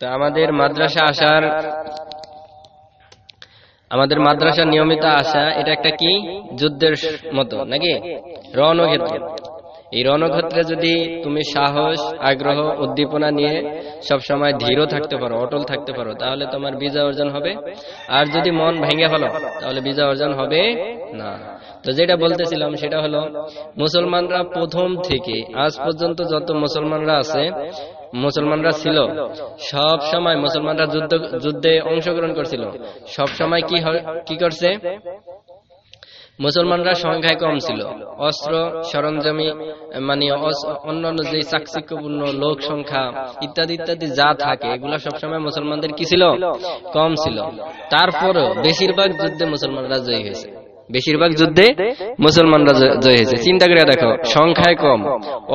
তো আমাদের মাদ্রাসা আসার আমাদের মাদ্রাসা নিয়মিত আসা, এটা একটা কি? যুদ্ধের মতো, নাকি? রণক্ষেত্র। এই রণক্ষেত্রে যদি তুমি সাহস, আগ্রহ, উদ্দীপনা নিয়ে সব সময় ধীর থাকতে পারো, অটল থাকতে পারো, তাহলে তোমার বিজয় অর্জন হবে। আর যদি মন ভেঙে ফেলো, তাহলে বিজয় অর্জন হবে না। তো যেটা বলতেছিলাম, সেটা হলো, মুসলমানরা প্রথম থেকে, আজ পর্যন্ত যত মুসলমানরা আছে মুসলমানরা ছিল। সব সময় মুসলমানরা যুদ্ধ যুদ্ধে অংশগ্রহণ করছিল। সব সময় কি কি করছে? মুসলমানরা সংখ্যায় কম ছিল। অস্ত্র সরঞ্জামি মানে অন্যান্য যে চাকচিক্যপূর্ণ লোক সংখ্যা ইত্যাদি ইত্যাদি যা থাকে এগুলা সবসময় মুসলমানদের কি ছিল? কম ছিল। তারপরও বেশিরভাগ যুদ্ধে মুসলমানরা জয়ী হয়েছে। বেশিরভাগ যুদ্ধে মুসলমানরা জয় হয়েছে। চিন্তা করে দেখো সংখ্যায় কম।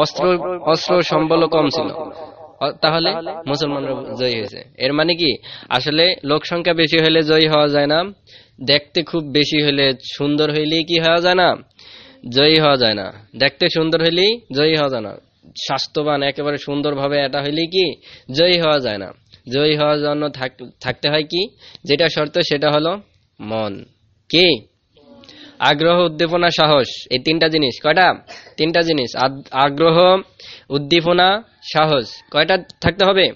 অস্ত্র অস্ত্র সম্বলও কম ছিল তাহলে মুসলমানরা জয়ী হয়েছে। এর মানে কি? আসলে লোক সংখ্যা বেশি হলে জয়ী হওয়া যায় না। দেখতে খুব বেশি হলে সুন্দর হইলেই কি হওয়া যায় না? জয়ী হওয়া যায় না। দেখতে সুন্দর হইলেই জয়ী হওয়া যায় না। স্বাস্থ্যবান, একেবারে সুন্দরভাবে এটা হইলেই কি? জয়ী হওয়া যায় না। জয়ী হওয়ার জন্য থাক- থাকতে হয় কি? যেটা শর্ত সেটা হলো মন। কি? আগ্রহ, উদ্দীপনা, সাহস। এই তিনটা জিনিস। কয়টা? তিনটা জিনিস। আগ্রহ, উদ্দীপনা, সাহস। কয়টা থাকতে হবে?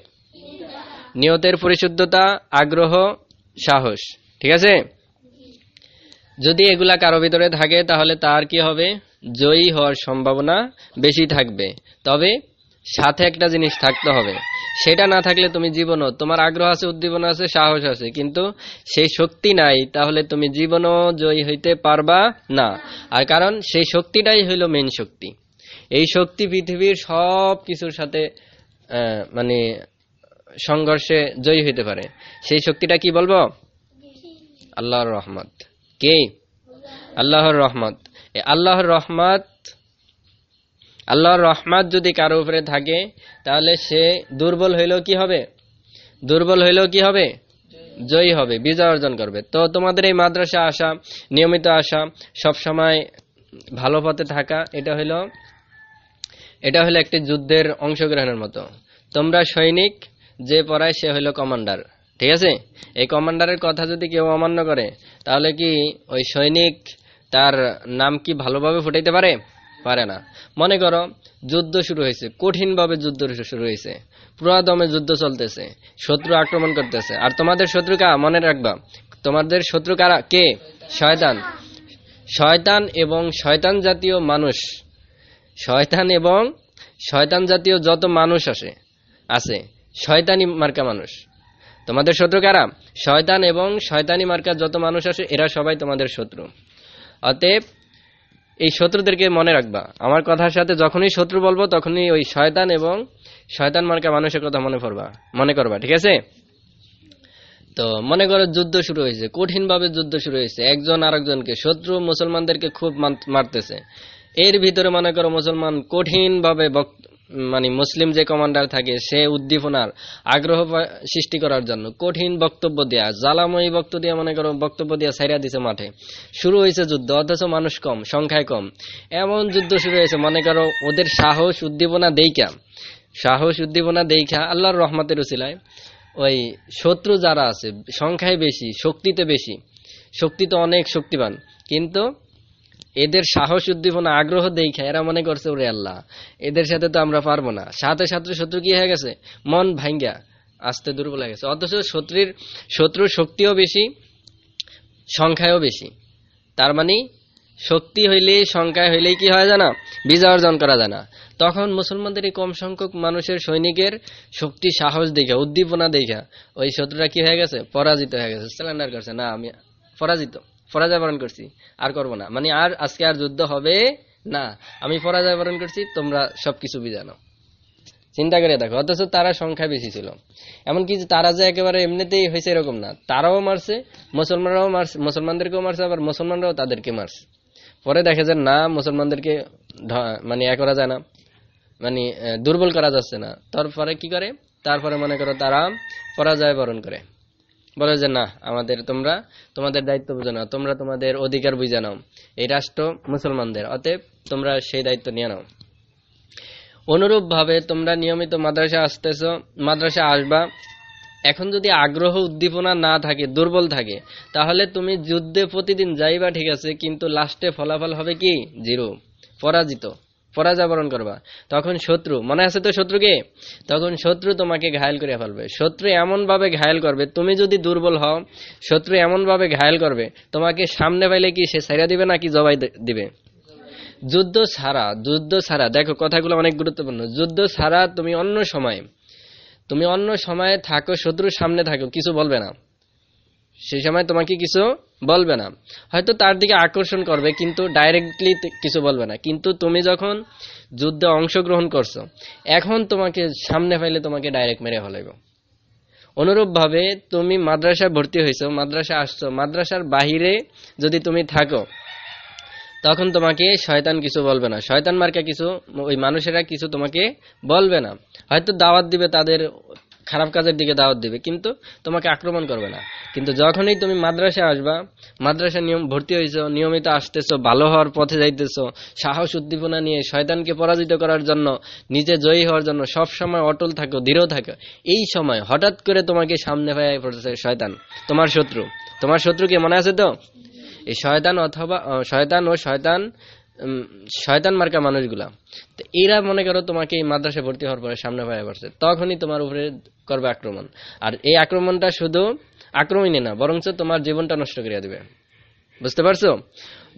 নিয়তের পরিশুদ্ধতা, আগ্রহ, সাহস। ঠিক আছে? যদি এগুলা কারও ভিতরে থাকে, তাহলে তার কি হবে? জয়ী হওয়ার সম্ভাবনা বেশি থাকবে। তবে সাথে একটা জিনিস থাকতে হবে। সেটা না থাকলে তুমি জীবনও, তোমার আগ্রহ আছে, উদ্দীপনা আছে, সাহস আছে, কিন্তু সেই শক্তি নাই, তাহলে তুমি জীবনও জয়ী হইতে পারবা না। আর কারণ সেই শক্তিটাই হইল মেন শক্তি। এই শক্তি পৃথিবীর সব কিছুর সাথে মানে সংঘর্ষে জয়ী হইতে পারে। সেই শক্তিটা কি বলব? আল্লাহর রহমত। কে? আল্লাহর রহমত। আল্লাহর রহমত আল্লাহর রহমত যদি কারও উপরে থাকে, তাহলে সে দুর্বল হইলেও কি হবে? দুর্বল হইলেও কি হবে? জয়ী হবে, বিজয় অর্জন করবে। তো তোমাদের এই মাদ্রাসা আসা, নিয়মিত আসা, সব সময় ভালো পথে থাকা, এটা হইল, এটা হলো একটি যুদ্ধের অংশগ্রহণের মতো। তোমরা সৈনিক, যে পড়ায় সে হলো কমান্ডার, ঠিক আছে? এই কমান্ডারের কথা যদি কেউ অমান্য করে, তাহলে কি ওই সৈনিক তার নাম কি ভালোভাবে ফুটাইতে পারে? পারে না। মনে করো, যুদ্ধ শুরু হয়েছে। কঠিনভাবে যুদ্ধ শুরু হয়েছে। পুরাদমে যুদ্ধ চলতেছে। শত্রু আক্রমণ করতেছে। আর তোমাদের শত্রু কা মনে রাখবা। তোমাদের শত্রু কারা? কে? শয়তান। শয়তান এবং শয়তান জাতীয় মানুষ। শয়তান এবং শয়তান জাতীয় যত মানুষ আসে, আছে, শয়তানি মার্কা মানুষ। তোমাদের শত্রু কারা? শয়তান এবং শয়তানি মার্কা যত মানুষ আসে, এরা সবাই তোমাদের শত্রু। অতএব এই শত্রুদেরকে মনে রাখবা। আমার কথার সাথে যখনই শত্রু বলব, তখনই ওই শয়তান এবং শয়তান মার্কা মানুষের কথা মনে করবা মনে করবা, ঠিক আছে? তো মনে করো যুদ্ধ শুরু হয়েছে কঠিন ভাবে যুদ্ধ শুরু হয়েছে। একজন আরেকজনকে, শত্রু মুসলমানদেরকে খুব মারতেছে। এর ভিতরে মনে করো মুসলমান কঠিন ভাবে মানে মুসলিম যে কমান্ডার থাকে, সে উদ্দীপনার আগ্রহ সৃষ্টি করার জন্য কঠিন বক্তব্য দেয়া, জ্বালাময়ী বক্তব্য দিয়া, মনে করো বক্তব্য দিয়া সাইরা দিছে মাঠে। শুরু হয়েছে যুদ্ধ, অথচ মানুষ কম, সংখ্যায় কম। এমন যুদ্ধ শুরু হয়েছে, মনে করো ওদের সাহস উদ্দীপনা দেইকা সাহস উদ্দীপনা দেইখা আল্লাহর রহমতের উসিলায়। ওই শত্রু যারা আছে, সংখ্যায় বেশি, শক্তিতে বেশি। শক্তি তো অনেক শক্তিবান, কিন্তু এদের সাহস উদ্দীপনা, আগ্রহ দেখা এরা মনে করছে, ওরে আল্লাহ, এদের সাথে তো আমরা পারব না। সাথে সাথে শত্রু কি হয়ে গেছে? মন ভাঙ্গা আস্তে দুর্বল হয়ে গেছে। অথচ শত্রুর শত্রুর শক্তিও বেশি, সংখ্যায়ও বেশি। তার মানে শক্তি হইলে, সংখ্যায় হইলেই কি হয় জানা? বিজয় অর্জন করা যায় না তখন মুসলমানদের কম সংখ্যক মানুষের সৈনিকের শক্তি, সাহস দেখা উদ্দীপনা দেখা ওই শত্রুরা কি হয়ে গেছে? পরাজিত হয়ে গেছে। সিলিন্ডার করছে, না, আমি পরাজিত। পরাজয় বরণ করছি, আর করব না। মানে আর আজকে আর যুদ্ধ হবে না। আমি পরাজয় বরণ করছি, তোমরা সবকিছু বিজানো চিন্তা করে দেখো, অথচ তারা সংখ্যা বেশি ছিল। এমনকি তারা যে একেবারে এমনিতেই হয়েছে এরকম না, তারাও মারছে, মুসলমানরাও মারছে, মুসলমানদেরকেও মারছে, আবার মুসলমানরাও তাদেরকে মারছে। পরে দেখে যে না, মুসলমানদেরকে মানে এ করা যায় না মানে দুর্বল করা যাচ্ছে না। তারপরে কি করে? তারপরে মনে করো তারা পরাজয় বরণ করে। বলে যে, না, আমাদের তোমরা, তোমাদের দায়িত্ব বুঝে নাও তোমরা তোমাদের অধিকার বুঝে নাও। এই রাষ্ট্র মুসলমানদের। অতএব তোমরা সেই দায়িত্ব নিয়ে নাও। অনুরূপ ভাবে তোমরা নিয়মিত মাদ্রাসা আসতেছ, মাদ্রাসা আসবা। এখন যদি আগ্রহ উদ্দীপনা না থাকে, দুর্বল থাকে, তাহলে তুমি যুদ্ধে প্রতিদিন যাইবা ঠিক আছে, কিন্তু লাস্টে ফলাফল হবে কি? জিরো। পরাজিত। পরাজয়বরণ করবা। তখন শত্রু, মনে আছে তো শত্রুকে? তখন শত্রু তোমাকে ঘায়ল করে ফেলবে। শত্রু এমন ভাবে ঘায়ল করবে, তুমি যদি দুর্বল হও, শত্রু এমন ভাবে ঘায়ল করবে, তোমাকে সামনে পাইলে কি সে সাইরা দিবে নাকি জবাই দিবে? যুদ্ধ ছাড়া যুদ্ধ ছাড়া দেখো, কথাগুলো অনেক গুরুত্বপূর্ণ। যুদ্ধ ছাড়া তুমি অন্য সময়, তুমি অন্য সময়ে থাকো, শত্রুর সামনে থাকো, কিছু বলবে না। সেই সময় তোমাকে কিছু বলবে না। হয়তো তার দিকে আকর্ষণ করবে, কিন্তু ডাইরেক্টলি কিছু বলবে না। কিন্তু তুমি যখন যুদ্ধে অংশগ্রহণ করছ, এখন তোমাকে সামনে পাইলে তোমাকে ডাইরেক্ট মেরে ফেলাইব। অনুরূপভাবে তুমি মাদ্রাসায় ভর্তি হয়েছো মাদ্রাসা আসছো, মাদ্রাসার বাহিরে যদি তুমি থাকো, তখন তোমাকে শয়তান কিছু বলবে না। শয়তান মার্কা কিছু, ওই মানুষেরা কিছু তোমাকে বলবে না। হয়তো দাওয়াত দিবে তাদের খারাপ কাজের দিকে দাওয়াত দিবে, কিন্তু তোমাকে আক্রমণ করবে না। কিন্তু যখনই তুমি মাদ্রাসায় আসবা, মাদ্রাসা নিয়ম ভর্তি হয়েছো নিয়মিত আসতেছো, ভালো হওয়ার পথে যাইতেছো, সাহস উদ্দীপনা নিয়ে শয়তানকে পরাজিত করার জন্য, নিজে জয়ী হওয়ার জন্য সব সময় অটল থাকো, দৃঢ় থাকো। এই সময় হঠাৎ করে তোমাকে সামনে পায় পড়েছে শয়তান। তোমার শত্রু। তোমার শত্রুকে মনে আছে তো? এই শয়তান অথবা শয়তান ও শয়তান শয়তান মার্কা মানুষগুলা। তো এরা মনে করো তোমাকে এই মাদ্রাসায় ভর্তি হওয়ার পরে সামনে পায়ে পড়ছে। তখনই তোমার উপরে করবে আক্রমণ। আর এই আক্রমণটা শুধু আক্রমণই না, বরঞ্চ তোমার জীবনটা নষ্ট করে দিবে। বুঝতে পারছ?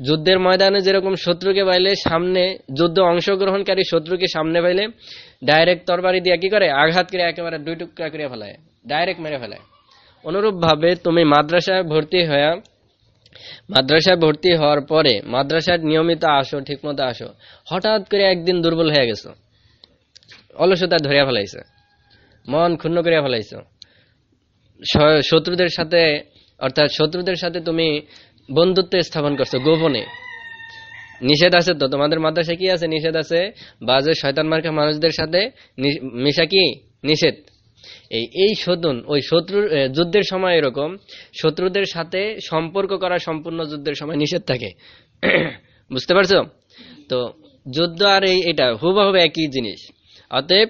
যুদ্ধের ময়দানে যেরকম শত্রুকে পাইলে সামনে, যুদ্ধ অংশগ্রহণকারী শত্রুকে সামনে পাইলে ডাইরেক্ট তরবারি দিয়ে কি করে? আঘাত করে একেবারে দুই টুকরা করে ফেলায় ডাইরেক্ট মেরে ফেলায়। অনুরূপ ভাবে তুমি মাদ্রাসায় ভর্তি হয়ে মাদ্রাসায় ভর্তি হওয়ার পরে মাদ্রাসায় নিয়মিত আসো, ঠিকমতো আসো। হঠাৎ করে একদিন দুর্বল হয়ে গেছো। অলসতা ধরিয়া ফেলাইছে। মন ক্ষুণ্ণ করিয়া ফেলাইছো। শত্রুদের সাথে, অর্থাৎ শত্রুদের সাথে তুমি বন্ধুত্ব স্থাপন করছ গোপনে। নিষেধ আছে তো? তোমাদের মাদ্রাসায় কি আছে? নিষেধ আছে? বাজে শয়তান মার্কা মানুষদের সাথে মিশা কি? নিষেধ। এই এই শোধন, ওই শত্রুর যুদ্ধের সময় এরকম, শত্রুদের সাথে সম্পর্ক করা সম্পূর্ণ যুদ্ধের সময় নিষেধ থাকে। বুঝতে পারছ? তো যুদ্ধ আর এই, এটা হুবহু একই জিনিস। অতএব,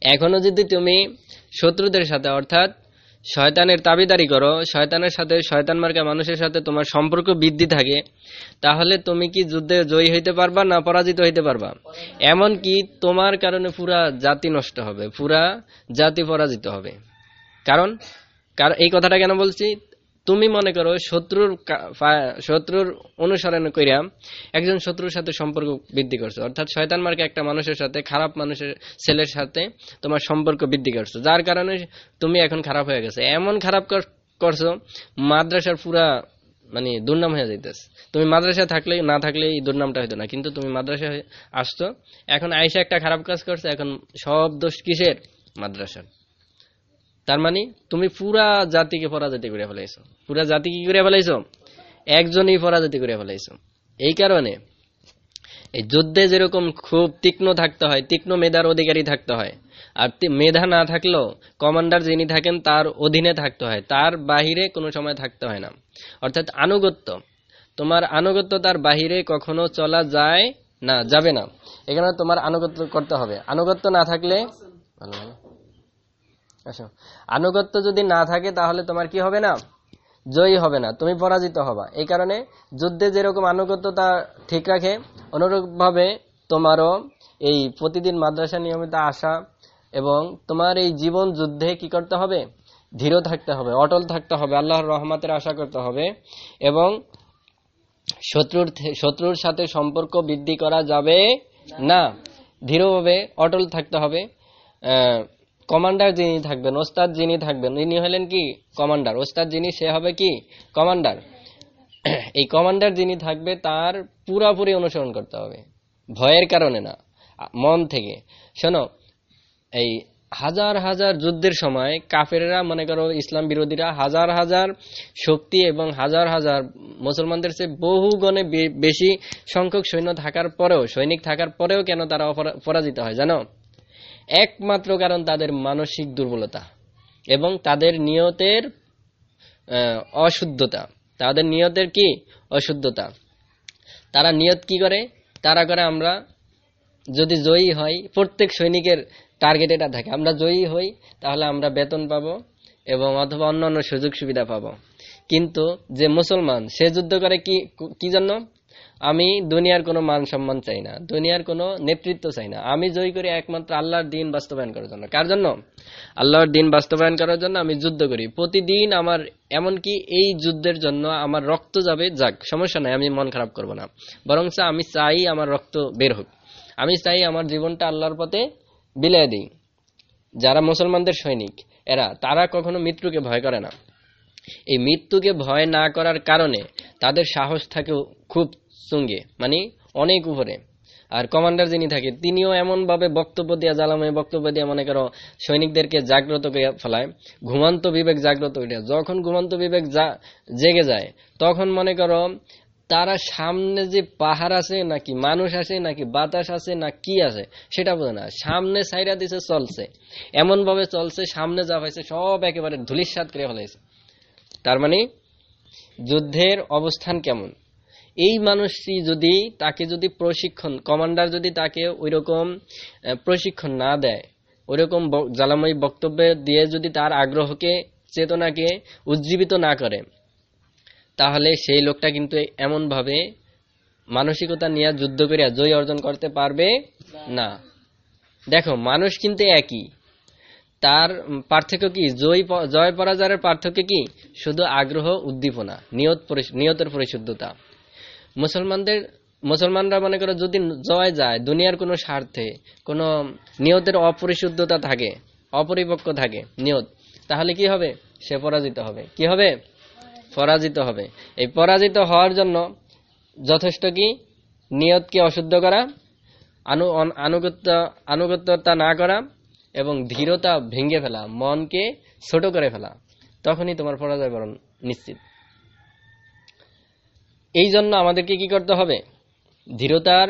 এখনও যদি তুমি শত্রুদের সাথে, অর্থাৎ শয়তানের তাবিদারি করো, শয়তানের সাথে, শয়তান মার্কা মানুষের সাথে তোমার সম্পর্ক বৃদ্ধি থাকে, তাহলে তুমি কি যুদ্ধে জয়ী হইতে পারবা না পরাজিত হইতে পারবা? এমন কি তোমার কারণে পুরা জাতি নষ্ট হবে, পুরা জাতি পরাজিত হবে। কারণ কারণ এই কথাটা কেন বলছি? তুমি মনে করো শত্রুর শত্রুর অনুসরণ করিয়া একজন শত্রুর সাথে সম্পর্ক বৃদ্ধি করছ। অর্থাৎ শয়তান মার্কে একটা মানুষের সাথে, খারাপ মানুষের ছেলের সাথে তোমার সম্পর্ক বৃদ্ধি করছ। যার কারণে তুমি এখন খারাপ হয়ে গেছে। এমন খারাপ কর- করছ, মাদ্রাসার পুরা মানে দুর্নাম হয়ে যাইতেছে। তুমি মাদ্রাসায় থাকলে না থাকলে এই দুর্নামটা হইতো না। কিন্তু তুমি মাদ্রাসায় হয়ে আসছো। এখন আইসা একটা খারাপ কাজ করছ। এখন সব দোষ কিসের? মাদ্রাসার। তার মানে তুমি পুরা জাতিকে পরাজাতি করে ফেলাইছো। পুরা জাতি কি করে ফেলাইছো? একজনই পরাজাতি করে ফেলাইছো। এই কারণে এই যুদ্ধে যেরকম খুব তীক্ষ্ণ থাকতে হয়, তীক্ষ্ণ মেধার অধিকারী থাকতে হয়, আর মেধা না থাকলেও কমান্ডার যিনি থাকেন তার অধীনে থাকতে হয়, তার বাহিরে কোনো সময় থাকতে হয় না। অর্থাৎ আনুগত্য, তোমার আনুগত্য তার বাহিরে কখনো চলা যায় না, যাবে না। এখানে তোমার আনুগত্য করতে হবে। আনুগত্য না থাকলে ভালো আসো আনুগত্য যদি না থাকে, তাহলে তোমার কি হবে না? জয়ী হবে না। তুমি পরাজিত হবা। এই কারণে যুদ্ধে যেরকম আনুগত্যতা ঠিক রাখে, অনুরূপভাবে তোমারও এই প্রতিদিন মাদ্রাসা নিয়মিত আসা এবং তোমার এই জীবন যুদ্ধে কি করতে হবে? ধীর থাকতে হবে, অটল থাকতে হবে, আল্লাহর রহমতের আশা করতে হবে এবং শত্রুর শত্রুর সাথে সম্পর্ক বৃদ্ধি করা যাবে না। ধীরভাবে অটল থাকতে হবে। কমান্ডার যিনি থাকবেন, ওস্তাদ যিনি থাকবেন, ইনি হলেন কি? কমান্ডার। ওস্তাদ যিনি, সে হবে কি? কমান্ডার। এই কমান্ডার যিনি থাকবে, তার পুরাপুরি অনুসরণ করতে হবে। ভয়ের কারণে না, মন থেকে। শোনো, এই হাজার হাজার যুদ্ধের সময় কাফেরেরা, মনে করো ইসলাম বিরোধীরা, হাজার হাজার শক্তি এবং হাজার হাজার মুসলমানদের চেয়ে বহু গণে বেশি সংখ্যক সৈন্য থাকার পরেও, সৈনিক থাকার পরেও কেন তারা পরাজিত হয়, জানো? একমাত্র কারণ তাদের মানসিক দুর্বলতা এবং তাদের নিয়তের অশুদ্ধতা। তাদের নিয়তের কি? অশুদ্ধতা। তারা নিয়ত কি করে? তারা করে আমরা যদি জয়ী হয় প্রত্যেক সৈনিকের টার্গেট এটা থাকে। আমরা জয়ী হই, তাহলে আমরা বেতন পাবো এবং অথবা অন্যান্য সুযোগ সুবিধা পাবো। কিন্তু যে মুসলমান, সে যুদ্ধ করে কি কি জন্য? আমি দুনিয়ার কোনো মান সম্মান চাই না, দুনিয়ার কোনো নেতৃত্ব চাই না। আমি জয়ী করি একমাত্র আল্লাহর দিন বাস্তবায়ন করার জন্য। কার জন্য? আল্লাহর দিন বাস্তবায়ন করার জন্য আমি যুদ্ধ করি। প্রতিদিন আমার, এমনকি এই যুদ্ধের জন্য আমার রক্ত যাবে, যাক, সমস্যা নাই, আমি মন খারাপ করব না। বরং আমি চাই আমার রক্ত বের হোক। আমি চাই আমার জীবনটা আল্লাহর পথে বিলিয়ে দিই। যারা মুসলমানদের সৈনিক, এরা, তারা কখনো মৃত্যুকে ভয় করে না। এই মৃত্যুকে ভয় না করার কারণে তাদের সাহস থাকে খুব সঙ্গে মানে অনেক উপরে। আর কমান্ডার যিনি থাকে, তিনিও এমন ভাবে বক্তব্য দিয়া জ্বালাময়, বক্তব্য দিয়ে মনে করো সৈনিকদেরকে জাগ্রত করে ফেলায়, ঘুমান্ত বিবেক জাগ্রত করে যখন ঘুমান্ত বিবেক জেগে যায়, তখন মনে করো তারা সামনে যে পাহাড় আছে, নাকি মানুষ আছে, নাকি বাতাস আছে, না কি আছে, সেটা বোঝে না। সামনে সাইরা দিছে, চলছে। এমন ভাবে চলছে, সামনে যা হয়েছে, সব একেবারে ধুলিস্বাদ করে ফেলাইছে। তার মানে যুদ্ধের অবস্থান কেমন? এই মানুষটি যদি তাকে যদি প্রশিক্ষণ, কমান্ডার যদি তাকে ওই রকম প্রশিক্ষণ না দেয় ওই রকম জ্বালাময়ী বক্তব্য দিয়ে যদি তার আগ্রহকে, চেতনাকে উজ্জীবিত না করে, তাহলে সেই লোকটা কিন্তু এমনভাবে মানসিকতা নিয়ে যুদ্ধ করিয়া জয় অর্জন করতে পারবে না। দেখো, মানুষ কিন্তু একই। তার পার্থক্য কি? জয় জয় পরাজয়ের পার্থক্য কি? শুধু আগ্রহ, উদ্দীপনা, নিয়ত নিয়তের পরিশুদ্ধতা। মুসলমানদের, মুসলমানরা মনে করো যদি জয় যায়, দুনিয়ার কোনো স্বার্থে, কোনো নিয়তের অপরিশুদ্ধতা থাকে, অপরিপক্ক থাকে, নিয়ত, তাহলে কি হবে? সে পরাজিত হবে। কি হবে? পরাজিত হবে। এই পরাজিত হওয়ার জন্য যথেষ্ট কি? নিয়তকে অশুদ্ধ করা, আনু আনুগত্য, আনুগত্যতা না করা এবং ধীরতা ভেঙে ফেলা, মনকে ছোট করে ফেলা, তখনই তোমার পরাজয় বরণ নিশ্চিত। এই জন্য আমাদেরকে কি করতে হবে? ধীরতার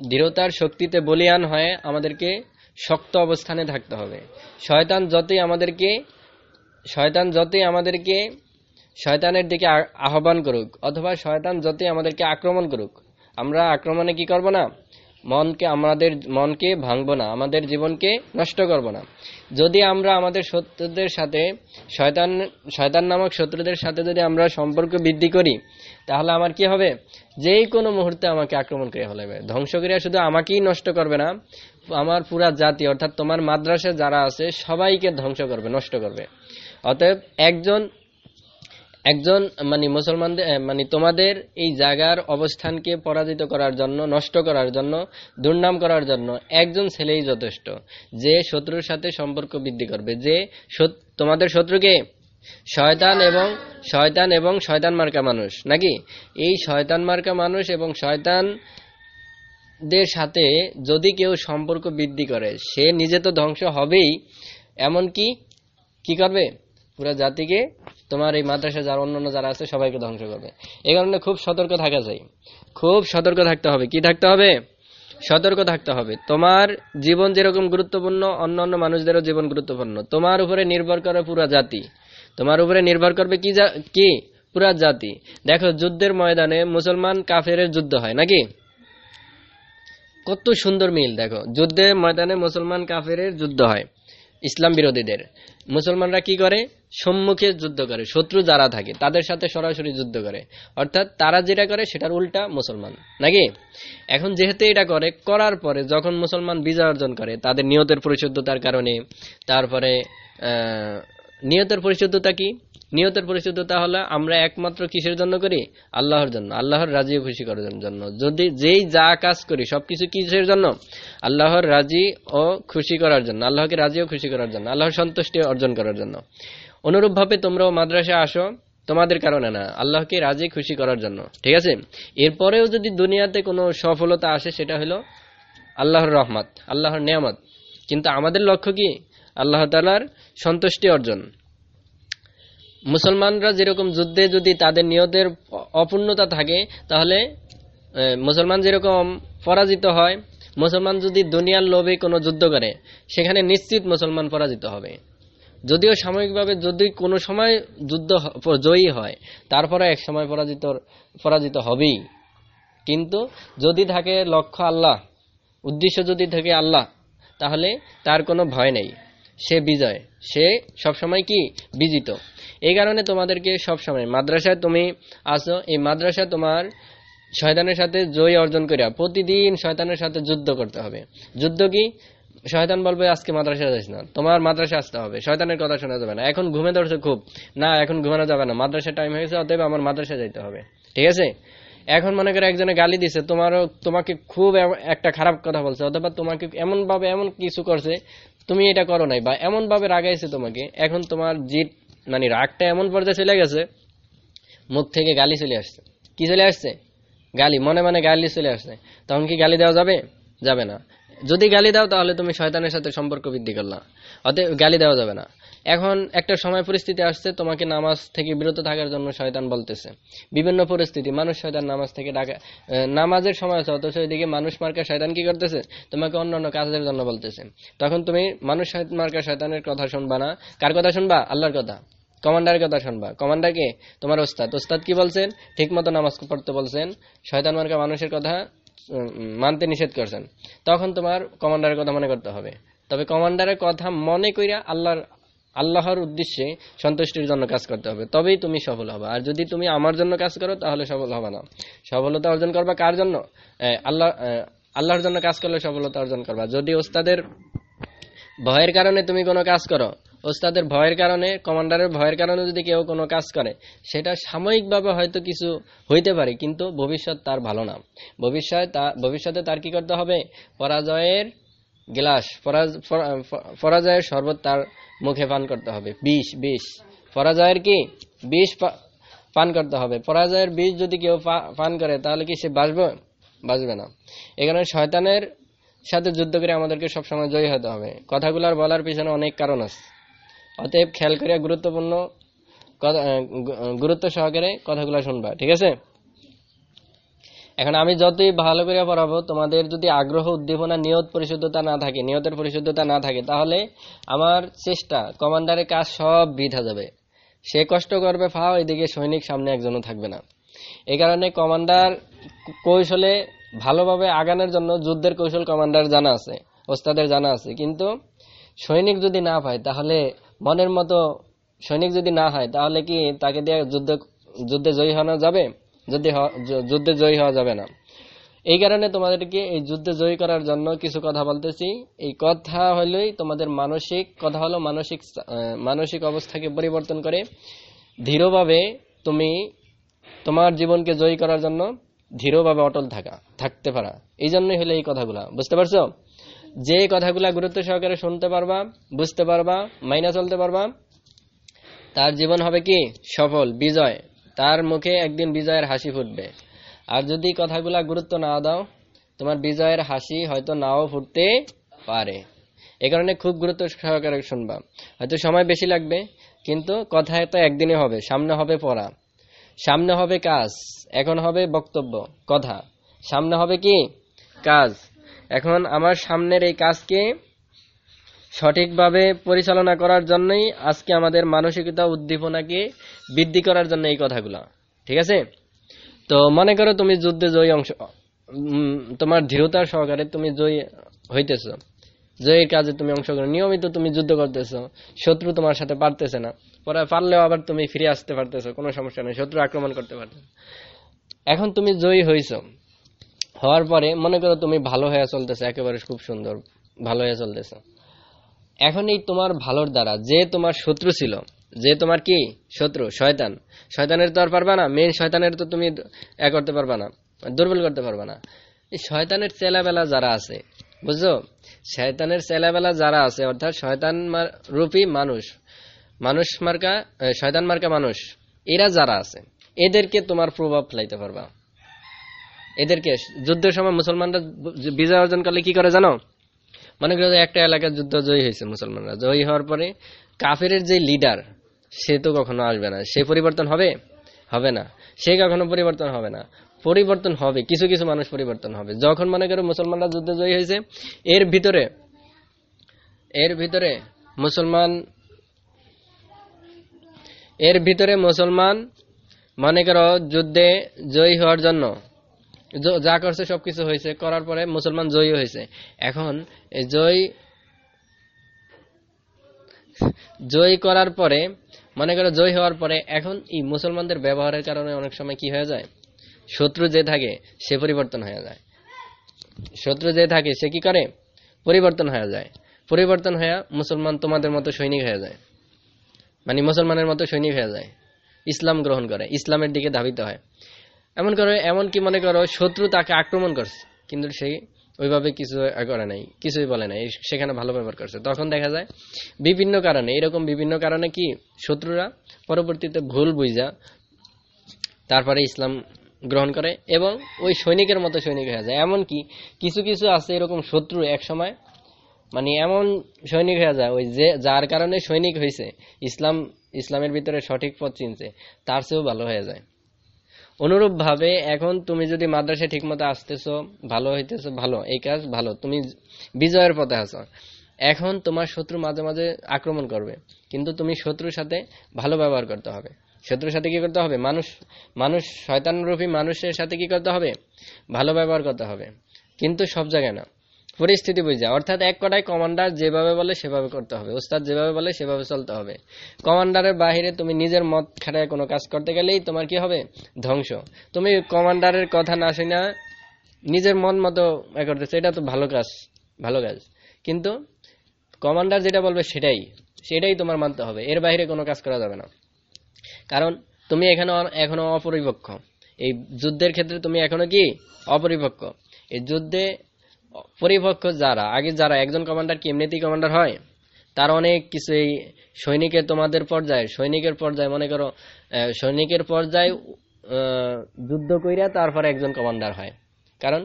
দৃঢ়তার শক্তিতে বলিয়ান হয়ে আমাদেরকে শক্ত অবস্থানে থাকতে হবে। শয়তান যতই আমাদেরকে, শয়তান যতই আমাদেরকে শয়তানের দিকে আহ্বান করুক, অথবা শয়তান যতই আমাদেরকে আক্রমণ করুক, আমরা আক্রমণে কি করব না? মনকে আমাদের, মনকে ভাঙব না, আমাদের জীবনকে নষ্ট করব না। যদি আমরা আমাদের শত্রুদের সাথে, শয়তান শয়তান নামক শত্রুদের সাথে যদি আমরা সম্পর্ক বৃদ্ধি করি, তাহলে আমার কি হবে? যেই কোনো মুহূর্তে আমাকে আক্রমণ করে ফেলবে। ধ্বংস করিয়া শুধু আমাকেই নষ্ট করবে না, আমার পুরা জাতি, অর্থাৎ তোমার মাদ্রাসা যারা আছে, সবাইকে ধ্বংস করবে, নষ্ট করবে। অতএব একজন একজন মানে মুসলমানদের মানে তোমাদের এই জায়গার অবস্থানকে পরাজিত করার জন্য, নষ্ট করার জন্য, দুর্নাম করার জন্য একজন ছেলেই যথেষ্ট, যে শত্রুর সাথে সম্পর্ক বৃদ্ধি করবে, যে তোমাদের শত্রুকে শয়তান এবং শয়তান এবং শয়তান মার্কা মানুষ, নাকি? এই শয়তান মার্কা মানুষ এবং শয়তান দের সাথে যদি কেউ সম্পর্ক বৃদ্ধি করে, সে নিজে তো ধ্বংস হবেই, এমনকি কি করবে? পুরো জাতিকে তোমার এই মাদ্রাসা যারা, অন্যান্য যারা আছে, সবাইকে ধ্বংস করবে। এই কারণে খুব সতর্ক থাকা চাই খুব সতর্ক থাকতে হবে। কি থাকতে হবে? সতর্ক থাকতে হবে। তোমার জীবন যেরকম গুরুত্বপূর্ণ অন্য অন্য মানুষদেরও জীবন গুরুত্বপূর্ণ। তোমার উপরে নির্ভর করে পুরা জাতি। তোমার উপরে নির্ভর করবে কি কি? পুরা জাতি। দেখো, যুদ্ধের ময়দানে মুসলমান কাফের যুদ্ধ হয়, নাকি? কত সুন্দর মিল, দেখো। যুদ্ধের ময়দানে মুসলমান কাফের যুদ্ধ হয়, ইসলাম বিরোধীদের। মুসলমানরা কি করে? সম্মুখে যুদ্ধ করে, শত্রু যারা থাকে, তাদের সাথে সরাসরি যুদ্ধ করে। অর্থাৎ তারা যেটা করে, সেটার উল্টা মুসলমান। নাকি? এখন যেহেতু এটা করে, করার পরে যখন মুসলমান বিজয় অর্জন করে, তাদের নিয়তের পরিশুদ্ধতার কারণে, তারপরে নিয়তের পরিশুদ্ধতা কি? নিয়তের পরিশুদ্ধতা হলো আমরা একমাত্র কিসের জন্য করি? আল্লাহর জন্য। আল্লাহর রাজি খুশি করার জন্য। যদি যেই যা কাজ করি, সবকিছু কিসের জন্য? আল্লাহর রাজি ও খুশি করার জন্য। আল্লাহকে রাজি ও খুশি করার জন্য। আল্লাহর সন্তুষ্টি অর্জন করার জন্য। অনুরূপ ভাবে তোমরাও মাদ্রাসা আসো, তোমাদের কারণে না, আল্লাহকে রাজি খুশি করার জন্য। ঠিক আছে? এরপরেও যদি দুনিয়াতে কোনো সফলতা আসে, সেটা হলো আল্লাহর রহমত, আল্লাহর নিয়ামত। কিন্তু আমাদের লক্ষ্য কি? আল্লাহ তালার সন্তুষ্টি অর্জন। মুসলমানরা যেরকম যুদ্ধে যদি তাদের নিয়তের অপূর্ণতা থাকে, তাহলে মুসলমান যেরকম পরাজিত হয়, মুসলমান যদি দুনিয়ার লোভে কোনো যুদ্ধ করে, সেখানে নিশ্চিত মুসলমান পরাজিত হবে। যদিও সাময়িকভাবে যদি কোনো সময় যুদ্ধ জয়ী হয়, তারপরে এক সময় পরাজিত পরাজিত হবেই। কিন্তু যদি থাকে লক্ষ্য আল্লাহ, উদ্দেশ্য যদি থাকে আল্লাহ, তাহলে তার কোনো ভয় নেই। সে বিজয়। সে সবসময় কি? বিজিত। এই কারণে তোমাদেরকে সবসময় মাদ্রাসায় তুমি আসো, এই মাদ্রাসা তোমার শয়তানের সাথে জয় অর্জন করিয়া প্রতিদিন শয়তানের সাথে যুদ্ধ করতে হবে। যুদ্ধ কি? শয়তান বলবে, আজকে মাদ্রাসা যাস না। তোমার মাদ্রাসা আসতে হবে। শয়তানের কথা শোনা যাবে না। এখন ঘুমে ধরছে খুব। না, এখন ঘুমানো যাবে না। মাদ্রাসার টাইম হয়েছে, অতএব আমার মাদ্রাসা যাইতে হবে। ঠিক আছে? এখন মনে করে একজনে গালি দিছে, তোমারও, তোমাকে খুব একটা খারাপ কথা বলছে, অথবা তোমাকে এমন ভাবে এমন কিছু করছে, তুমি এটা করো নাই, বা এমন ভাবে রাগাইছে তোমাকে, এখন তোমার জিত মানে রাগটা এমন পর্যায়ে চলে গেছে, মুখ থেকে গালি চলে আসছে। কি চলে আসছে? গালি, মনে মনে গালি চলে আসছে। তখন কি গালি দেওয়া যাবে? যাবে না। যদি গালি দাও, তাহলে তুমি শয়তানের সাথে সম্পর্ক বৃদ্ধি করলা। অতএব গালি দেওয়া যাবে না। এখন একটা সময় পরিস্থিতি আসছে, তোমাকে নামাজ থেকে বিরত থাকার জন্য শয়তান বলতেছে। বিভিন্ন পরিস্থিতি, মানুষ শয়তান নামাজ থেকে ডাকা নামাজের সময় আছে, অথচ ওইদিকে মানুষ মার্কা শয়তান কি করতেছে? তোমাকে অন্য অন্য কাজের জন্য বলতেছে। তখন তুমি মানুষ মার্কা শয়তানের কথা শুনবা না। কার কথা শুনবা? আল্লাহর কথা। কমান্ডারের কথা শুনবা। কমান্ডার কে? তোমার ওস্তাদ। ওস্তাদ কি বলছেন? ঠিক মতো নামাজ পড়তে বলছেন। শয়তান মার্কা মানুষের কথা মানতে নিষেধ করছেন। তখন তোমার কমান্ডারের কথা মনে করতে হবে। তবে কমান্ডারের কথা মনে করিয়া আল্লাহর আল্লাহর উদ্দেশ্যে সন্তুষ্টির জন্য কাজ করতে হবে। তবেই তুমি সফল হবে। আর যদি তুমি আমার জন্য কাজ করো, তাহলে সফল হবে না। সফলতা অর্জন করবা কার জন্য? আল্লাহ আল্লাহর জন্য কাজ করলে সফলতা অর্জন করবা। যদি ওস্তাদের ভয়ের কারণে তুমি কোনো কাজ করো ওস্তাদের ভয়ের কারণে, কমান্ডারের ভয়ের কারণে যদি কেউ কোনো কাজ করে, সেটা সাময়িকভাবে হয়তো কিছু হইতে পারে, কিন্তু ভবিষ্যৎ তার ভালো না। ভবিষ্যৎ তা- ভবিষ্যতে তার কি করতে হবে? পরাজয়ের গ্লাস পরাজয়ের শরবত তার মুখে পান করতে হবে। বিষ বিষ। পরাজয়ের কি? বিষ পান করতে হবে। পরাজয়ের বিষ যদি কেউ পান করে, তাহলে কি সে বাঁচবে? বাঁচবে না। এখানে শয়তানের সাথে যুদ্ধ করে আমাদেরকে সবসময় জয়ী হতে হবে। কথাগুলার বলার পিছনে অনেক কারণ আছে। অতএব খেয়াল করিয়া গুরুত্বপূর্ণ গুরুত্ব সহকারে কথাগুলো শুনবা, ঠিক আছে? এখন আমি যতই ভালো করে পড়াবো, তোমাদের যদি আগ্রহ, উদ্দীপনা, নিয়ত পরিশুদ্ধতা না থাকে, নিয়তের পরিশুদ্ধতা না থাকে, তাহলে আমার চেষ্টা, কমান্ডারের কাজ সব বৃথা যাবে। সে কষ্ট করবে, ফাও, এদিকে সৈনিক সামনে একজনও থাকবে না। এই কারণে কমান্ডার কৌশলে ভালোভাবে আগানোর জন্য যুদ্ধের কৌশল কমান্ডার জানা আছে, ওস্তাদের জানা আছে। কিন্তু সৈনিক যদি না পায়, তাহলে মনের মতো সৈনিক যদি না হয়, তাহলে কি তাকে দিয়ে যুদ্ধ, যুদ্ধে জয়ী হওয়া যাবে? যুদ্ধে হ- যু- যুদ্ধে জয়ী হওয়া যাবে না। এই কারণে তোমাদেরকে এই যুদ্ধে জয়ী করার জন্য কিছু কথা বলতেছি। এই কথা হলেই তোমাদের মানসিক, কথা হলো মানসিক মানসিক অবস্থাকে পরিবর্তন করে। ধীরভাবে তুমি তোমার জীবনকে জয়ী করার জন্য ধীরভাবে অটল থাকা, থাকতে পারা। এই জন্যই হলো এই কথাগুলা। বুঝতে পারছ? যে কথাগুলা গুরুত্ব সহকারে শুনতে পারবা, বুঝতে পারবা, মাইনা চলতে পারবা, তার জীবন হবে কি? সফল, বিজয়। তার মুখে একদিন বিজয়ের হাসি ফুটবে। আর যদি কথাগুলা গুরুত্ব না দাও, তোমার বিজয়ের হাসি হয়তো নাও ফুটতে পারে। এ কারণে খুব গুরুত্ব সহকারে শুনবা। হয়তো সময় বেশি লাগবে, কিন্তু কথা তো একদিনে হবে। সামনে হবে পড়া। সামনে হবে কাজ। এখন হবে বক্তব্য, কথা। সামনে হবে কি? কাজ। এখন আমার সামনের এই কাজকে সঠিকভাবে পরিচালনা করার জন্যই আজকে আমাদের মানসিকতা উদ্দীপনাকে বৃদ্ধি করার জন্য এই কথাগুলো। ঠিক আছে? তো মনে করো তুমি যুদ্ধে জয়ী অংশ তোমার দৃঢ়তা সহকারে তুমি জয়ী হইতেছ। জয়ীর কাজে তুমি অংশগ্রহণ, নিয়মিত তুমি যুদ্ধ করতেছো, শত্রু তোমার সাথে পারতেছে না। পরে পারলেও আবার তুমি ফিরে আসতে পারতেছো, কোনো সমস্যা নেই, শত্রু আক্রমণ করতে পারতেছে এখন তুমি জয়ী হইছো। হওয়ার পরে মনে করো তুমি ভালো হয়ে চলতেছে, একেবারে খুব সুন্দর ভালো হয়ে চলতেছে। এখন এই তোমার ভালোর দ্বারা, যে তোমার শত্রু ছিল, যে তোমার কি? শত্রু, শয়তান। শয়তানের তো আর পারবা না মেন শয়তানের তো তুমি এ করতে পারবা না, দুর্বল করতে পারবা না। এই শয়তানের চেলাবেলা যারা আছে, বুঝছ? শয়তানের চেলাবেলা যারা আছে, অর্থাৎ শয়তান রূপী মানুষ মানুষ মার্কা শয়তান মার্কা মানুষ, এরা যারা আছে, এদেরকে তোমার প্রভাব ফেলাইতে পারবা। এদেরকে যুদ্ধের সময় মুসলমানরা বিজয় অর্জন করলে কি করে জানো? মনে করো একটা এলাকার যুদ্ধ জয়ী হয়েছে মুসলমানরা। জয়ী হওয়ার পরে কাফের যে লিডার সে তো কখনো আসবে না। সে পরিবর্তন হবে? হবে না। সে কখনো পরিবর্তন হবে না। পরিবর্তন হবে, কিছু কিছু মানুষ পরিবর্তন হবে। যখন মনে করো মুসলমানরা যুদ্ধে জয়ী হয়েছে, এর ভিতরে এর ভিতরে মুসলমান, এর ভিতরে মুসলমান মনে করো যুদ্ধে জয়ী হওয়ার জন্য য- করছে, সবকিছু হয়েছে। করার পরে মুসলমান জয়ী হয়েছে। এখন জয় জয় করার পরে, মনে করো জয় হওয়ার পরে এখন এই মুসলমানদের ব্যবহারের কারণে অনেক সময় কি হয়ে যায়? শত্রু যে থাকে, সে পরিবর্তন হয়ে যায়। শত্রু যে থাকে, সে কি করে? পরিবর্তন হয়ে যায়। পরিবর্তন হয়ে মুসলমান তোমাদের মতো সৈনিক হয়ে যায়। মানে মুসলমানের মতো সৈনিক হয়ে যায়। ইসলাম গ্রহণ করে। ইসলামের দিকে ধাবিত হয়। এমন করে, এমন কি মনে করো, শত্রু তাকে আক্রমণ করছে, কিন্তু সেই ওইভাবে কিছু করে নাই, কিছুই বলে নাই, সেখানে ভালো ব্যবহার করছে। তখন দেখা যায়, বিভিন্ন কারণে, এরকম বিভিন্ন কারণে কি শত্রুরা পরবর্তীতে ভুল বুঝা, তারপরে ইসলাম গ্রহণ করে এবং ওই সৈনিকের মতো সৈনিক হয়ে যায়। এমন কি, কিছু কিছু আছে এরকম শত্রু এক সময় মানে এমন সৈনিক হয়ে যায়, ওই যে যার কারণে সৈনিক হয়েছে ইসলাম, ইসলামের ভিতরে সঠিক পথ চিনছে, তার চেয়েও ভালো হয়ে যায়। অনুরূপ ভাবে এখন তুমি যদি মাদ্রাসায় ঠিকমতো আসতেছো, ভালো হইতেছো, ভালো, এই কাজ ভালো, তুমি বিজয়ের পথে আছো। এখন তোমার শত্রু মাঝে মাঝে আক্রমণ করবে, কিন্তু তুমি শত্রুর সাথে ভালো ব্যবহার করতে হবে। শত্রুর সাথে কি করতে হবে? মানুষ মানুষ শয়তানরূপী মানুষের সাথে কি করতে হবে? ভালো ব্যবহার করতে হবে। কিন্তু সব জায়গায় না। পরিস্থিতি বুঝা অর্থাৎ এক কটায় কমান্ডার যেভাবে বলে সেভাবে করতে হবে। ওস্তাদ যেভাবে বলে সেভাবে চলতে হবে। কমান্ডারের বাহিরে তুমি নিজের মত খাটায় কোনো কাজ করতে গেলেই তোমার কি হবে? ধ্বংস। তুমি কমান্ডারের কথা না শুনে নিজের মন মতো এ করতেছে। এটা তো ভালো কাজ ভালো কাজ। কিন্তু কমান্ডার যেটা বলবে সেটাই সেটাই তোমার মানতে হবে। এর বাইরে কোনো কাজ করা যাবে না। কারণ তুমি এখানে এখনও অপরিপক্ষ এই যুদ্ধের ক্ষেত্রে তুমি এখনও কি? অপরিপক্ষ এই যুদ্ধে পরিপক্ষ যারা, আগে যারা একজন কমান্ডার কি এমনিতেই কমান্ডার হয়? তার অনেক কিছু এই সৈনিকের তোমাদের পর্যায়ে, সৈনিকের পর্যায়ে, মনে করো সৈনিকের পর্যায়ে যুদ্ধ কইরা তারপরে একজন কমান্ডার হয়। কারণ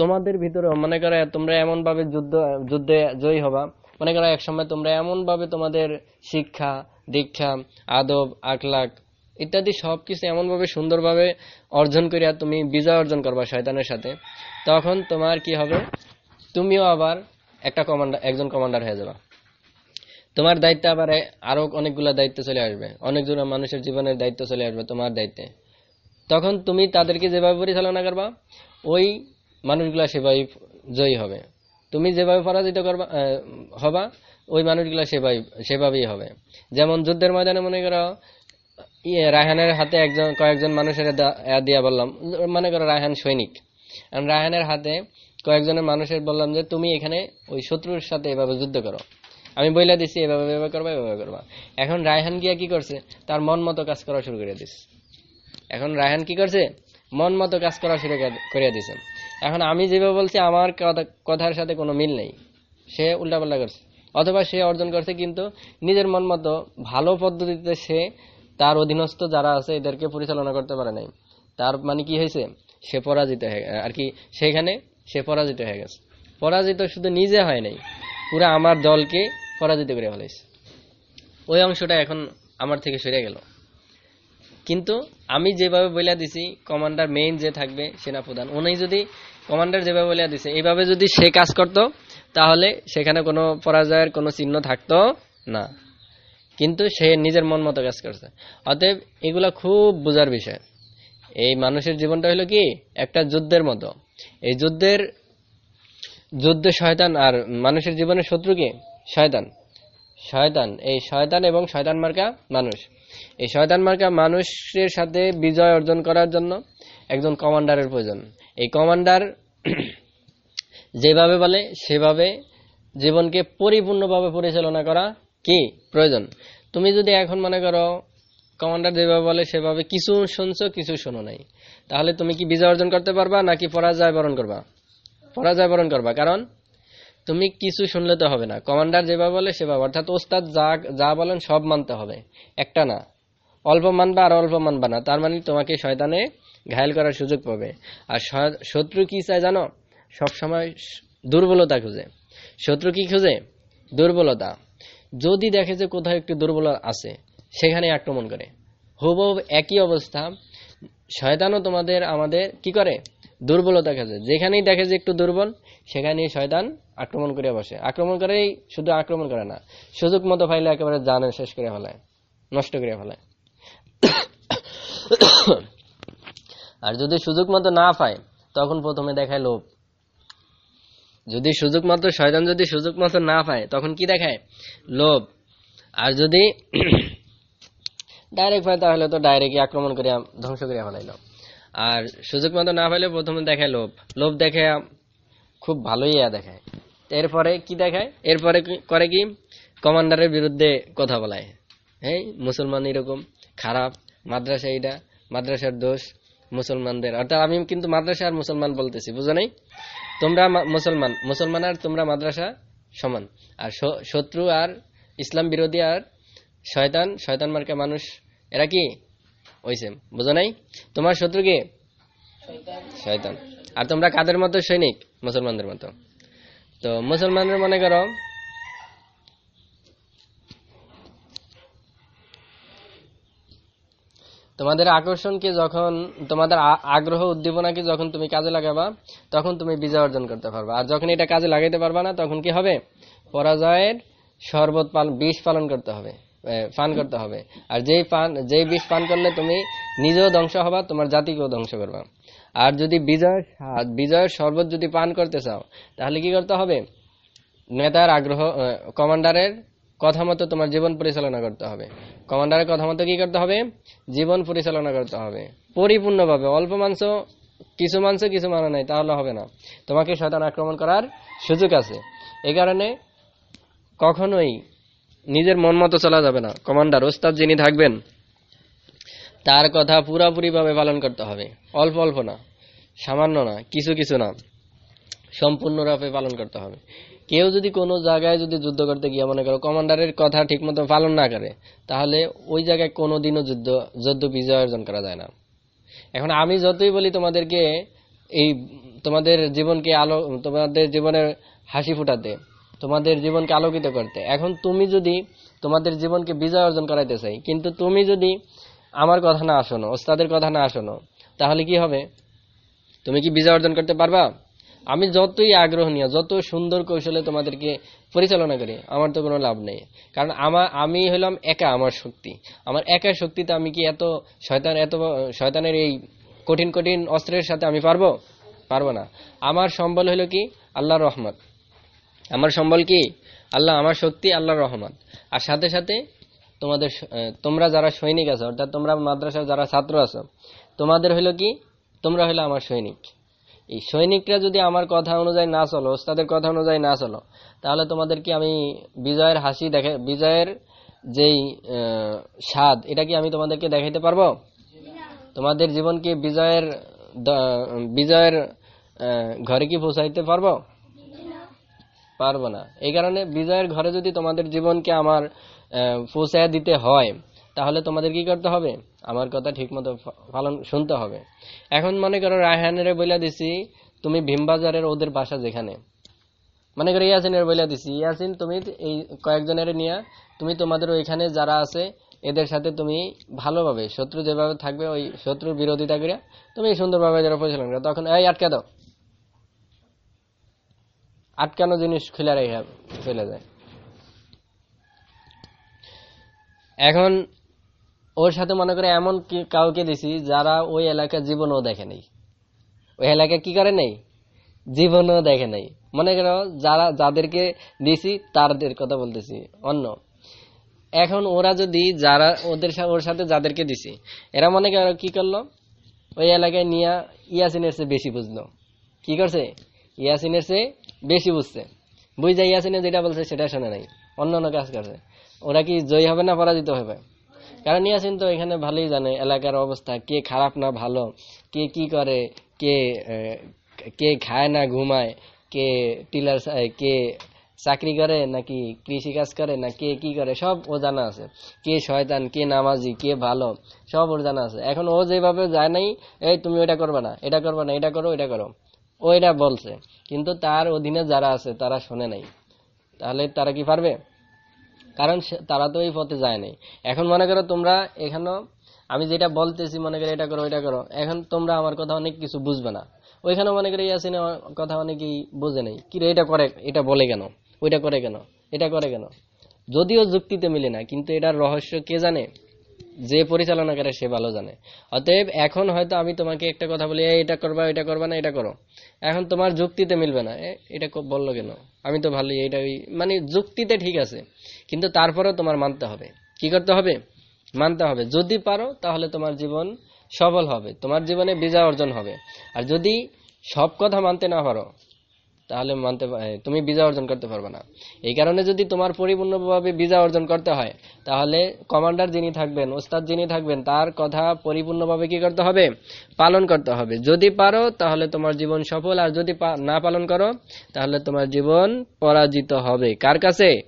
তোমাদের ভিতরে মনে করো, তোমরা এমনভাবে যুদ্ধ, যুদ্ধে জয়ী হবা, মনে করো এক সময় তোমরা এমনভাবে তোমাদের শিক্ষা, দীক্ষা, আদব আখলাক ইত্যাদি সবকিছু এমন ভাবে সুন্দরভাবে অর্জন করিয়া তুমি বিজয় অর্জন করবা শয়তানের সাথে। তখন তোমার কি হবে? তুমিও আবার একটা কমান্ডার একজন কমান্ডার হয়ে যাবা। তোমার দায়িত্ব আবার এ- আরও অনেকগুলা দায়িত্ব চলে আসবে। অনেকজন মানুষের জীবনের দায়িত্ব চলে আসবে তোমার দায়িত্বে। তখন তুমি তাদেরকে যেভাবে পরিচালনা করবা, ওই মানুষগুলা সেভাবেই জয়ী হবে। তুমি যেভাবে পরাজিত করবা হবা, ওই মানুষগুলা সেভাবে সেভাবেই হবে। যেমন যুদ্ধের ময়দানে মনে করো ইয়ে রায়হানের হাতে একজন, কয়েকজন মানুষের দিয়া বললাম। মনে করো রায়হান সৈনিক। রায়হানের হাতে কয়েকজনের মানুষের বললাম যে, তুমি এখানে ওই শত্রুর সাথে এভাবে যুদ্ধ করো। আমি বইলা দিছি, এভাবে এভাবে করবা এভাবে করবা। এখন রায়হান গিয়া কি করছে? তার মন মতো কাজ করা শুরু করে দিছে। এখন রায়হান কি করছে? মন মতো কাজ করা শুরু করিয়া দিছে। এখন আমি যেভাবে বলছি, আমার কথা- কথার সাথে কোনো মিল নেই। সে উল্টাপাল্টা করছে। অথবা সে অর্জন করছে, কিন্তু নিজের মন মতো ভালো পদ্ধতিতে সে তার অধীনস্থ যারা আছে, এদেরকে পরিচালনা করতে পারে নাই। তার মানে কি হয়েছে? সে পরাজিত হয়ে আর কি, সেখানে সে পরাজিত হয়ে গেছে। পরাজিত শুধু নিজে হয় নাই, পুরো আমার দলকে পরাজিত করে ফেলেছে ওই অংশটা এখন আমার থেকে সরে গেল। কিন্তু আমি যেভাবে বইলা দিছি, কমান্ডার মেইন যে থাকবে, সেনাপ্রধান, উনি যদি কমান্ডার যেভাবে বইলা দিছে, এইভাবে যদি সে কাজ করত, তাহলে সেখানে কোনো পরাজয়ের কোনো চিহ্ন থাকতো না। কিন্তু সে নিজের মন মতো কাজ করছে। অতএব এগুলা খুব বোঝার বিষয়। এই মানুষের জীবনটা হলো কি? একটা যুদ্ধের মতো। এই যুদ্ধের, যুদ্ধে শয়তান আর মানুষের জীবনের শত্রু কি? শয়তান। শয়তান। এই শয়তান এবং শয়তান মার্কা মানুষ। এই শয়তান মার্কা মানুষের সাথে বিজয় অর্জন করার জন্য একজন কমান্ডারের প্রয়োজন। এই কমান্ডার যেভাবে বলে, সেভাবে জীবনকে পরিপূর্ণভাবে পরিচালনা করা কি? প্রয়োজন। তুমি যদি এখন মনে করো কমান্ডার যেভাবে বলে সেভাবে কিছু শুনছো, কিছু শোনো নাই। তাহলে তুমি কি বিজয় অর্জন করতে পারবা, নাকি পরাজয় বরণ করবা? পরাজয় বরণ করবা। কারণ, তুমি কিছু শুনলে তো হবে না। কমান্ডার যেভাবে বলে সেভাবে। অর্থাৎ ওস্তাদ যা যা বলেন সব মানতে হবে। একটা না। অল্প মানবা আর অল্প মানবা না। তার মানে তোমাকে শয়তানে ঘায়ল করার সুযোগ পাবে। আর শত্রু কি চায় জানো? সবসময় দুর্বলতা খুঁজে। শত্রু কি খুঁজে? দুর্বলতা। যদি দেখে যে কোথাও একটু দুর্বল আছে সেখানে আক্রমণ করে। হুবহু একই অবস্থা। শয়তানও তোমাদের, আমাদের কি করে? দুর্বলতা খুঁজে যেখানেই দেখে যে একটু দুর্বল, সেখানেই শয়তান আক্রমণ করে বসে। আক্রমণ করেই শুধু আক্রমণ করে না, সুযোগ মতো ফাইলে একেবারে জানে শেষ করে ফেলায় নষ্ট করে ফেলায় আর যদি সুযোগ মতো না পায়, তখন প্রথমে দেখায় লোভ। যদি সুযোগ মতো শয়তান যদি সুযোগ মতো না পায়, তখন কি দেখায়? লোভ। আর যদি ডাইরেক্ট পায়, তাহলে তো ডাইরেক্ট আক্রমণ করে ধ্বংস করে ফেলাইল। আর সুযোগ মতো না পাইলে প্রথমে দেখায় লোভ। লোভ দেখে খুব ভালোই ইয়া দেখায়। এরপরে কি দেখায়? এরপরে করে কি? কমান্ডারের বিরুদ্ধে কথা বলায়। হ্যাঁ মুসলমান এরকম, খারাপ, মাদ্রাসা এইটা মাদ্রাসার দোষ, মুসলমানদের। অর্থাৎ আমি কিন্তু মাদ্রাসা আর মুসলমান বলতেছি, বুঝো নাই? তোমরা মুসলমান। মুসলমান আর তোমরা মাদ্রাসা সমান। আর শত্রু আর ইসলাম বিরোধী আর শয়তান শয়তান মার্কে মানুষ, এরা কি? ওইসেম বোঝো নাই? তোমার শত্রু কে? শয়তান। আর তোমরা কাদের মতো সৈনিক? মুসলমানদের মতো। তো মুসলমানের মনে করো তোমাদের আকর্ষণকে যখন, তোমাদের আগ্রহ উদ্দীপনাকে যখন তুমি কাজে লাগাবা, তখন তুমি বিজয় অর্জন করতে পারবা। আর যখন এটা কাজে লাগাইতে পারবা না, তখন কি হবে? পরাজয়ের শরবত পান বিষ পালন করতে হবে পান করতে হবে। আর যেই পান যেই বিষ পান করলে তুমি নিজেও ধ্বংস হবা, তোমার জাতিকেও ধ্বংস করবা। আর যদি বিজয় বিজয়ের শরবত যদি পান করতে চাও, তাহলে কি করতে হবে? নেতার আগ্রহ কমান্ডারের কথা মতো তোমার জীবন পরিচালনা করতে হবে। কমান্ডারের কথা মতো কি করতে হবে? জীবন পরিচালনা করতে হবে। পরিপূর্ণভাবে, অল্প মাংস, কিছু মাংস, কিছু মানা নাই, তাহলে হবে না। তোমাকে শয়তান আক্রমণ করার সুযোগ আছে। এই কারণে কখনোই নিজের মন মতো চলা যাবে না। কমান্ডার, ওস্তাদ যিনি থাকবেন, তার কথা পুরাপুরিভাবে পালন করতে হবে। অল্প অল্প না, সামান্য না, কিছু কিছু না। সম্পূর্ণরূপে পালন করতে হবে। কেউ যদি কোনো জায়গায় যদি যুদ্ধ করতে গিয়ে মনে করো কমান্ডারের কথা ঠিকমতো পালন না করে, তাহলে ওই জায়গায় কোনোদিনও যুদ্ধ যুদ্ধ বিজয় অর্জন করা যায় না। এখন আমি যতই বলি তোমাদেরকে এই, তোমাদের জীবনকে আলো, তোমাদের জীবনের হাসি ফুটাতে, তোমাদের জীবনকে আলোকিত করতে, এখন তুমি যদি তোমাদের জীবনকে বিজয় অর্জন করাইতে চাই, কিন্তু তুমি যদি আমার কথা না শোনো, ওস্তাদের কথা না শোনো, তাহলে কি হবে? তুমি কি বিজয় অর্জন করতে পারবা? আমি যতই আগ্রহ নিয়ে যত সুন্দর কৌশলে তোমাদেরকে পরিচালনা করি, আমার তো কোনো লাভ নেই। কারণ আমার আমি হলাম একা আমার শক্তি। আমার একা শক্তিতে আমি কি এত শয়তান, এত শয়তানের এই কঠিন কঠিন অস্ত্রের সাথে আমি পারব? পারব না। আমার সম্বল হলো কি? আল্লাহর রহমত। আমার সম্বল কি? আল্লাহ আমার শক্তি, আল্লাহর রহমত। আর সাথে সাথে তোমাদের তোমরা যারা সৈনিক আছো, অর্থাৎ তোমরা মাদ্রাসার যারা ছাত্র আছো, তোমাদের হলো কি? তোমরা হলো আমার সৈনিক। এই সৈনিকরা যদি আমার কথা অনুযায়ী না চলো, ওস্তাদের কথা অনুযায়ী না চলো, তাহলে তোমাদের কি আমি বিজয়ের হাসি দেখে, বিজয়ের যেই স্বাদ, এটা কি আমি তোমাদেরকে দেখাইতে পারব? তোমাদের জীবনকে বিজয়ের বিজয়ের ঘরে কি পৌঁছাইতে পারব? পারব না। এই কারণে বিজয়ের ঘরে যদি তোমাদের জীবনকে আমার পৌঁছায় দিতে হয়, তাহলে তোমাদের কি করতে হবে? আমার কথা ঠিকমতো ফ- পালন, শুনতে হবে। এখন মনে করো রায়হানের বইলা দিছি, তুমি ভীমবাজারের ওদের বাসা যেখানে। মনে করো ইয়াসিনের বইলা দিছি, ইয়াসিন তুমি এই কয়েকজনের নিয়ে, তুমি তোমাদের ওইখানে যারা আছে, এদের সাথে তুমি ভালোভাবে, শত্রু যেভাবে থাকবে, ওই শত্রুর বিরোধিতা করে তুমি সুন্দরভাবে যারা পরিচালনা করো তখন, এই আটকে দাও। আটকানো জিনিস খুলে রেখে চলে যায়। এখন ওর সাথে মনে করে এমন কাউকে দিছি যারা ওই এলাকার জীবনও দেখে নেই। ওই এলাকা কি করে নেই? জীবনও দেখে নাই। মনে করো যারা যাদেরকে দিছি তাদের কথা বলতেছি, অন্য। এখন ওরা যদি যারা ওদের সা- ওর সাথে যাদেরকে দিছি, এরা মনে করো কি করল? ওই এলাকায় নিয়ে ইয়াসিনের চেয়ে বেশি বুঝলো। কি করছে? ইয়াসিনের চেয়ে বেশি বুঝছে। বুঝছে ইয়াসিনে যেটা বলছে সেটা শোনে নাই। অন্য অন্য কাজ করছে। ওরা কি জয়ী হবে না পরাজিত হবে? কারণ ইয়াসিন তো, এখানে ভালোই জানে এলাকার অবস্থা, কে খারাপ না ভালো, কে কি করে, কে কে খায় না ঘুমায়, কে টিলার কে চাকরি করে নাকি কৃষি কাজ করে, না কে কি করে, সব ও জানা আছে। কে শয়তান, কে নামাজি, কে ভালো, সব ওর জানা আছে। এখন ও যেভাবে যায় নাই, এই তুমি ওইটা করবে না, এটা করবে না, এটা করো এটা করো। ও এটা বলছে, কিন্তু তার অধীনে যারা আছে, তারা শোনে নাই। তাহলে তারা কি পারবে? কারণ তারা তো এই পথে যায় নাই। এখন মনে করো তোমরা এখানেও আমি যেটা বলতেছি, মনে করো এটা করো এটা করো, এখন তোমরা আমার কথা অনেক কিছু বুঝবে না। ওইখানে মনে করি ইয়াসিনের কথা অনেকেই বোঝে নাই। কি রে, এটা করে, এটা বলে কেন? ওইটা করে কেন? এটা করে কেন? যদিও যুক্তিতে মিলে না, কিন্তু এটার রহস্য কে জানে? যে পরিচালনা করে সে ভালো জানে। অতএব এখন হয়তো আমি তোমাকে একটা কথা বলি এটা করবা এটা করবা না, এটা করো। এখন তোমার যুক্তিতে মিলবে না। এটা বলল কেন? আমি তো ভালোই এটা মানে যুক্তিতে ঠিক আছে, কিন্তু তারপরেও তোমার মানতে হবে। কি করতে হবে? মানতে হবে। যদি পারো, তাহলে তোমার জীবন সফল হবে, তোমার জীবনে বিজয় অর্জন হবে। আর যদি সব কথা মানতে না পারো তাহলে মানতে তুমি বিজয় অর্জন করতে পারবে না। এই কারণে যদি তোমার পরিপূর্ণভাবে বিজয় অর্জন করতে হয়, তাহলে কমান্ডার যিনি থাকবেন, ওস্তাদ যিনি থাকবেন, তার কথা পরিপূর্ণভাবে কি করতে হবে? পালন করতে হবে। যদি পারো, তাহলে তোমার জীবন সফল। আর যদি না পালন করো, তাহলে তোমার জীবন পরাজিত হবে। কার কাছে?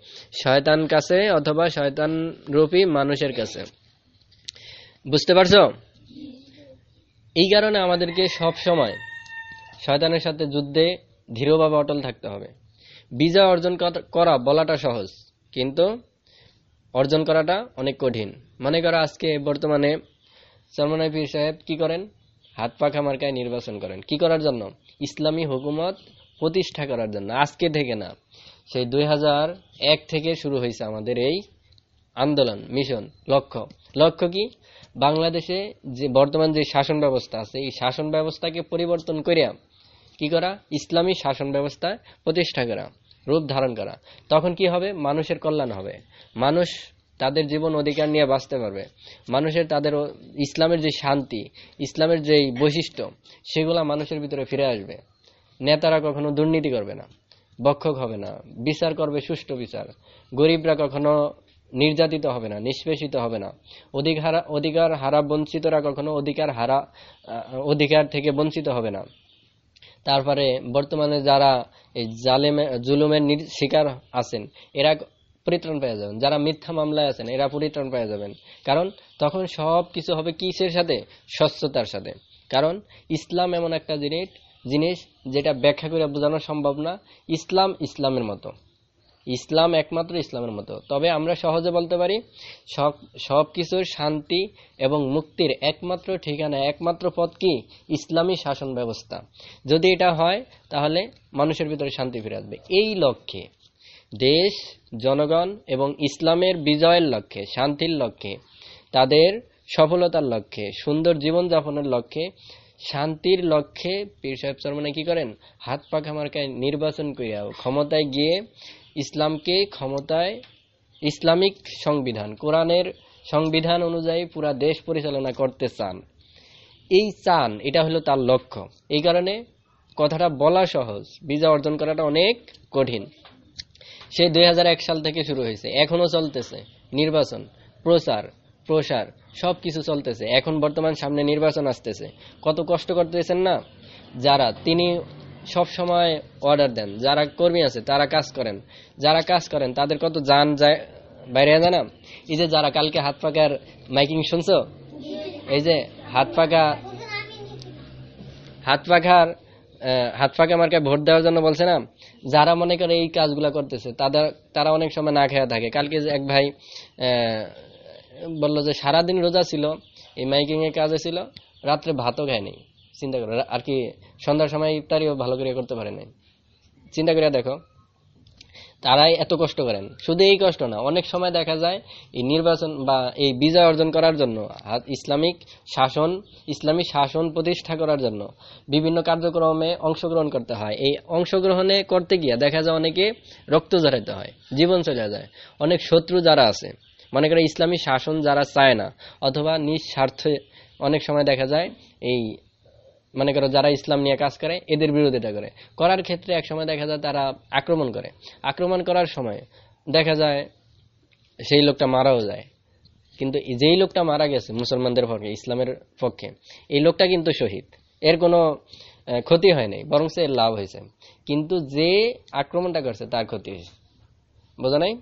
শয়তান কাছে অথবা শয়তান রূপী মানুষের কাছে। বুঝতে পারছ? এই কারণে আমাদেরকে সব সময় শয়তানের সাথে যুদ্ধে দৃঢ়ভাবে অটল থাকতে হবে। বিজয় অর্জন করা বলাটা সহজ, কিন্তু অর্জন করাটা অনেক কঠিন। মনে করো আজকে বর্তমানে সলমান পীর সাহেব কি করেন? হাত পাখা মার্কায় নির্বাচন করেন। কি করার জন্য? ইসলামী হুকুমত প্রতিষ্ঠা করার জন্য। আজকে থেকে না, সেই দুই হাজার এক থেকে শুরু হয়েছে আমাদের এই আন্দোলন, মিশন, লক্ষ্য। লক্ষ্য কি? বাংলাদেশে যে বর্তমান যে শাসন ব্যবস্থা আছে, এই শাসন ব্যবস্থাকে পরিবর্তন করিয়া কি করা? ইসলামী শাসন ব্যবস্থা প্রতিষ্ঠা করা, রূপ ধারণ করা। তখন কি হবে? মানুষের কল্যাণ হবে। মানুষ তাদের জীবন অধিকার নিয়ে বাঁচতে পারবে। মানুষের তাদের ইসলামের যে শান্তি, ইসলামের যে বৈশিষ্ট্য, সেগুলা মানুষের ভিতরে ফিরে আসবে। নেতারা কখনো দুর্নীতি করবে না বক্ষক হবে না, বিচার করবে সুষ্ঠু বিচার। গরিবরা কখনো নির্যাতিত হবে না, নিষ্পেষিত হবে না। অধিকার অধিকার হারা বঞ্চিতরা কখনো অধিকার হারা অধিকার থেকে বঞ্চিত হবে না। তারপরে বর্তমানে যারা জালেমে, জুলুমের শিকার আছেন, এরা পরিত্রাণ পেয়ে যাবেন। যারা মিথ্যা মামলায় আছেন, এরা পরিত্রাণ পেয়ে যাবেন। কারণ তখন সব কিছু হবে কিসের সাথে? স্বচ্ছতার সাথে। কারণ ইসলাম এমন একটা জিনিস জিনিস যেটা ব্যাখ্যা করে বোঝানো সম্ভব না। ইসলাম ইসলামের মতো। ইসলাম একমাত্র ইসলামের মতো। তবে আমরা সহজে বলতে পারি, সব কিছুর শান্তি এবং মুক্তির একমাত্র ঠিকানা, একমাত্র পথ কি? ইসলামী শাসন ব্যবস্থা। যদি এটা হয়, তাহলে মানুষের ভিতরে শান্তি ফিরে আসবে। এই লক্ষ্যে দেশ, জনগণ এবং ইসলামের বিজয়ের লক্ষ্যে, শান্তির লক্ষ্যে, তাদের সফলতার লক্ষ্যে, সুন্দর জীবনযাপনের লক্ষ্যে, শান্তির লক্ষ্যে পীর সাহেব সরমনে কি করেন? হাত পাখা মার্কায় নির্বাচন করিয়া ক্ষমতায় গিয়ে ইসলামকে ক্ষমতায় ইসলামিক সংবিধান, কোরআনের সংবিধান অনুযায়ী পুরা দেশ পরিচালনা করতে চান। এই চান, এটা হলো তার লক্ষ্য। এই কারণে কথাটা বলা সহজ বিজয় অর্জন করাটা অনেক কঠিন। সে দুই হাজার এক সাল থেকে শুরু হয়েছে, এখনও চলতেছে। নির্বাচন, প্রচার, প্রসার, সবকিছু চলতেছে। এখন বর্তমান সামনে নির্বাচন আসতেছে। কত কষ্ট করতেছেন না? যারা, তিনি সব সময় অর্ডার দেন। যারা কর্মী আছে, তারা কাজ করেন। যারা কাজ করেন, তাদের কত যান যায় বাইরে যায় না? এই যে যারা কালকে হাত পাকার মাইকিং শুনছো? এই যে হাত পাকা, হাত পাখার হাত পাকা মার্কায় ভোট দেওয়ার জন্য বলছে না? যারা মনে করে এই কাজগুলা করতেছে, তাদের, তারা অনেক সময় না খেয়ে থাকে। কালকে যে এক ভাই বলল যে সারাদিন রোজা ছিল, এই মাইকিং এর কাজে ছিল, রাত্রে ভাতও খায়নি। চিন্তা করো আর কি সন্ধ্যার সময় ইফতারিও ভালো করে করতে পারে নাই। চিন্তা করে দেখো, তারাই এত কষ্ট করেন। শুধু এই কষ্ট না, অনেক সময় দেখা যায়, এই নির্বাচন বা এই বিজয় অর্জন করার জন্য ইসলামিক শাসন, ইসলামী শাসন প্রতিষ্ঠা করার জন্য বিভিন্ন কার্যক্রমে অংশগ্রহণ করতে হয়। এই অংশগ্রহণে করতে গিয়ে দেখা যায় অনেকে রক্ত ঝরাইতে হয়, জীবন চলে যায়। অনেক শত্রু যারা আছে, মনে করে ইসলামী শাসন যারা চায় না, অথবা নিঃস্বার্থে অনেক সময় দেখা যায়, এই মনে করো যারা ইসলাম নিয়ে কাজ করে, এদের বিরোধিতা করে। করার ক্ষেত্রে এক সময় দেখা যায় তারা আক্রমণ করে। আক্রমণ করার সময় দেখা যায় সেই লোকটা মারাও যায়। কিন্তু যেই লোকটা মারা গেছে মুসলমানদের পক্ষে, ইসলামের পক্ষে, এই লোকটা কিন্তু শহীদ। এর কোনো ক্ষতি হয় নাই, বরং এর লাভ হয়েছে। কিন্তু যে আক্রমণটা করছে, তার ক্ষতি হয়েছে। বোঝা নাই?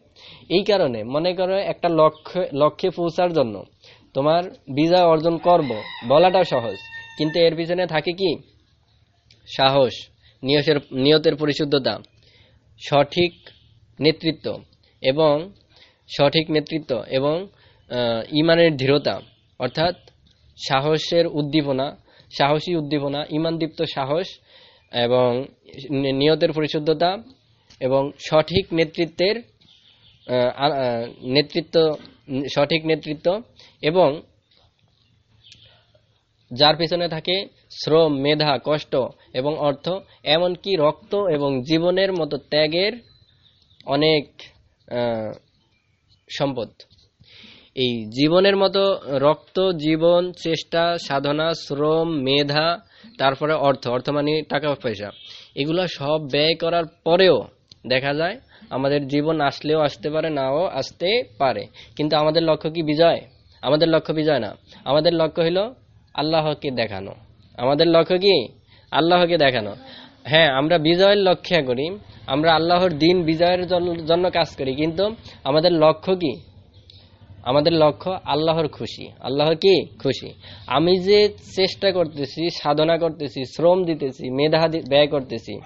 এই কারণে মনে করো একটা লক্ষ্য, লক্ষ্যে পৌঁছার জন্য তোমার বিজয় অর্জন করব বলাটা সহজ। কিন্তু এর পিছনে থাকে কি? সাহস নিয়তের নিয়তের পরিশুদ্ধতা, সঠিক নেতৃত্ব এবং সঠিক নেতৃত্ব এবং ইমানের দৃঢ়তা, অর্থাৎ সাহসের উদ্দীপনা, সাহসী উদ্দীপনা, ইমানদীপ্ত সাহস এবং নিয়তের পরিশুদ্ধতা এবং সঠিক নেতৃত্বের নেতৃত্ব, সঠিক নেতৃত্ব এবং যার পিছনে থাকে শ্রম, মেধা, কষ্ট এবং অর্থ, এমনকি রক্ত এবং জীবনের মতো ত্যাগের অনেক সম্পদ। এই জীবনের মতো রক্ত, জীবন, চেষ্টা, সাধনা, শ্রম, মেধা, তারপরে অর্থ। অর্থ মানে টাকা, পয়সা। এগুলো সব ব্যয় করার পরেও দেখা যায় আমাদের জীবন আসলেও আসতে পারে, নাও আসতে পারে। কিন্তু আমাদের লক্ষ্য কি বিজয়? আমাদের লক্ষ্য বিজয় না। আমাদের লক্ষ্য হলো আল্লাহকে দেখানো। আমাদের লক্ষ্য কি? আল্লাহকে দেখানো। হ্যাঁ আমরা বিজয়ের লক্ষ্য করি, আমরা আল্লাহর দিন বিজয়ের জন্য- কাজ করি, কিন্তু আমাদের লক্ষ্য কি? আমাদের লক্ষ্য আল্লাহর খুশি। আল্লাহ কি? খুশি। আমি যে চেষ্টা করতেছি, সাধনা করতেছি, শ্রম দিতেছি, মেধা ব্যয় করতেছি,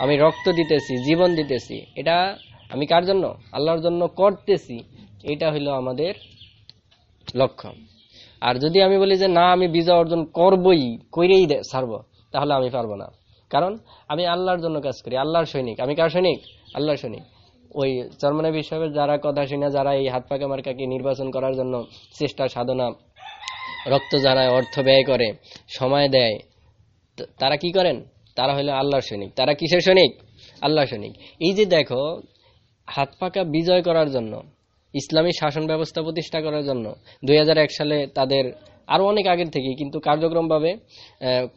আমি রক্ত দিতেছি, জীবন দিতেছি, এটা আমি কার জন্য? আল্লাহর জন্য করতেছি, এটা হলো আমাদের লক্ষ্য। আর যদি আমি বলি যে, না, আমি বিজয় অর্জন করবই করেই ছাড়বো, তাহলে আমি পারব না। কারণ আমি আল্লাহর জন্য কাজ করি, আল্লাহর সৈনিক। আমি কার সৈনিক? আল্লাহর সৈনিক। ওই চরমনাবী সাহেবের যারা কথা শুনে, যারা এই হাত পাকা মার্কাকে নির্বাচন করার জন্য চেষ্টা, সাধনা, রক্ত যারা অর্থ ব্যয় করে, সময় দেয় তারা কি করেন? তারা হলো আল্লাহর সৈনিক। তারা কিসের সৈনিক? আল্লাহর সৈনিক। এই যে দেখো, হাত পাকা বিজয় করার জন্য ইসলামী শাসন ব্যবস্থা প্রতিষ্ঠা করার জন্য। দু হাজার এক সালে তাদের আরও অনেক আগের থেকে কিন্তু কার্যক্রমভাবে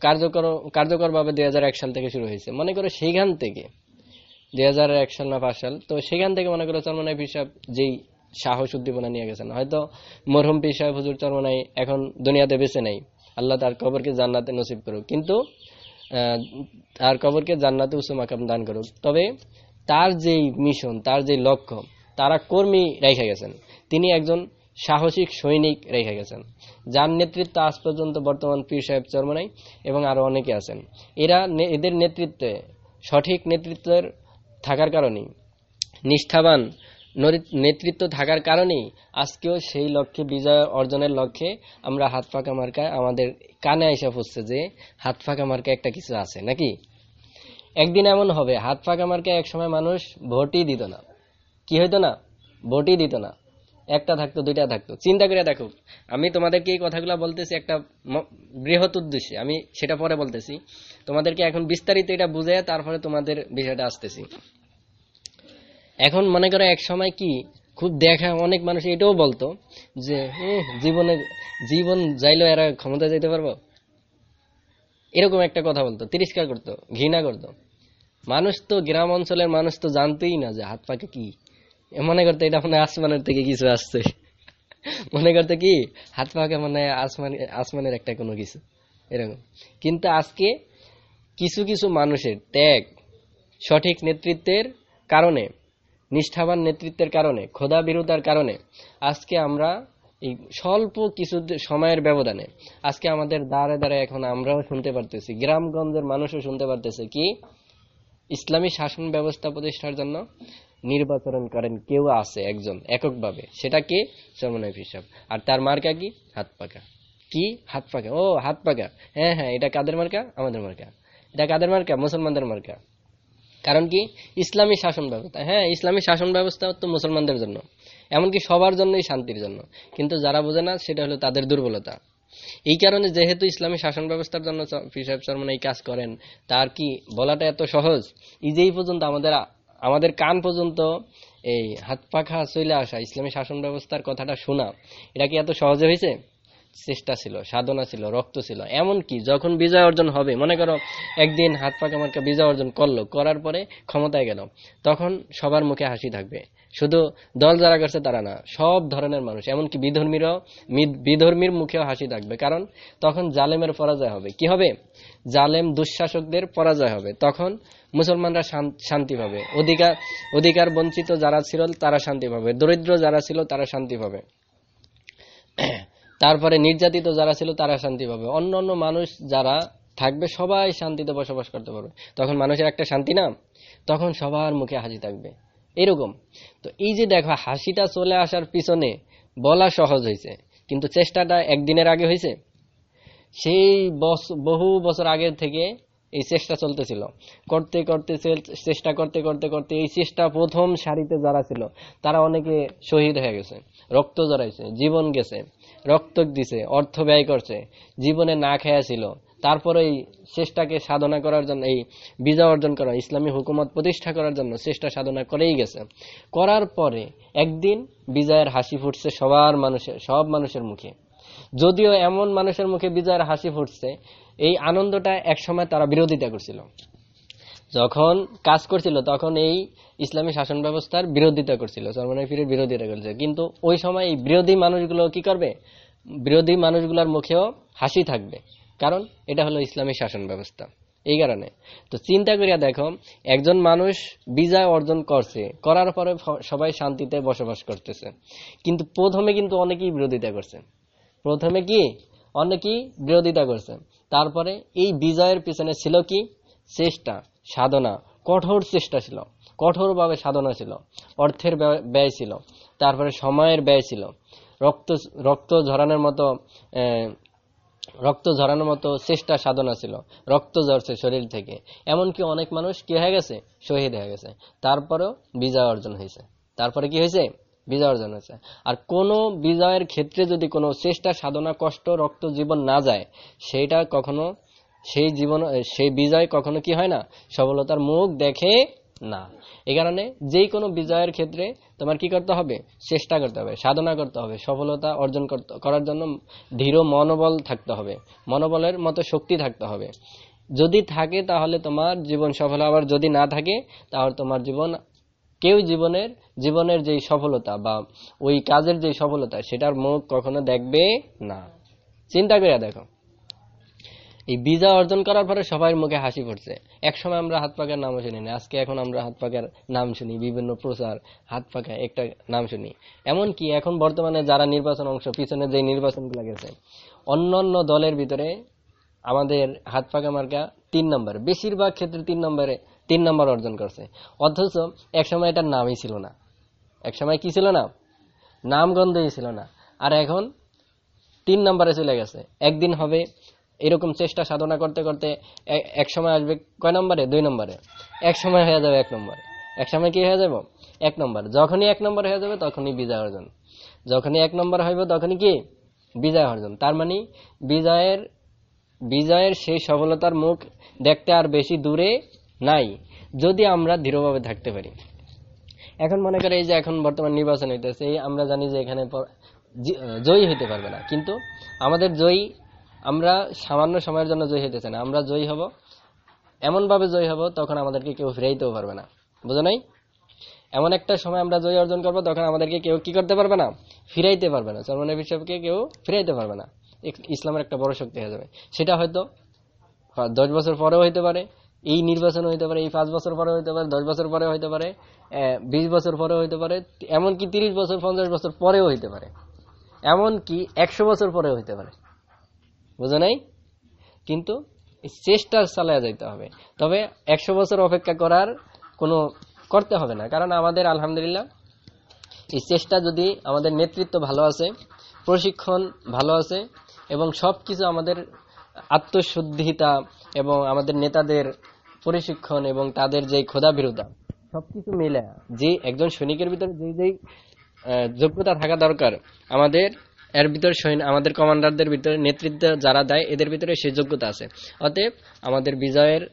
কার্যকর, কার্যকরভাবে দুই হাজার এক সাল থেকে শুরু হয়েছে। মনে করো সেইখান থেকে, দুই এক সাল না পাঁচ সাল, তো সেখান থেকে মনে করো চরমনাই পিসাব যেই সাহস উদ্দীপনা নিয়ে গেছেন হয়তো মরহুম পীর সাহেব হুজুর চরমনাই এখন দুনিয়াতে বেঁচে নেই। আল্লাহ তার কবরকে জান্নাতে নসিব করুক। কিন্তু তার কবরকে জান্নাতে উচ্চ মাকাম দান করুক। তবে তার যেই মিশন, তার যে লক্ষ্য তারা কর্মী রেখে গেছেন। তিনি একজন সাহসিক সৈনিক রেখে গেছেন। যার নেতৃত্ব আজ পর্যন্ত বর্তমান পীর সাহেব চরমনাই এবং আরও অনেকে আছেন। এরা এদের নেতৃত্বে, সঠিক নেতৃত্বের থাকার কারণেই, নিষ্ঠাবান নেতৃত্ব থাকার কারণেই আজকেও সেই লক্ষ্যে, বিজয় অর্জনের লক্ষ্যে আমরা হাত ফাঁকা মার্কায় আমাদের কানে এসে পড়ছে যে হাত ফাঁকা মার্কা একটা কিছু আছে, নাকি? একদিন এমন হবে, হাত ফাঁকা মার্কায় এক সময় মানুষ ভোটই দিত না। কি হইতো না? ভোটই দিত না। একটা থাকতো দুইটা থাকতো। চিন্তা করে দেখো আমি তোমাদেরকে এই কথাগুলো বলতেছি একটা বৃহৎ উদ্দেশ্যে। আমি সেটা পরে বলতেছি। তোমাদেরকে এখন বিস্তারিত এটা বুঝে তারপরে তোমাদের বিষয়টা আসতেছি। এখন মনে করো এক সময় কি খুব দেখা অনেক মানুষ এটাও বলতো যে "এহ, জীবনে জীবন যাইলেও এরা ক্ষমতা যাইতে পারব? এরকম একটা কথা বলতো তিরস্কার করতো ঘৃণা করতো। মানুষ তো গ্রাম অঞ্চলের মানুষ তো জানতেই না যে হাত পাকে কি। মনে করতো এটা মনে আসমানের থেকে কিছু আসছে। মনে করতো কি? হাত পাকে মনে আসমান আসমানের একটা কোনো কিছু। এরকম। কিন্তু আজকে কিছু কিছু মানুষের ত্যাগ, সঠিক নেতৃত্বের কারণে, নিষ্ঠাবান নেতৃত্বের কারণে খোদা বিরোধার কারণে আজকে আমরা এই স্বল্প কিছু সময়ের ব্যবধানে, আজকে আমাদের দ্বারে দ্বারে এখন আমরাও শুনতে পারতেছি, গ্রামগঞ্জের মানুষও শুনতে পারতেছে কি, ইসলামী শাসন ব্যবস্থা প্রতিষ্ঠার জন্য নির্বাচন করেন কেউ আছে একজন, এককভাবে। সেটা কে? চরমনাই হিসাব আর তার মার্কা কি? হাত পাকা। কি? হাত পাকা। ও, হাত পাকা। হ্যাঁ হ্যাঁ এটা কাদের মার্কা? আমাদের মার্কা। এটা কাদের মার্কা? মুসলমানদের মার্কা। কারণ কি? ইসলামী শাসন ব্যবস্থা। হ্যাঁ ইসলামী শাসন ব্যবস্থা তো মুসলমানদের জন্য। এমনকি সবার জন্যই শান্তির জন্য। কিন্তু যারা বোঝে না, সেটা হলো তাদের দুর্বলতা। এই কারণে যেহেতু ইসলামী শাসন ব্যবস্থার জন্য ফিসাব শর্মন এই কাজ করেন, তার কি বলাটা এত সহজ? এই পর্যন্ত আমাদের আমাদের কান পর্যন্ত এই হাত পাখা চলে আসা, ইসলামী শাসন ব্যবস্থার কথাটা শোনা, এটা কি এত সহজে হয়েছে? চেষ্টা ছিল, সাধনা ছিল, রক্ত ছিল। এমন কি যখন বিজয় অর্জন হবে, মনে করো একদিন হাত পাকা মার্কা বিজয় অর্জন করল, করার পরে ক্ষমতায় গেল, তখন সবার মুখে হাসি থাকবে। শুধু দল যারা করছে তারা না, সব ধরনের মানুষ, এমনকি বিধর্মীরাও বিধর্মীর মুখেও হাসি থাকবে। কারণ তখন জালেমের পরাজয় হবে। কি হবে? জালেম দুঃশাসকদের পরাজয় হবে। তখন মুসলমানরা শান্তি পাবে। অধিকার অধিকার বঞ্চিত যারা ছিল, তারা শান্তি পাবে। দরিদ্র যারা ছিল, তারা শান্তি পাবে। তারপরে নির্যাতিত যারা ছিল, তারা শান্তি পাবে। অন্য অন্য মানুষ যারা থাকবে, সবাই শান্তিতে বসবাস করতে পারবে। তখন মানুষের একটা শান্তি না? তখন সবার মুখে হাসি থাকবে। এরকম। তো এই যে দেখো, হাসিটা চলে আসার পিছনে বলা সহজ হয়েছে। কিন্তু চেষ্টাটা একদিনের আগে হয়েছে? সেই বহু বছর আগের থেকে এই চেষ্টা চলতেছিল। করতে করতে চেষ্টা করতে করতে করতে এই চেষ্টা প্রথম সারিতে যারা ছিল, তারা অনেকে শহীদ হয়ে গেছে, রক্ত জড়াইছে, জীবন গেছে, রক্ত দিছে, অর্থ ব্যয় করছে, জীবনে না খেয়া ছিল। তারপরে এই চেষ্টাকে সাধনা করার জন্য, এই বিজয় অর্জন করা, ইসলামী হুকুমত প্রতিষ্ঠা করার জন্য চেষ্টা সাধনা করেই গেছে। করার পরে একদিন বিজয়ের হাসি ফুটছে সবার মানুষের, সব মানুষের মুখে। যদিও এমন মানুষের মুখে বিজয়ের হাসি ফুটছে এই আনন্দটা একসময় তারা বিরোধিতা করছিল। যখন কাজ করছিল, তখন এই ইসলামী শাসন ব্যবস্থার বিরোধিতা করছিল সলমানের পীরের বিরোধিতা করছে কিন্তু ওই সময় এই বিরোধী মানুষগুলো কি করবে? বিরোধী মানুষগুলোর মুখেও হাসি থাকবে। কারণ এটা হলো ইসলামী শাসন ব্যবস্থা। এই কারণে। তো চিন্তা করিয়া দেখো, একজন মানুষ বিজয় অর্জন করছে, করার পরে সবাই শান্তিতে বসবাস করতেছে। কিন্তু প্রথমে কিন্তু অনেকেই বিরোধিতা করছে। প্রথমে কি? অনেকেই বিরোধিতা করছে। তারপরে এই বিজয়ের পিছনে ছিল কি? চেষ্টা, সাধনা। কঠোর চেষ্টা ছিল। কঠোরভাবে সাধনা ছিল। অর্থের ব্যয়- ছিল। তারপরে সময়ের ব্যয় ছিল। রক্ত রক্ত ঝরানোর মতো রক্ত ঝরানোর মতো চেষ্টা, সাধনা ছিল। রক্ত ঝরছে শরীর থেকে। এমনকি অনেক মানুষ কি হয়ে গেছে? শহীদ হয়ে গেছে। তারপরেও বিজয় অর্জন হয়েছে। তারপরে কি হয়েছে? বিজয় অর্জন হয়েছে। আর কোন বিজয়ের ক্ষেত্রে যদি কোনো চেষ্টা, সাধনা, কষ্ট, রক্ত, জীবন না যায়, সেইটা কখনো, সেই জীবন, সেই বিজয় কখনো কি হয় না? সফলতার মুখ দেখে না। এই কারণে যেই কোনো বিজয়ের ক্ষেত্রে তোমার কি করতে হবে? চেষ্টা করতে হবে, সাধনা করতে হবে, সফলতা অর্জন করতে, করার জন্য ধীর মনোবল থাকতে হবে, মনোবলের মতো শক্তি থাকতে হবে। যদি থাকে তাহলে তোমার জীবন সফল আবার যদি না থাকে তাহলে তোমার জীবন কেউ জীবনের জীবনের যেই সফলতা বা ওই কাজের যে সফলতা, সেটার মুখ কখনো দেখবে না। চিন্তা করে দেখো। এই বিজয় অর্জন করার পরে সবার মুখে হাসি পড়ছে একসময় আমরা হাত পাকার নামও শুনি না। আজকে এখন আমরা হাত পাকার নাম শুনি, বিভিন্ন প্রচার, হাত পাকা একটা নাম শুনি। এমনকি এখন বর্তমানে যারা নির্বাচন অংশ, পিছনে যে নির্বাচনগুলো গেছে অন্য অন্য দলের ভিতরে আমাদের হাত পাকা মার্কা তিন নম্বর। বেশিরভাগ ক্ষেত্রে তিন নম্বরে তিন নম্বর অর্জন করছে। অথচ একসময় এটার নামই ছিল না। একসময় কি ছিল না? নামগন্ধই ছিল না। আর এখন তিন নম্বরে চলে গেছে। একদিন হবে এরকম চেষ্টা সাধনা করতে করতে এক সময় আসবে কয় নম্বরে? দুই নম্বরে। এক সময় হয়ে যাবে এক নম্বরে। এক সময় কি হয়ে যাব? এক নম্বর। যখনই এক নম্বর হয়ে যাবে তখনই বিজয় অর্জন। যখনই এক নম্বর হইব তখনই কি? বিজয় অর্জন। তার মানে বিজয়ের বিজয়ের সেই সফলতার মুখ দেখতে আর বেশি দূরে নাই, যদি আমরা দৃঢ়ভাবে থাকতে পারি। এখন মনে করে এই যে এখন বর্তমান নির্বাচন হইতেছে, এই আমরা জানি যে এখানে জয়ী হইতে পারবে না। কিন্তু আমাদের জয়ী, আমরা সামান্য সময়ের জন্য জয়ী হইতেছে না। আমরা জয়ী হব, এমনভাবে জয়ী হব, তখন আমাদেরকে কেউ ফিরাইতেও পারবে না। বুঝো নাই? এমন একটা সময় আমরা জয় অর্জন করব, তখন আমাদেরকে কেউ কি করতে পারবে না? ফিরাইতে পারবে না। সলমান হিসাবকে কেউ ফিরাইতে পারবে না। ইসলামের একটা বড় শক্তি হয়ে যাবে। সেটা হয়তো হয় দশ বছর পরেও হইতে পারে এই নির্বাচন হইতে পারে, এই পাঁচ বছর পরে হইতে পারে, দশ বছর পরে হইতে পারে বিশ বছর পরেও হইতে পারে, এমনকি তিরিশ বছর, পঞ্চাশ বছর পরেও হইতে পারে। এমনকি একশো বছর পরেও হইতে পারে। বুঝো নাই? কিন্তু চেষ্টা চালায় যাইতে হবে। তবে একশো বছর অপেক্ষা করার কোনো করতে হবে না। কারণ আমাদের, আলহামদুলিল্লাহ, এই চেষ্টা যদি আমাদের নেতৃত্ব ভালো আছে, প্রশিক্ষণ ভালো আছে, এবং সব কিছু আমাদের আত্মশুদ্ধিতা এবং আমাদের নেতাদের প্রশিক্ষণ এবং তাদের যে ক্ষোধাবিরতা সবকিছু মিলে। যে একজন সৈনিকের ভিতরে যে যেই যোগ্যতা থাকা দরকার আমাদের এর ভিতরে সৈন্য আমাদের কমান্ডারদের ভিতরে নেতৃত্ব যারা দেয় এদের ভিতরে সেই যোগ্যতা আছে। অতএব আমাদের বিজয়ের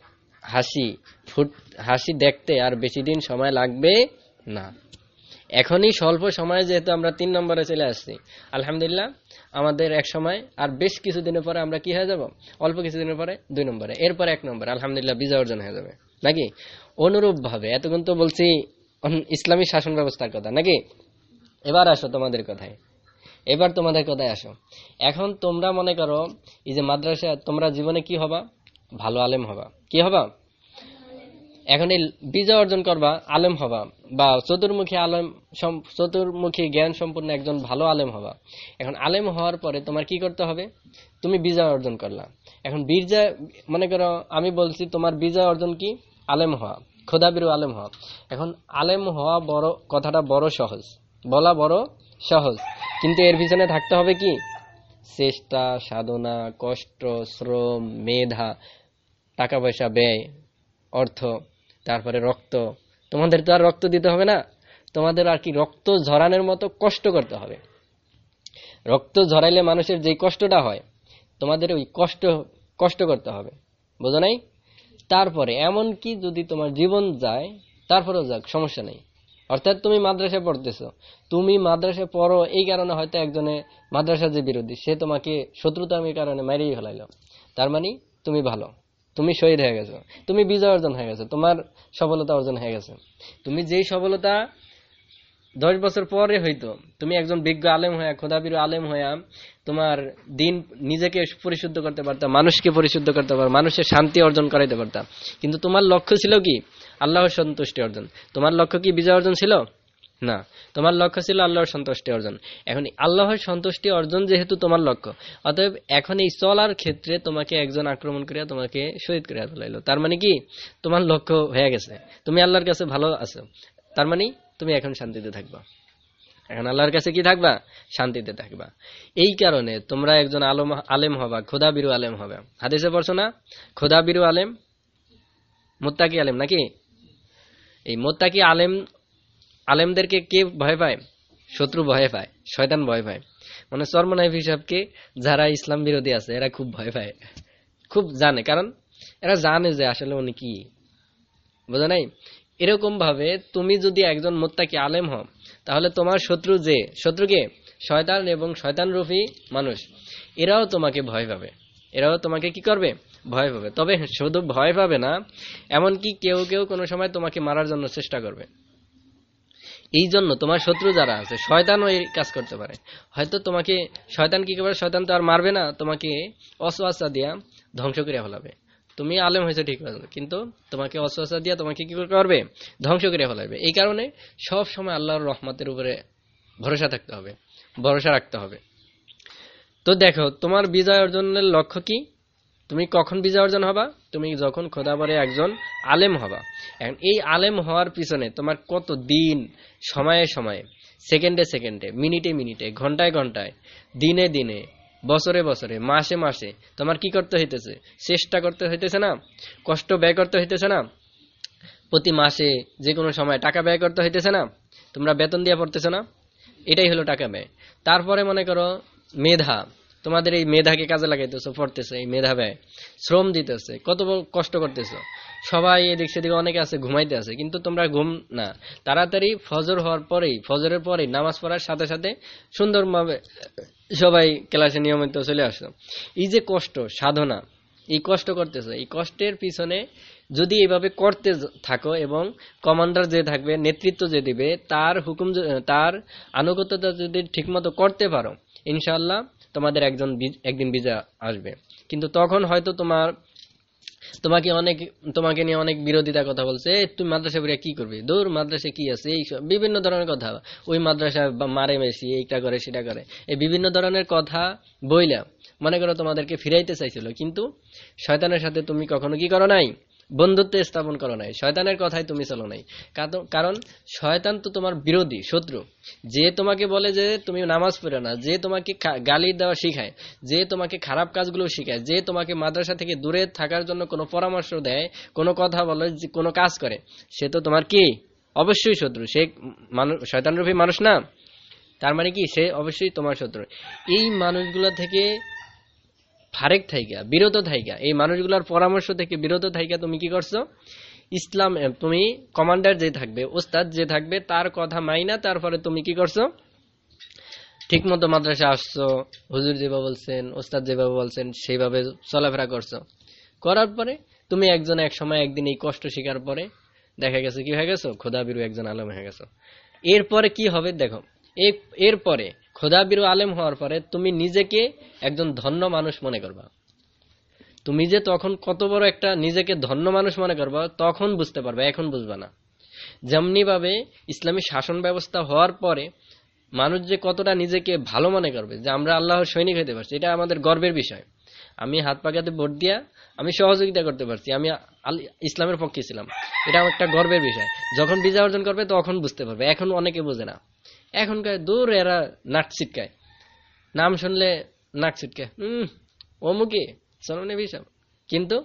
হাসি ফুট হাসি দেখতে আর বেশি দিন সময় লাগবে না। এখনই স্বল্প সময়ে যেহেতু আমরা তিন নম্বরে চলে আসছি। আলহামদুলিল্লাহ। আমাদের এক সময়, আর বেশ কিছুদিনের পরে আমরা কি হয়ে যাব? অল্প কিছুদিনের পরে দুই নম্বরে, এরপর এক নম্বরে, আলহামদুলিল্লাহ বিজয় অর্জন হয়ে যাবে। নাকি? অনুরূপ ভাবে এতক্ষণ তো বলছি ইসলামী শাসন ব্যবস্থার কথা, নাকি? এবার আসো তোমাদের কথায়। এবার তোমাদের কথায় আসো। এখন তোমরা মনে করো, এই যে মাদ্রাসা তোমরা জীবনে কি হবা? ভালো আলেম হবা। কি হবা? এখন এই বিজয় অর্জন করবা, আলেম হবা, বা চতুর্মুখী আলেম চতুর্মুখী জ্ঞান সম্পূর্ণ একজন ভালো আলেম হবা। এখন আলেম হওয়ার পরে তোমার কি করতে হবে? তুমি বিজয় অর্জন করলা। এখন বিজয়, মনে করো আমি বলছি তোমার বিজয় অর্জন কি? আলেম হওয়া, খোদাবিরু আলেম হওয়া। এখন আলেম হওয়া বড়, কথাটা বড় সহজ, বলা বড় সহজ। কিন্তু এর পিছনে থাকতে হবে কি? চেষ্টা, সাধনা, কষ্ট, শ্রম, মেধা, টাকা পয়সা, ব্যয়, অর্থ। তারপরে রক্ত। তোমাদের তো আর রক্ত দিতে হবে না। তোমাদের আর কি রক্ত ঝরানোর মতো কষ্ট করতে হবে। রক্ত ঝরাইলে মানুষের যে কষ্টটা হয়, তোমাদের ওই কষ্ট কষ্ট করতে হবে। বোঝো নাই? তারপরে এমন কি যদি তোমার জীবন যায়, তারপরেও যাক, সমস্যা নেই। অর্থাৎ তুমি মাদ্রাসায় পড়তেছো। তুমি মাদ্রাসায় পড়ো, এই কারণে হয়তো একজনে মাদ্রাসা যে বিরোধী, সে তোমাকে শত্রুতামির কারণে মেরেই ফেলাইলো। তার মানে তুমি ভালো। তুমি শহীদ হয়ে গেছো। তুমি বিজয় অর্জন হয়ে গেছো। তোমার সফলতা অর্জন হয়ে গেছে। তুমি যেই সফলতা দশ বছর পরে হইতো, তুমি একজন বিজ্ঞ আলেম হয়ে, খোদাবির আলেম হয়ে, তোমার দিন নিজেকে পরিশুদ্ধ করতে পারতাম মানুষকে পরিশুদ্ধ করতে পারতাম মানুষের শান্তি অর্জন করাইতে পারতাম কিন্তু তোমার লক্ষ্য ছিল কি? আল্লাহর সন্তুষ্টি অর্জন। তোমার লক্ষ্য কি বিজয় অর্জন ছিল? না, তোমার লক্ষ্য ছিল আল্লাহর সন্তুষ্টি অর্জন। এখন আল্লাহর সন্তুষ্টি অর্জন যেহেতু তোমার লক্ষ্য, অতএব এখন এই চলার ক্ষেত্রে তোমাকে একজন আক্রমণ করিয়া তোমাকে শহীদ করিয়া তোলাইলো। তার মানে কি? তোমার লক্ষ্য হয়ে গেছে। তুমি আল্লাহর কাছে ভালো আছো। তার মানে তুমি এখন শান্তিতে থাকবা। এখন আল্লাহর কাছে কি থাকবা? শান্তিতে থাকবা। এই কারণে তোমরা একজন আলম, আলেম হবা খোদা বিরু আলেম হবে। হাদিসে পড়ছো না? খোদা বিরু আলেম, মোত্তাকি আলেম নাকি? এই মোত্তাকি আলেম আলেমদেরকে কে ভয় পায়? শত্রু ভয় পায়, শয়তান ভয় পায়। মানে চর্মনাইফ হিসাবকে যারা ইসলাম বিরোধী আছে, এরা খুব ভয় পায়। খুব জানে, কারণ এরা জানে যে আসলে উনি কি। বোঝা নাই? এরকম ভাবে তুমি যদি একজন মোত্তাকি আলেম হও, তাহলে তোমার শত্রু যে? শত্রুকে শয়তান এবং শয়তান রূপী মানুষ। এরাও তোমাকে ভয় পাবে। এরাও তোমাকে কি করবে? ভয় পাবে। তবে শুধু ভয় পাবে না, এমনকি কেউ কেউ কোনো সময় তোমাকে মারার জন্য চেষ্টা করবে। এই জন্য তোমার শত্রু যারা আছে, শয়তানও এই কাজ করতে পারে। হয়তো তোমাকে, শয়তান কি করে, শয়তান তো আর মারবে না, তোমাকে অসওয়াসা দিয়া ধ্বংস করে ফেলাবে। তুমি আলেম হয়েছে ঠিক আছে কিন্তু তোমাকে অসওয়াসা দিয়া তোমাকে কি করবে? ধ্বংস করে ফেলাবে। এই কারণে সব সময় আল্লাহর রহমতের উপরে ভরসা থাকতে হবে, ভরসা রাখতে হবে। তো দেখো, তোমার বিজয় অর্জনের লক্ষ্য কি? তুমি কখন বিজয় অর্জন হবা? তুমি যখন খোদাবারে একজন আলেম হবা। এখন এই আলেম হওয়ার পিছনে তোমার কত দিন? সময়ে সময়ে, সেকেন্ডে সেকেন্ডে, মিনিটে মিনিটে, ঘন্টায় ঘন্টায়, দিনে দিনে, বছরে বছরে, মাসে মাসে তোমার কি করতে হইতেছে? চেষ্টা করতে হইতেছে না? কষ্ট ব্যয় করতে হইতেছে না? প্রতি মাসে যে কোনো সময় টাকা ব্যয় করতে হইতেছে না? তোমরা বেতন দিয়ে পড়তেছে না? এটাই হলো টাকা ব্যয়। তারপরে মনে করো মেধা। তোমাদের এই মেধাকে কাজে লাগাইতেছো, পড়তেছে, এই মেধা ব্যয়। শ্রম দিতেছে, কত কষ্ট করতেছো। সবাই এদিক সেদিকে অনেকে আছে, ঘুমাইতে আছে, কিন্তু তোমরা ঘুম না। তাড়াতাড়ি ফজর হওয়ার পরেই, ফজরের পরেই নামাজ পড়ার সাথে সাথে সুন্দরভাবে সবাই ক্লাসে নিয়মিত চলে আসো। এই যে কষ্ট, সাধনা, এই কষ্ট করতেছে, এই কষ্টের পিছনে যদি এইভাবে করতে থাকো এবং কমান্ডার যে থাকবে, নেতৃত্ব যে দিবে, তার হুকুম তার আনুগত্যতা যদি ঠিকমতো করতে পারো ইনশাল্লাহ তোমাদের একজন একদিন বিজয় আসবে। কিন্তু তখন হয়তো তোমার, তোমাকে অনেক, তোমাকে নিয়ে অনেক বিরোধিতা কথা বলছে তুমি মাদ্রাসা পড়ে কি করবে? দূর, মাদ্রাসা কি আছে? এই বিভিন্ন ধরনের কথা। ওই মাদ্রাসা মারে মেশি এইটা করে, সেটা করে। এই বিভিন্ন ধরনের কথা বইলা মনে করো তোমাদেরকে ফিরাইতে চাইছিল। কিন্তু শয়তানের সাথে তুমি কখনো কি করো নাই? বন্ধুত্ব স্থাপন করো নাই। শয়তানের কথাই তুমি চলো নাই। কারণ শয়তান তো তোমার বিরোধী, শত্রু। যে তোমাকে বলে যে তুমি নামাজ পড়ো না, যে তোমাকে গালি দেওয়া শিখায়, যে তোমাকে খারাপ কাজগুলো শিখায়, যে তোমাকে মাদ্রাসা থেকে দূরে থাকার জন্য কোনো পরামর্শ দেয়, কোনো কথা বলে কোনো কাজ করে, সে তো তোমার কি? অবশ্যই শত্রু। সে মানুষ শয়তানরূপী মানুষ না। তার মানে কি? সে অবশ্যই তোমার শত্রু। এই মানুষগুলো থেকে ফারেক থাইকা, বিরত থাইকা। এই মানুষগুলোর পরামর্শ থেকে বিরত থাইকা তুমি কি করছ? ইসলাম তুমি কমান্ডার যে থাকবে, ওস্তাদ যে থাকবে, তার কথা মাইনা, তারপরে তুমি কি করছ? ঠিক মতো মাদ্রাসা আসছো, হুজুর যেভাবে বলছেন, ওস্তাদ যেভাবে বলছেন, সেইভাবে চলাফেরা করছ। করার পরে তুমি একজন এক সময় একদিন এই কষ্ট শিকার পরে দেখা গেছে কি হয়ে গেছো? খোদা বিরু একজন আলম হয়ে গেছো। এরপরে কি হবে দেখো এরপরে খোদা বিরু আলেম হওয়ার পরে তুমি নিজেকে একজন ধন্য মানুষ মনে করবা। তুমি যে তখন কত বড় একটা নিজেকে ধন্য মানুষ মনে করবা, তখন বুঝতে পারবে, এখন বুঝবা না। যেমনি ভাবে ইসলামী শাসন ব্যবস্থা হওয়ার পরে মানুষ যে কতটা নিজেকে ভালো মনে করবে, যে আমরা আল্লাহর সৈনিক হইতে পারছি, এটা আমাদের গর্বের বিষয়। আমি হাত পাকাতে ভোট দিয়া আমি সহযোগিতা করতে পারছি, আমি ইসলামের পক্ষে ছিলাম। এটা একটা গর্বের বিষয়। যখন বিজয় অর্জন করবে, তখন বুঝতে পারবে, এখন অনেকে বোঝে না। এখনকার দূর এরা নাক ছিটকায়। নাম শুনলে নাক ছিটকায়। হম অমুকে সলমনে বিষয় কিন্তু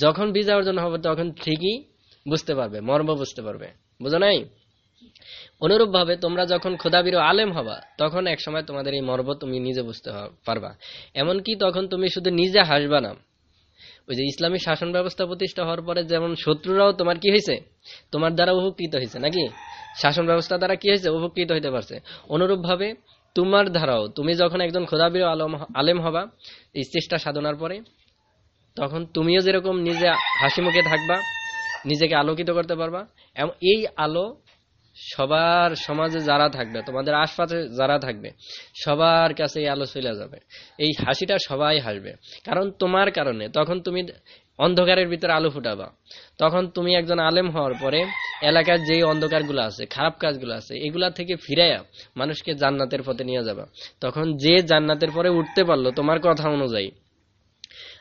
যখন বিজয় অর্জন হবে, তখন ঠিকই বুঝতে পারবে, মর্ম বুঝতে পারবে। বুঝো নাই? অনুরূপ ভাবে তোমরা যখন খোদাবির আলেম হবা, তখন এক সময় তোমাদের এই মর্ম তুমি নিজে বুঝতে পারবা। এমনকি তখন তুমি শুধু নিজে হাসবা না ওই যে ইসলামী শাসন ব্যবস্থা প্রতিষ্ঠা হওয়ার পরে যেমন শত্রুরাও তোমার কি হয়েছে? তোমার দ্বারা উপকৃত হয়েছে নাকি? শাসন ব্যবস্থা দ্বারা কি হয়েছে? উপকৃত হইতে পারছে। অনুরূপ ভাবে তোমার ধারাও তুমি যখন একজন খোদাবির আলম, আলেম হবা, এই চেষ্টা সাধনার পরে, তখন তুমিও যেরকম নিজে হাসি মুখে থাকবা, নিজেকে আলোকিত করতে পারবা এবং এই আলো সবার সমাজে যারা থাকবে, তোমাদের আশপাশে যারা থাকবে, সবার কাছে এই আলো চলে যাবে। এই হাসিটা সবাই হাসবে। কারণ তোমার কারণে, তখন তুমি অন্ধকারের ভিতরে আলো ফুটাবা। তখন তুমি একজন আলেম হওয়ার পরে এলাকার যে অন্ধকারগুলো আছে, খারাপ কাজগুলো আছে, এগুলা থেকে ফিরাইয়া মানুষকে জান্নাতের পথে নিয়ে যাবা। তখন যে জান্নাতের পরে উঠতে পারল, তোমার কথা অনুযায়ী।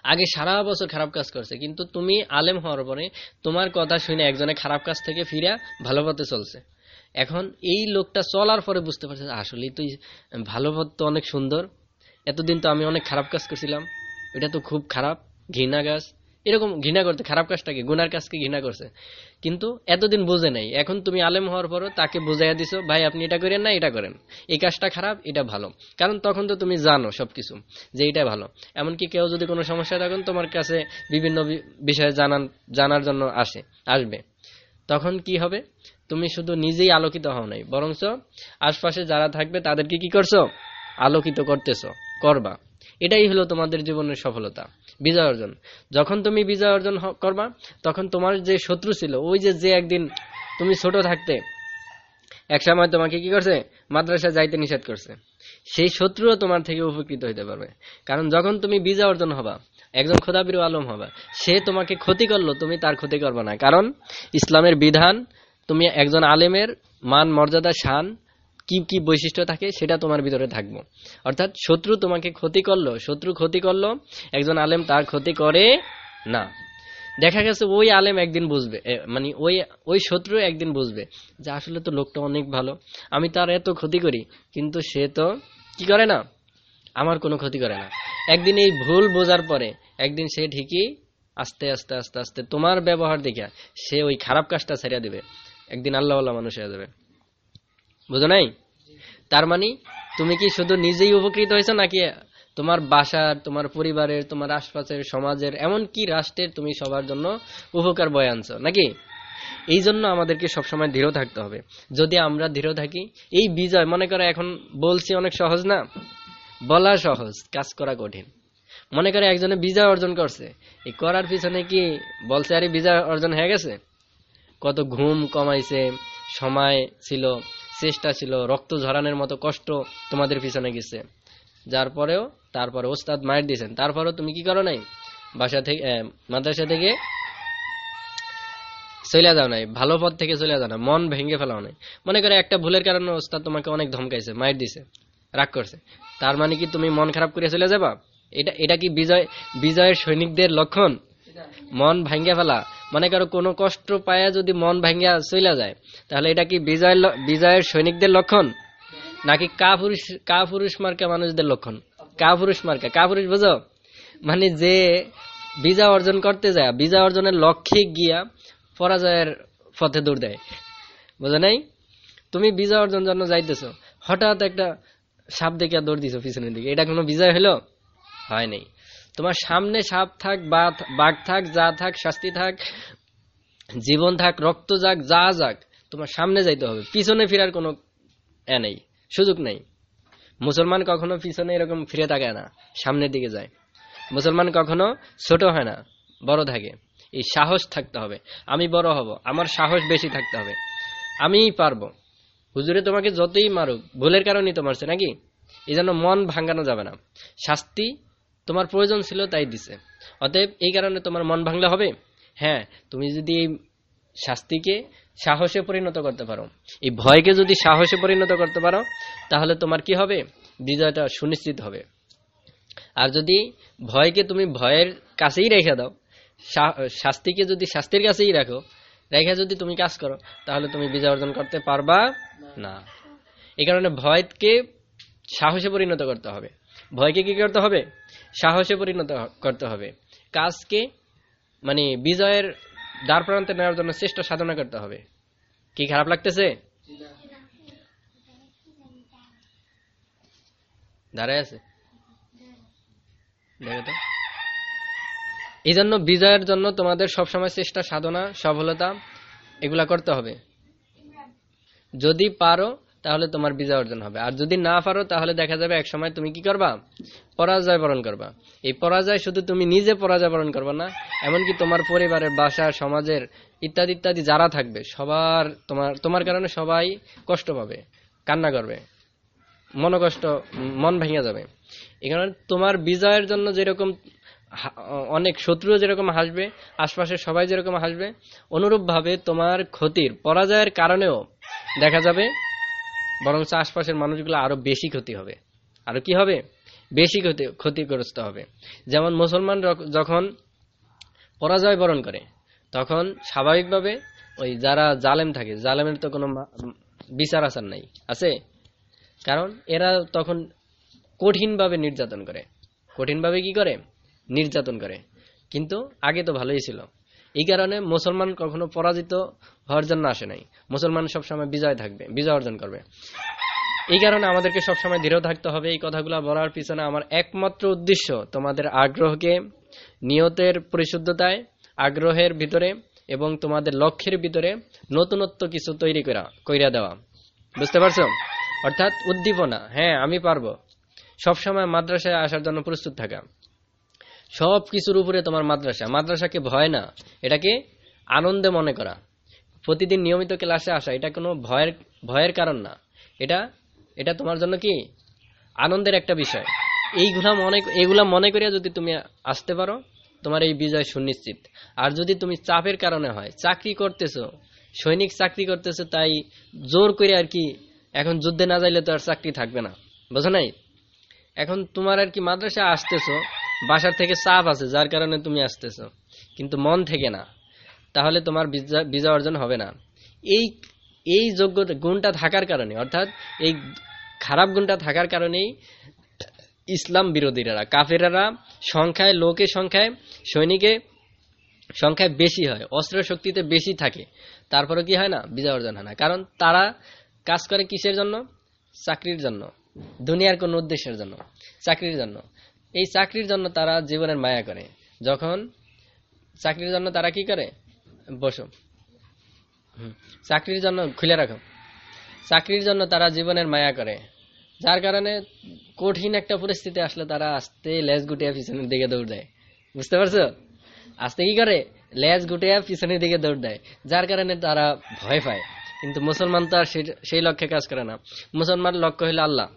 আগে সারা বছর খারাপ কাজ করছে, কিন্তু তুমি আলেম হওয়ার পরে তোমার কথা শুনে একজনে খারাপ কাজ থেকে ফিরা ভালো পথে চলছে। এখন এই লোকটা চলার পরে বুঝতে পারছে আসলে তুই ভালো পথ তো অনেক সুন্দর। এতদিন তো আমি অনেক খারাপ কাজ করছিলাম। এটা তো খুব খারাপ, ঘৃণা কাজ। এরকম ঘৃণা করতে, খারাপ কাজটাকে, গুনার কাজকে ঘৃণা করছে। কিন্তু এতদিন বোঝে নাই। এখন তুমি আলেম হওয়ার পরও তাকে বুঝাইয়া দিছো, ভাই, আপনি এটা করেন না, এটা করেন। এই কাজটা খারাপ, এটা ভালো। কারণ তখন তো তুমি জানো সবকিছু, যে এটা ভালো। এমনকি কেউ যদি কোনো সমস্যা তখন তোমার কাছে বিভিন্ন বিষয়ে জানান, জানার জন্য আসে, আসবে। তখন কি হবে? তুমি শুধু নিজেই আলোকিত হও নাই, বরঞ্চ আশপাশে যারা থাকবে তাদেরকে কি করছ? আলোকিত করতেছো, করবা। এটাই হলো তোমাদের জীবনের সফলতা। বিজয় অর্জন। যখন তুমি বিজয় অর্জন করবা, তখন তোমার যে শত্রু ছিল, ওই যে যে একদিন তুমি ছোট থাকতে এক সময় তোমাকে কি করছে? মাদ্রাসায় যাইতে নিষেধ করছে। সেই শত্রুও তোমার থেকে উপকৃত হইতে পারবে। কারণ যখন তুমি বিজয় অর্জন হবা, একজন খোদাবির আলম হবা, সে তোমাকে ক্ষতি করল, তুমি তার ক্ষতি করবে না। কারণ ইসলামের বিধান তুমি একজন আলেমের মান, মর্যাদা, শান কি কি বৈশিষ্ট্য থাকে সেটা তোমার ভিতরে থাকব। অর্থাৎ শত্রু তোমাকে ক্ষতি করল, শত্রু ক্ষতি করল, একজন আলেম তার ক্ষতি করে না। দেখা গেছে ওই আলেম একদিন বুঝবে মানে ওই ওই শত্রু একদিন বুঝবে যে আসলে তো লোকটা অনেক ভালো, আমি তার এত ক্ষতি করি, কিন্তু সে তো কি করে না? আমার কোনো ক্ষতি করে না। একদিন এই ভুল বোঝার পরে, একদিন সে ঠিকই আস্তে আস্তে আস্তে আস্তে তোমার ব্যবহার দেখে সে ওই খারাপ কাজটা ছেড়ে দেবে। একদিন আল্লাহ আল্লাহ মানুষ হয়ে যাবে। বুঝো নাই? তার মানে তুমি কি শুধু নিজেই উপকৃত হয়েছো নাকি তোমার বাসার, তোমার পরিবারের, তোমার আশপাশের সমাজের এমন কি রাষ্ট্রের তুমি সবার জন্য উপকার বয়ে আনছো, নাকি? এই জন্য আমাদেরকে সবসময় দৃঢ় থাকতে হবে। যদি আমরা দৃঢ় থাকি, এই বিজয়, মনে করো এখন বলছি অনেক সহজ না? বলা সহজ, কাজ করা কঠিন। মনে করে একজনে বিজয় অর্জন করছে। এই করার পিছনে কি বলছে আরে বিজয় অর্জন হয়ে গেছে? কত ঘুম কমাইছে, সময় ছিল, চেষ্টা ছিল, রক্ত ঝরানোর মতো কষ্ট তোমাদের পিছনে গেছে। যার পরেও তারপরে ওস্তাদ মায়ের দিয়েছেন। তারপরেও তুমি কি করো নাই? বাসা থেকে মাদ্রাসা থেকে চলে যাও নাই, ভালো পথ থেকে চলে যাও না মন ভেঙে ফেলাও নাই। মনে করে একটা ভুলের কারণে ওস্তাদ তোমাকে অনেক ধমকাইছে মায়ের দিছে, রাগ করছে। তার মানে কি তুমি মন খারাপ করে চলে যাবা? এটা এটা কি বিজয়, বিজয়ের সৈনিকদের লক্ষণ? মন ভাঙ্গা ফেলা। মনে করো কোনো কষ্ট পায়া যদি মন ভাঙ্গা চলে যায়, তাহলে এটা কি বিজয়ের বিজয়ের সৈনিকদের লক্ষণ? নাকি কা পুরুষ কা পুরুষ মার্কা মানুষদের লক্ষণ? কা পুরুষ মার্কা। কা পুরুষ বুঝো? মানে যে বিজয় অর্জন করতে যায়, বিজয় অর্জনের লক্ষ্যে গিয়া পরাজয়ের পথে দৌড় দেয়। বুঝো নাই? তুমি বিজয় অর্জন জন্য যাইতেছো। হঠাৎ একটা সাপ দেখে দৌড় দিছো পিছনের দিকে। এটা কোনো বিজয় হলো? হয় নাই। তোমার সামনে সাপ থাক বাঘ থাক, যা থাক, শাস্তি থাক, জীবন থাক, রক্ত যাক, যা যাক, তোমার সামনে যাইতে হবে। পিছনে ফেরার কোনো এ নেই, সুযোগ নেই। মুসলমান কখনো পিছনে এরকম ফিরে তাকায় না, সামনের দিকে যায়। মুসলমান কখনো ছোট হয় না, বড় থাকে। এই সাহস থাকতে হবে। আমি বড় হব, আমার সাহস বেশি থাকতে হবে। আমিই পারব। হুজুরে তোমাকে যতই মারুক, ভুলের কারণেই তো মারছে, নাকি? এই মন ভাঙ্গানো যাবে না। শাস্তি তোমার প্রয়োজন ছিল তাই দিছে। অতএব এই কারণে তোমার মন ভাঙলে হবে? হ্যাঁ তুমি যদি এই শাস্তিকে সাহসে পরিণত করতে পারো। এই ভয়কে যদি সাহসে পরিণত করতে পারো, তাহলে তোমার কি হবে? বিজয়টা সুনিশ্চিত হবে। আর যদি ভয়কে তুমি ভয়ের কাছেই রেখে দাও শাস্তিকে যদি শাস্তির কাছেই রাখো, রেখে যদি তুমি কাজ করো, তাহলে তুমি বিজয় অর্জন করতে পারবা না। এই কারণে ভয়কে সাহসে পরিণত করতে হবে। ভয়কে কি করতে হবে? সাহসে পরিণত করতে হবে। কাজকে মানে বিজয়ের দ্বার প্রান্তে নেওয়ার জন্য চেষ্টা সাধনা করতে হবে। কি খারাপ লাগতেছে? দাঁড়ায় আছে। এই জন্য বিজয়ের জন্য তোমাদের সবসময় চেষ্টা সাধনা, সফলতা, এগুলা করতে হবে। যদি পারো তাহলে তোমার বিজয় অর্জন হবে। আর যদি না পারো, তাহলে দেখা যাবে এক সময় তুমি কি করবা? পরাজয় বরণ করবা। এই পরাজয় শুধু তুমি নিজে পরাজয় বরণ করবা না, এমনকি তোমার পরিবারের বাসা সমাজের ইত্যাদি ইত্যাদি যারা থাকবে, সবার তোমার তোমার কারণে সবাই কষ্ট পাবে, কান্না করবে, মনোকষ্ট, মন ভেঙে যাবে। এখানে তোমার বিজয়ের জন্য যেরকম অনেক শত্রু যেরকম হাসবে, আশপাশের সবাই যেরকম হাসবে, অনুরূপভাবে তোমার ক্ষতির, পরাজয়ের কারণেও দেখা যাবে বরং আশপাশের মানুষগুলো আরও বেশি ক্ষতি হবে। আরও কি হবে? বেশি ক্ষতি, ক্ষতিগ্রস্ত হবে। যেমন মুসলমান যখন পরাজয় বরণ করে, তখন স্বাভাবিকভাবে ওই যারা জালেম থাকে, জালেমের তো কোনো বিচার আচার নাই। আছে? কারণ এরা তখন কঠিনভাবে নির্যাতন করে। কঠিনভাবে কি করে? নির্যাতন করে। কিন্তু আগে তো ভালোই ছিল। এই কারণে মুসলমান কখনো পরাজিত হওয়ার জন্য আসে নাই। মুসলমান সবসময় বিজয় থাকবে, বিজয় অর্জন করবে। এই কারণে আমাদেরকে সবসময় দৃঢ় থাকতে হবে। এই কথাগুলো বলার পিছনে আমার একমাত্র উদ্দেশ্য তোমাদের আগ্রহকে, নিয়তের পরিশুদ্ধতায়, আগ্রহের ভিতরে এবং তোমাদের লক্ষ্যের ভিতরে নতুনত্ব কিছু তৈরি করা, কইরা দেওয়া। বুঝতে পারছ? অর্থাৎ উদ্দীপনা। হ্যাঁ আমি পারব। সবসময় মাদ্রাসায় আসার জন্য প্রস্তুত থাকা। সব কিছুর উপরে তোমার মাদ্রাসা। মাদ্রাসাকে ভয় না? এটাকে আনন্দে মনে করা। প্রতিদিন নিয়মিত ক্লাসে আসা, এটা কোনো ভয়ের ভয়ের কারণ না। এটা এটা তোমার জন্য কি? আনন্দের একটা বিষয়। এইগুলা মনে এইগুলা মনে করিয়া যদি তুমি আসতে পারো, তোমার এই বিজয় সুনিশ্চিত। আর যদি তুমি চাপের কারণে হয়, চাকরি করতেছো, সৈনিক চাকরি করতেছো, তাই জোর করে আর কি, এখন যুদ্ধে না যাইলে তো আর চাকরি থাকবে না। বুঝো নাই? এখন তোমার আর কি মাদ্রাসা আসতেছো বাসার থেকে চাপ আছে, যার কারণে তুমি আসতেছো। কিন্তু মন থেকে না। তাহলে তোমার বিজয় অর্জন হবে না। এই এই যোগ্যতা, গুণটা থাকার কারণে, অর্থাৎ এই খারাপ গুণটা থাকার কারণেই ইসলাম বিরোধীরা, কাফেরারা সংখ্যায় লোকের সংখ্যায়, সৈনিকে সংখ্যায় বেশি হয়, অস্ত্র শক্তিতে বেশি থাকে। তারপরে কি হয় না? বিজয় অর্জন হয় না। কারণ তারা কাজ করে কিসের জন্য? চাকরির জন্য। দুনিয়ার কোন উদ্দেশ্যের জন্য। চাকরির জন্য। এই চাকরির জন্য তারা জীবনের মায়া করে। যখন চাকরির জন্য তারা কি করে? বসো। চাকরির জন্য খুলে রাখো। চাকরির জন্য তারা জীবনের মায়া করে। যার কারণে কঠিন একটা পরিস্থিতি আসলে তারা আস্তে লেজ গুটিয়ে পিছনের দিকে দৌড় দেয়। বুঝতে পারছ? আস্তে কি করে? লেজ গুটিয়ে পিছনের দিকে দৌড় দেয়। যার কারণে তারা ভয় পায়। কিন্তু মুসলমান তো আর সেই লক্ষ্যে কাজ করে না। মুসলমান লক্ষ্য হলো আল্লাহ।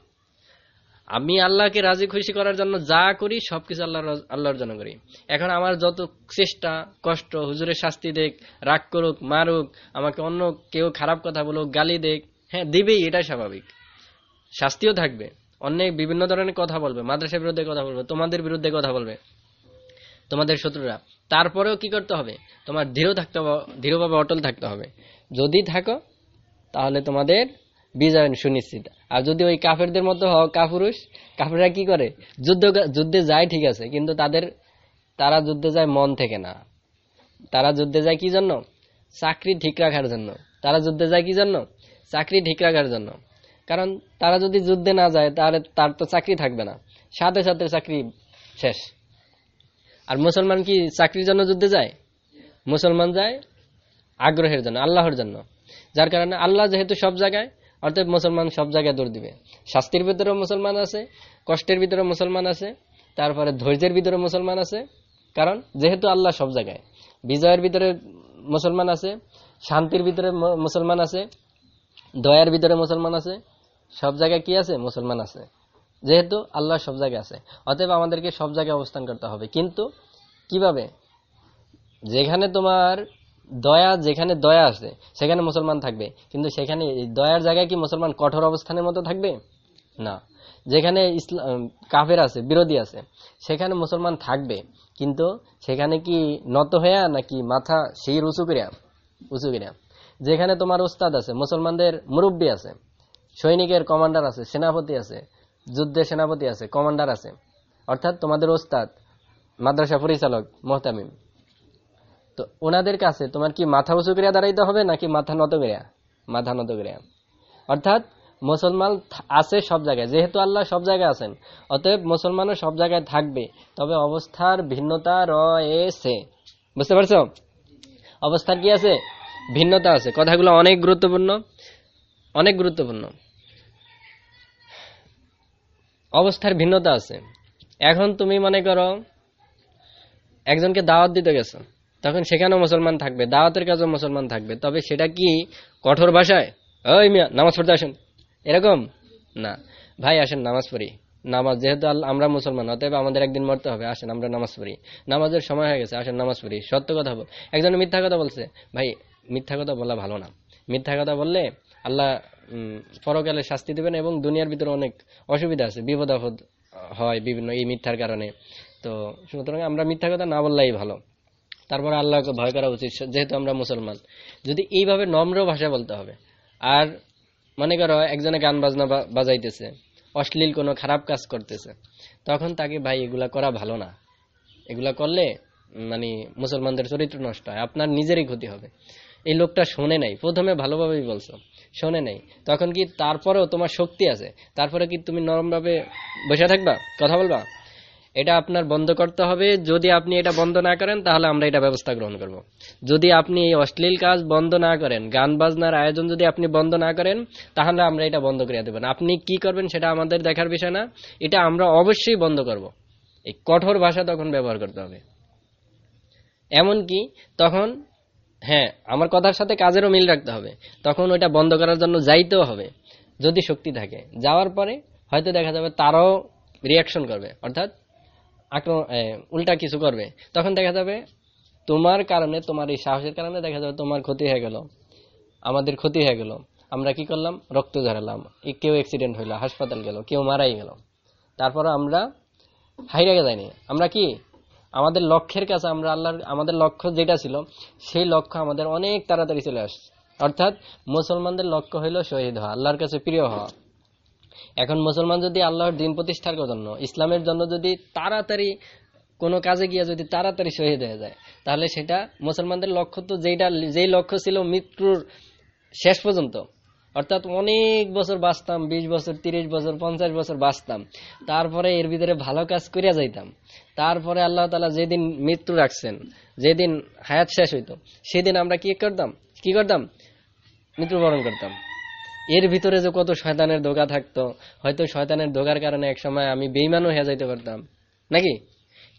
আমি আল্লাহকে রাজি খুশি করার জন্য যা করি, সবকিছু আল্লাহ আল্লাহর জন্য করি। এখন আমার যত চেষ্টা, কষ্ট, হুজুরের শাস্তি দেখ, রাগ করুক, মারুক, আমাকে অন্য কেউ খারাপ কথা বলুক, গালি দেখ হ্যাঁ দিবেই, এটাই স্বাভাবিক। শাস্তিও থাকবে। অনেক বিভিন্ন ধরনের কথা বলবে, মাদ্রাসার বিরুদ্ধে কথা বলবে, তোমাদের বিরুদ্ধে কথা বলবে, তোমাদের শত্রুরা। তারপরেও কি করতে হবে? তোমার দৃঢ় থাকতে হবে দৃঢ়ভাবে অটল থাকতে হবে। যদি থাকো, তাহলে তোমাদের বিজয় সুনিশ্চিত। আর যদি ওই কাফেরদের মতো হও, কাপুরুষ, কাফেররা কি করে? যুদ্ধ যুদ্ধে যায় ঠিক আছে, কিন্তু তাদের, তারা যুদ্ধে যায় মন থেকে না। তারা যুদ্ধে যায় কি জন্য? চাকরি ঠিক রাখার জন্য। তারা যুদ্ধে যায় কি জন্য? চাকরি ঠিক রাখার জন্য। কারণ তারা যদি যুদ্ধে না যায়, তাহলে তার তো চাকরি থাকবে না। সাথে সাথে চাকরি শেষ। আর মুসলমান কি চাকরির জন্য যুদ্ধে যায়? মুসলমান যায় আগ্রহের জন্য, আল্লাহর জন্য। যার কারণে আল্লাহ যেহেতু সব জায়গায় অর্থাৎ মুসলমান সব জায়গায় দৌড় দিবে। শাস্তির ভিতরে মুসলমান আছে, কষ্টের ভিতরে মুসলমান আছে, তারপরে ধৈর্যের ভিতরে মুসলমান আছে। কারণ যেহেতু আল্লাহ সব জায়গায়, বিজয়ের ভিতরে মুসলমান আছে, শান্তির ভিতরে মুসলমান আছে, দয়ার ভিতরে মুসলমান আছে, সব জায়গায় কি আছে? মুসলমান আছে। যেহেতু আল্লাহ সব জায়গায় আছে, অতএব আমাদেরকে সব জায়গায় অবস্থান করতে হবে। কিন্তু কীভাবে? যেখানে তোমার দয়া, যেখানে দয়া আছে, সেখানে মুসলমান থাকবে। কিন্তু সেখানে দয়ার জায়গায় কি মুসলমান কঠোর অবস্থানের মতো থাকবে? না। যেখানে ইসলাম কাফের আছে, বিরোধী আছে, সেখানে মুসলমান থাকবে। কিন্তু সেখানে কি নত হইয়া নাকি মাথা সেই উঁচু করিয়া উঁচু করিয়া? যেখানে তোমার উস্তাদ আছে, মুসলমানদের মুরব্বী আছে, সৈনিকের কমান্ডার আছে, সেনাপতি আছে, যুদ্ধের সেনাপতি আছে, কমান্ডার আছে। অর্থাৎ তোমাদের ওস্তাদ মাদ্রাসা পরিচালক, মোহতামিম। তো ওনাদের কাছে তোমার কি মাথা উঁচু করিয়া দাঁড়াইতে হবে নাকি মাথা নত করিয়া? মাথা নত করিয়া। অর্থাৎ মুসলমান আছে সব জায়গায়, যেহেতু আল্লাহ সব জায়গায় আছেন, অতএব মুসলমানও সব জায়গায় থাকবে। তবে অবস্থার ভিন্নতা রয়েছে। বুঝতে পারছ? অবস্থার কি আছে? ভিন্নতা আছে। কথাগুলো অনেক গুরুত্বপূর্ণ অনেক গুরুত্বপূর্ণ। অবস্থার ভিন্নতা আছে। এখন তুমি মনে করো, একজনকে দাওয়াত দিতে গেছো। তখন সেখানেও মুসলমান থাকবে, দাওয়াতের কাজেও মুসলমান থাকবে। তবে সেটা কি কঠোর ভাষায়? ওই মিয়া, নামাজ পড়তে আসেন। এরকম? না। ভাই, আসেন, নামাজ পড়ি। নামাজ যেহেতু আমরা মুসলমান, অতএব আমাদের একদিন মরতে হবে। আসেন, আমরা নামাজ পড়ি। নামাজের সময় হয়ে গেছে, আসেন, নামাজ পড়ি। সত্য কথা বল একজন মিথ্যা কথা বলছে। ভাই, মিথ্যা কথা বলা ভালো না। মিথ্যা কথা বললে আল্লাহ পরকালে শাস্তি দেবেন এবং দুনিয়ার ভিতরে অনেক অসুবিধা আছে। বিপদ আপদ হয় বিভিন্ন এই মিথ্যার কারণে। তো সুতরাং আমরা মিথ্যা কথা না বললেই ভালো। তারপর আল্লাহকে ভয় করা উচিত, যেহেতু আমরা মুসলমান। যদি এইভাবে নম্র ভাষা বলতে হবে, আর মনে করো একজনে গান বাজনা বাজাইতেছে, অশ্লীল কোনো খারাপ কাজ করতেছে, তখন তাকে, ভাই, এগুলা করা ভালো না। এগুলা করলে মানে মুসলমানদের চরিত্র নষ্ট হয়, আপনার নিজেরই ক্ষতি হবে। এই লোকটা শোনে নাই। প্রথমে ভালোভাবেই বলছো, শোনে নাই। তখন কি তারপরেও তোমার শক্তি আছে? তারপরে কি তুমি নরমভাবে বসে থাকবা? কথা বলবা? এটা আপনার বন্ধ করতে হবে। যদি আপনি এটা বন্ধ না করেন, তাহলে আমরা এটা ব্যবস্থা গ্রহণ করব। যদি আপনি এই অশ্লীল কাজ বন্ধ না করেন, গান বাজনার আয়োজন যদি আপনি বন্ধ না করেন, তাহলে আমরা এটা বন্ধ করে দেবেন আপনি কি করবেন সেটা আমাদের দেখার বিষয় না। এটা আমরা অবশ্যই বন্ধ করব। এই কঠোর ভাষা তখন ব্যবহার করতে হবে। এমনকি তখন হ্যাঁ আমার কথার সাথে কাজেরও মিল রাখতে হবে। তখন ওইটা বন্ধ করার জন্য যাইতেও হবে, যদি শক্তি থাকে। যাওয়ার পরে হয়তো দেখা যাবে তারাও রিয়াকশন করবে। অর্থাৎ আক্রমণ উল্টা কিছু করবে। তখন দেখা যাবে তোমার কারণে, তোমার এই সাহসের কারণে দেখা যাবে তোমার ক্ষতি হয়ে গেল। আমাদের ক্ষতি হয়ে গেল। আমরা কি করলাম? রক্ত ঝরালাম। কেউ অ্যাক্সিডেন্ট হইল, হাসপাতাল গেল, কেউ মারাই গেল। তারপর আমরা হাইরে যায়নি আমরা কি? আমাদের লক্ষ্যের কাছে আমরা আল্লাহর, আমাদের লক্ষ্য যেটা ছিল, সেই লক্ষ্য আমাদের অনেক তাড়াতাড়ি চলে আসছে। অর্থাৎ মুসলমানদের লক্ষ্য হইল শহীদ হওয়া, আল্লাহর কাছে প্রিয় হওয়া। এখন মুসলমান যদি আল্লাহর দিন প্রতিষ্ঠার জন্য, ইসলামের জন্য যদি তাড়াতাড়ি কোনো কাজে গিয়ে যদি তাড়াতাড়ি শহীদ হয়ে যায়, তাহলে সেটা মুসলমানদের লক্ষ্য তো যেটা যেই লক্ষ্য ছিল মৃত্যুর শেষ পর্যন্ত। অর্থাৎ অনেক বছর বাঁচতাম, বিশ বছর, তিরিশ বছর, পঞ্চাশ বছর বাঁচতাম। তারপরে এর ভিতরে ভালো কাজ করিয়া যাইতাম। তারপরে আল্লাহ তালা যেদিন মৃত্যু রাখছেন, যেদিন হায়াত শেষ হইতো, সেদিন আমরা কি করতাম? কি করতাম? মৃত্যুবরণ করতাম। এর ভিতরে যে কত শয়তানের ধোকা থাকতো, হয়তো শয়তানের ধোকার কারণে এক সময় আমি বেইমানও হয়ে যাইতে পারতাম। নাকি?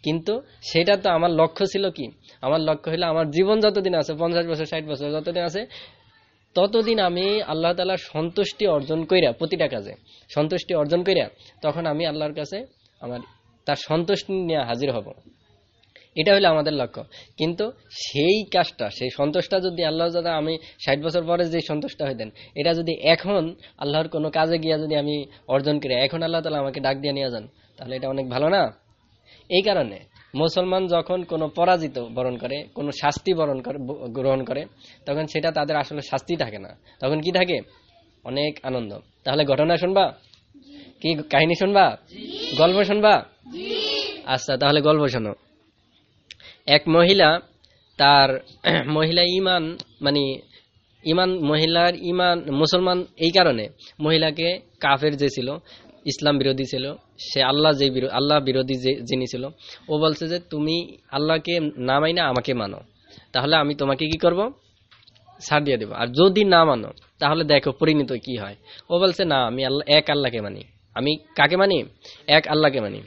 কিন্তু সেটা তো আমার লক্ষ্য ছিল কি? আমার লক্ষ্য হলো আমার জীবন যতদিন আছে, পঞ্চাশ বছর, ষাট বছর যতদিন আছে, ততদিন আমি আল্লাহ তালার সন্তুষ্টি অর্জন কইরা প্রতিটা কাজে সন্তুষ্টি অর্জন কইরা তখন আমি আল্লাহর কাছে আমার তার সন্তুষ্টি নিয়ে হাজির হব। এটা হলো আমাদের লক্ষ্য। কিন্তু সেই কাজটা সেই সন্তোষটা যদি আল্লাহ দাদা আমি ষাট বছর পরে যে সন্তোষটা হইতেন এটা যদি এখন আল্লাহর কোনো কাজে গিয়া যদি আমি অর্জন করি এখন আল্লাহ তালা আমাকে ডাক দিয়ে নিয়ে যান তাহলে এটা অনেক ভালো না? এই কারণে মুসলমান যখন কোনো পরাজিত বরণ করে কোনো শাস্তি বরণ করে গ্রহণ করে তখন সেটা তাদের আসলে শাস্তি থাকে না। তখন কি থাকে? অনেক আনন্দ। তাহলে ঘটনা শুনবা? কি কাহিনী শুনবা? গল্প শুনবা? আচ্ছা তাহলে গল্প শোনো। এক মহিলা, তার মহিলা ইমান মানে ইমান, মহিলার ইমান, মুসলমান এই কারণে মহিলাকে কাফের যে ছিল, ইসলাম বিরোধী ছিল, সে আল্লাহ যে আল্লাহ বিরোধী যে, যিনি ছিল, ও বলছে যে তুমি আল্লাহকে না মাইনা আমাকে মানো। তাহলে আমি তোমাকে কি করব? ছাড় দিয়ে দেবো। আর যদি না মানো, তাহলে দেখো পরিণত কি হয়। ও বলছে, না, আমি আল্লাহ এক আল্লাহকে মানি। আমি কাকে মানি? এক আল্লাহকে মানি।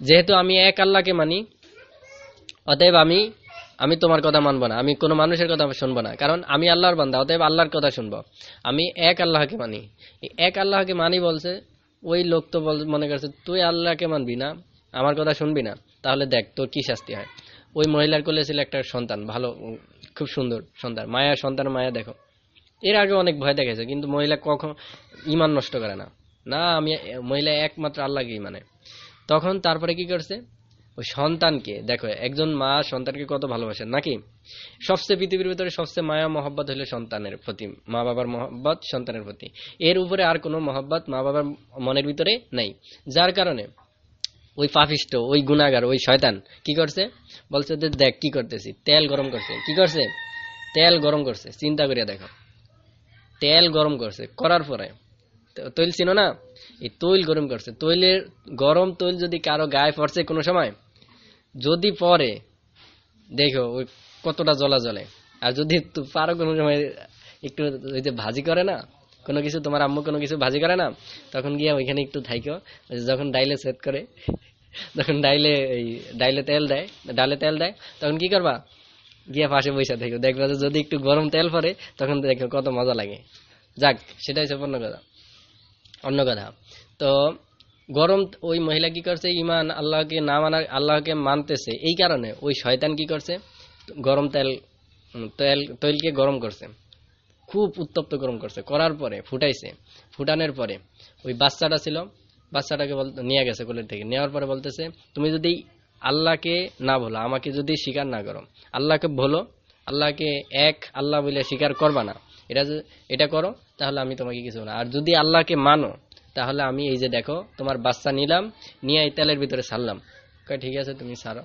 যেহেতু আমি এক আল্লাহকে মানি অতএব আমি আমি তোমার কথা মানবো না, আমি কোনো মানুষের কথা শুনব না। কারণ আমি আল্লাহর বান্দা, অতএব আল্লাহর কথা শুনব। আমি এক আল্লাহকে মানি। এক আল্লাহকে মানি বলছে, ওই লোক তো বল মনে করছে, তুই আল্লাহকে মানবি না, আমার কথা শুনবি না, তাহলে দেখ তোর কি শাস্তি হয়? ওই মহিলার কোলে ছিল একটা সন্তান, ভালো, খুব সুন্দর সন্তান, মায়া সন্তান মায়া, দেখো। এর আগে অনেক ভয় দেখেছে কিন্তু মহিলা কখন, ইমান নষ্ট করে না। না, আমি, মহিলা একমাত্র আল্লাহকেই মানে। তখন তারপরে কি করছে? ওই সন্তানকে, দেখো, একজন মা সন্তানকে কত ভালোবাসেন, নাকি? সবচেয়ে পৃথিবীর ভিতরে সবচেয়ে মায়া, মহব্বত হলো সন্তানের প্রতি, মা বাবার মহব্বত সন্তানের প্রতি। এর উপরে আর কোনো মহব্বত মা বাবার মনের ভিতরে নাই। যার কারণে ওই পাপিষ্ট, ওই গুনাগার ওই শয়তান কি করছে? বলছে যে, দেখ কি করতেছি, তেল গরম করছে। কি করছে? তেল গরম করছে, চিন্তা করিয়া দেখো। তেল গরম করছে, করার পরে তৈল ছিল না? এই তৈল গরম করছে, তৈলের গরম তৈল যদি কারও গায়ে পড়ছে কোনো সময় যদি পরে, দেখো, ওই কতটা জ্বলা জ্বলে আর যদি পারো কোনো সময় একটু ওই যে ভাজি করে না, কোনো কিছু, তোমার আম্মু কোনো কিছু ভাজি করে না, তখন গিয়া ওইখানে একটু থাইকো। যখন ডাইলে সেট করে তখন ডাইলে এই ডাইলে তেল দেয়, ডালে তেল দেয়, তখন কি করবা? গিয়া পাশে বৈশা থেকো। দেখবা যে যদি একটু গরম তেল পরে, তখন দেখো কত মজা লাগে। যাক, সেটাই হচ্ছে অন্য কথা। অন্য কথা। তো গরম ওই মহিলা কি করছে? ইমান আল্লাহকে না মানা, আল্লাহকে মানতেছে। এই কারণে ওই শয়তান কি করছে? গরম তেল তেল, তৈলকে গরম করছে। খুব উত্তপ্ত গরম করছে। করার পরে, ফুটাইছে। ফুটানোর পরে, ওই বাচ্চাটা ছিল, বাচ্চাটাকে নিয়ে গেছে কোলের থেকে। নেওয়ার পরে বলতেছে, তুমি যদি আল্লাহকে না বলো, আমাকে যদি স্বীকার না করো, আল্লাহকে বলো, আল্লাহকে এক আল্লাহ বলে স্বীকার করবা না। এটা এটা করো, তাহলে আমি তোমাকে কিছু না। আর যদি আল্লাহকে মানো তাহলে আমি এই যে দেখো, তোমার বাচ্চা নিলাম, নিয়ে এই তেলের ভিতরে ছাড়লাম। ঠিক আছে, তুমি ছাড়ো।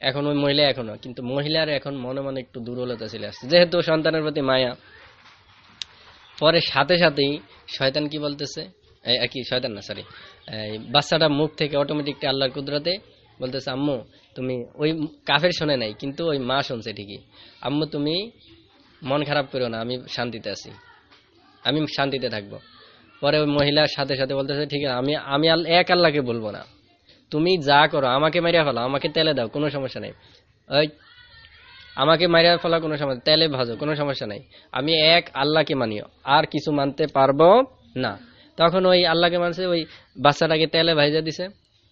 এখন ওই মহিলা এখনও, কিন্তু মহিলার এখন মনে মনে একটু দুর্বলতা চলে আসছে। যেহেতু সন্তানের প্রতি মায়া, পরে সাথে সাথেই শয়তান কি বলতেছে? কি, শয়তান না সরি বাচ্চাটা মুখ থেকে অটোমেটিক আল্লাহর কুদরতে বলতেছে, আম্মু, তুমি ওই কাফের শোনে নাই, কিন্তু ওই মা শুনছে ঠিকই। আম্মু, তুমি মন খারাপ করো না, আমি শান্তিতে আছি। আমি শান্তিতে থাকব। পরে ওই মহিলার সাথে সাথে বলতেছে, ঠিক আছে, আমি আমি এক আল্লাহকে বলব না। তুমি যা করো, আমাকে মারিয়া ফেলো, আমাকে তেলে দাও, কোনো সমস্যা নেই। ওই, আমাকে মারিয়া ফেলা, কোনো সমস্যা তেলে ভাজো, কোনো সমস্যা নেই। আমি এক আল্লাহকে মানিও আর কিছু মানতে পারব না। তখন ওই আল্লাহকে মানছে, ওই বাচ্চাটাকে তেলে ভাইজা দিছে।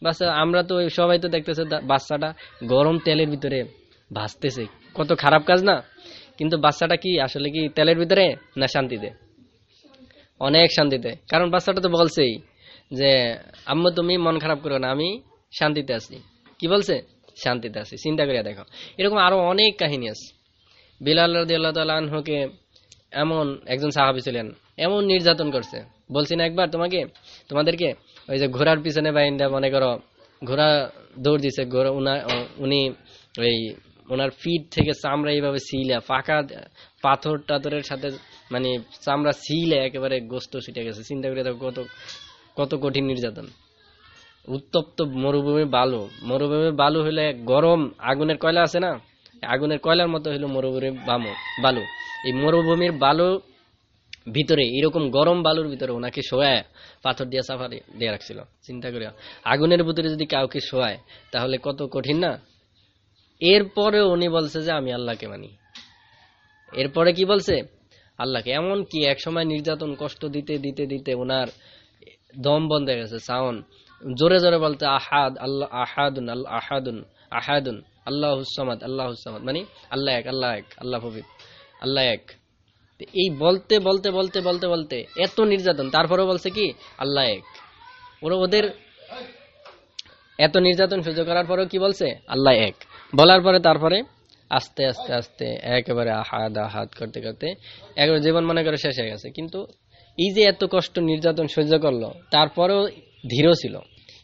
বাচ্চা, আমরা তো ওই, সবাই তো দেখতেছে বাচ্চাটা গরম তেলের ভিতরে ভাজতেছে। কত খারাপ কাজ না? কিন্তু বাচ্চাটা কি, আসলে কি তেলের ভিতরে না শান্তিতে? অনেক শান্তিতে। কারণ বাচ্চাটা তো বলছেই যে, আম্মু, তুমি মন খারাপ করো না, আমি শান্তিতে আছি। কি বলছে? শান্তিতে আছি, চিন্তা করিয়া দেখো। এরকম আরও অনেক কাহিনী আছে। বিলাল রাদিয়াল্লাহু তাআলা আনহুকে এমন একজন সাহাবী ছিলেন, এমন নির্যাতন করছে। বলছি না একবার তোমাকে, তোমাদেরকে, ওই যে ঘোড়ার পিছনে বাইন্দা মনে করো, ঘোড়া দৌড় দিছে, ঘোড়া উনা- উনি ওই ওনার ফিট থেকে চামড়া এইভাবে সিলা ফাঁকা পাথর টাথরের সাথে মানে চামড়া সিলে একেবারে গোস্ত ছিটে গেছে। চিন্তা করে দেখো কত কত কঠিন নির্যাতন। উত্তপ্ত মরুভূমি বালু। মরুভূমি বালু হলে গরম আগুনের কয়লা আছে না? আগুনের কয়লার মতো হলো মরুভূমির বামু, বালু। এই মরুভূমির বালু ভিতরে, এরকম গরম বালুর ভিতরে ওনাকে শোয়ায়, পাথর দিয়ে সাফা দিয়ে- রাখছিল। চিন্তা করে আগুনের ভিতরে যদি কাউকে শোয়ায়, তাহলে কত কঠিন না? এরপরে উনি বলছে যে, আমি আল্লাহকে মানি। এরপরে কি বলছে? আল্লাহকে। এমন কি এক সময় নির্যাতন কষ্ট দিতে দিতে দিতে ওনার দম বন্ধ হয়ে গেছে সাউন্ড জোরে জোরে বলতে আহাদ, আল্লাহ, আহাদুন আল্লাহ, আহাদুন আহাদুন আল্লাহ হুসামাদ আল্লাহ হুসামাদ মানে আল্লাহ এক আল্লাহ এক, আল্লাহ ফবিদ আল্লাহ এক। এই বলতে বলতে বলতে বলতে বলতে এত নির্যাতন তারপরে বলছে কি? আল্লাহ এক। ওরা ওদের এত নির্যাতন সহ্য করার পরেও কি বলছে? আল্লাহ এক। বলার পরে তারপরে আস্তে আস্তে আস্তে, একেবারে আহাদ আহাদ করতে করতে, একবার জীবন মনে করে শেষ হয়ে গেছে। কিন্তু এই যে এত কষ্ট, নির্যাতন সহ্য করল, তারপরেও ধীর ছিল।